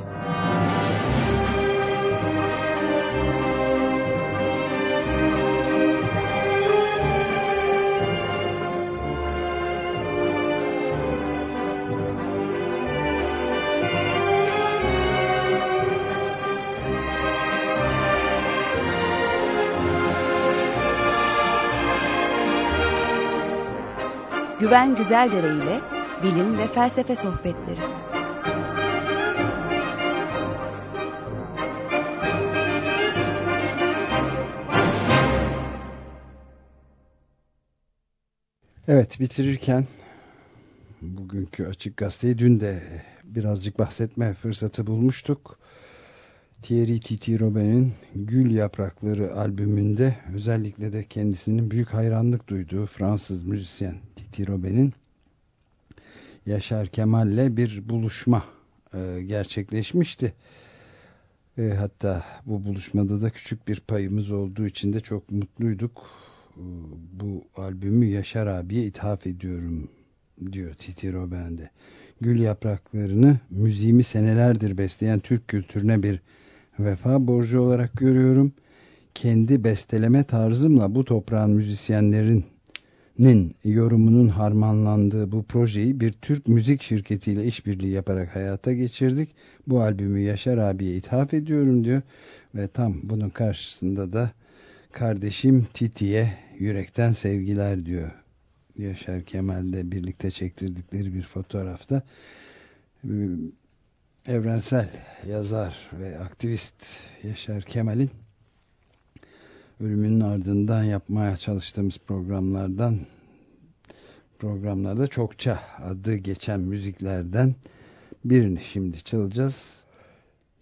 Güven Güzeldere ile bilim ve felsefe sohbetleri. Evet bitirirken bugünkü Açık Gazete'yi dün de birazcık bahsetme fırsatı bulmuştuk. Thierry Titi Robin'in Gül Yaprakları albümünde özellikle de kendisinin büyük hayranlık duyduğu Fransız müzisyen Titi Robin'in Yaşar Kemal'le bir buluşma e, gerçekleşmişti. E, hatta bu buluşmada da küçük bir payımız olduğu için de çok mutluyduk. E, bu albümü Yaşar abiye ithaf ediyorum diyor Titi Robin'de. Gül yapraklarını müziğimi senelerdir besleyen Türk kültürüne bir vefa borcu olarak görüyorum. Kendi besteleme tarzımla bu toprağın müzisyenlerinin yorumunun harmanlandığı bu projeyi bir Türk müzik şirketiyle işbirliği yaparak hayata geçirdik. Bu albümü Yaşar abiye ithaf ediyorum diyor ve tam bunun karşısında da kardeşim Titi'ye yürekten sevgiler diyor. Yaşar Kemal'de birlikte çektirdikleri bir fotoğrafta evrensel yazar ve aktivist Yaşar Kemal'in ölümünün ardından yapmaya çalıştığımız programlardan programlarda çokça adı geçen müziklerden birini şimdi çalacağız.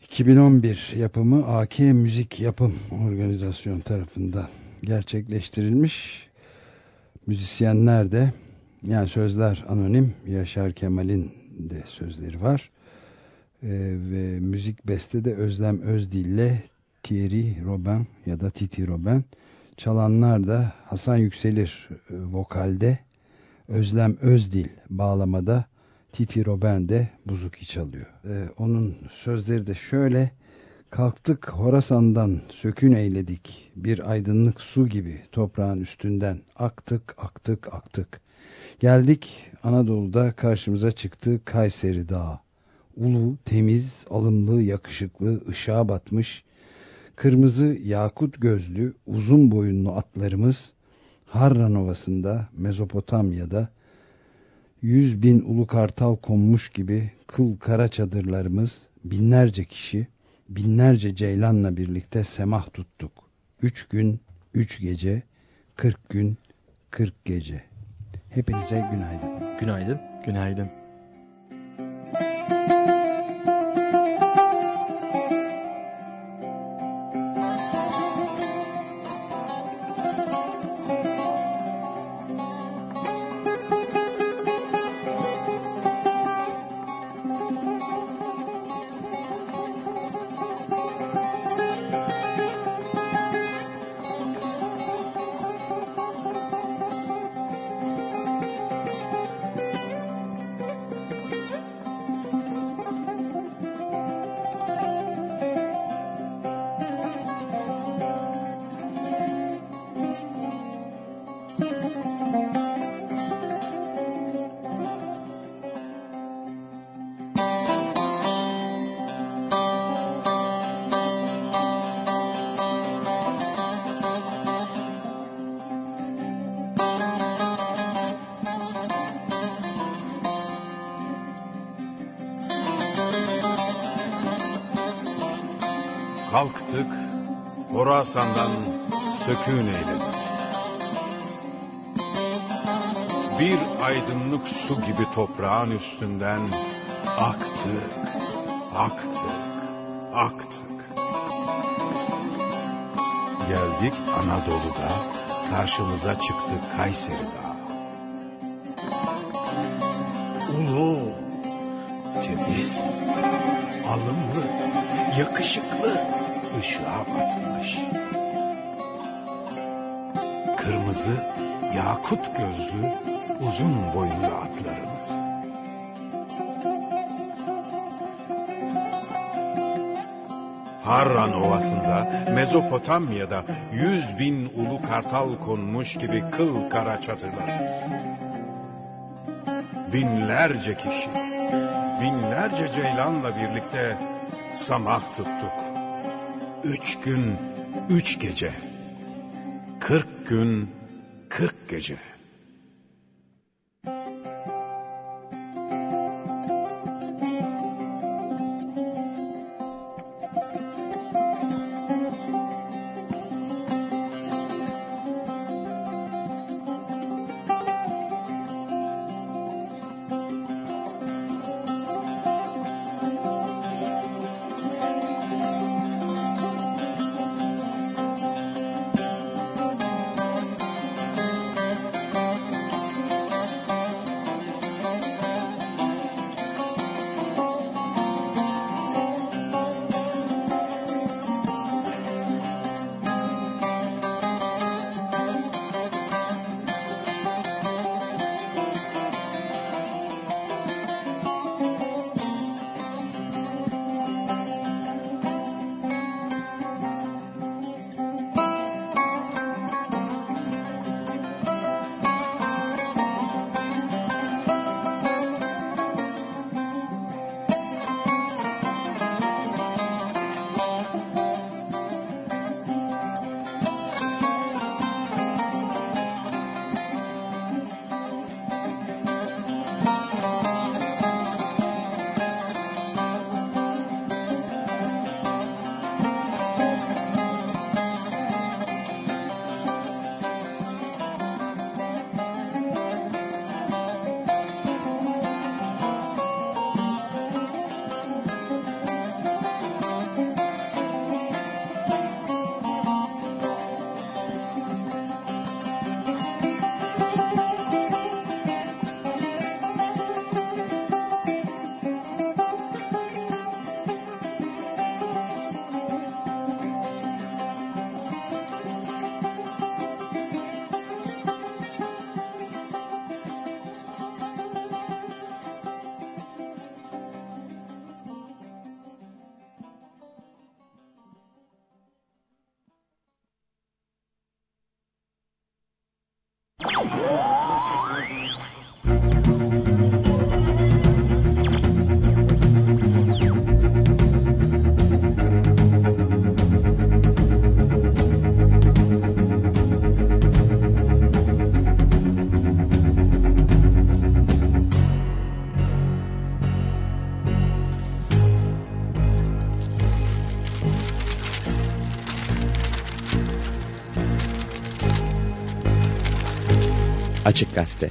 2011 yapımı AK Müzik Yapım Organizasyon tarafından gerçekleştirilmiş. Müzisyenler de yani sözler anonim Yaşar Kemal'in de sözleri var ve müzik beste de Özlem Özdil ile Thierry Robin ya da Titi Robin. Çalanlar da Hasan Yükselir e, vokalde. Özlem Özdil bağlamada. Titi Robin de buzuki çalıyor. Ee, onun sözleri de şöyle. Kalktık Horasan'dan sökün eyledik. Bir aydınlık su gibi toprağın üstünden aktık aktık aktık. Geldik Anadolu'da karşımıza çıktı Kayseri Dağı ulu, temiz, alımlı, yakışıklı, ışığa batmış, kırmızı yakut gözlü, uzun boyunlu atlarımız Harran Ovası'nda, Mezopotamya'da yüz bin ulu kartal konmuş gibi kıl kara çadırlarımız binlerce kişi, binlerce ceylanla birlikte semah tuttuk. Üç gün, üç gece, kırk gün, kırk gece. Hepinize günaydın. Günaydın. Günaydın. Horasan'dan sökün eyledik. Bir aydınlık su gibi toprağın üstünden aktık, aktık, aktık. Geldik Anadolu'da, karşımıza çıktı Kayseri Dağı. Ulu, temiz, alımlı, yakışıklı, ışığa batmış. Kırmızı, yakut gözlü, uzun boylu atlarımız. Harran Ovası'nda, Mezopotamya'da yüz bin ulu kartal konmuş gibi kıl kara çadırlarız. Binlerce kişi, binlerce ceylanla birlikte samah tuttuk. Üç gün, üç gece. Kırk gün, kırk gece. Açık Gazete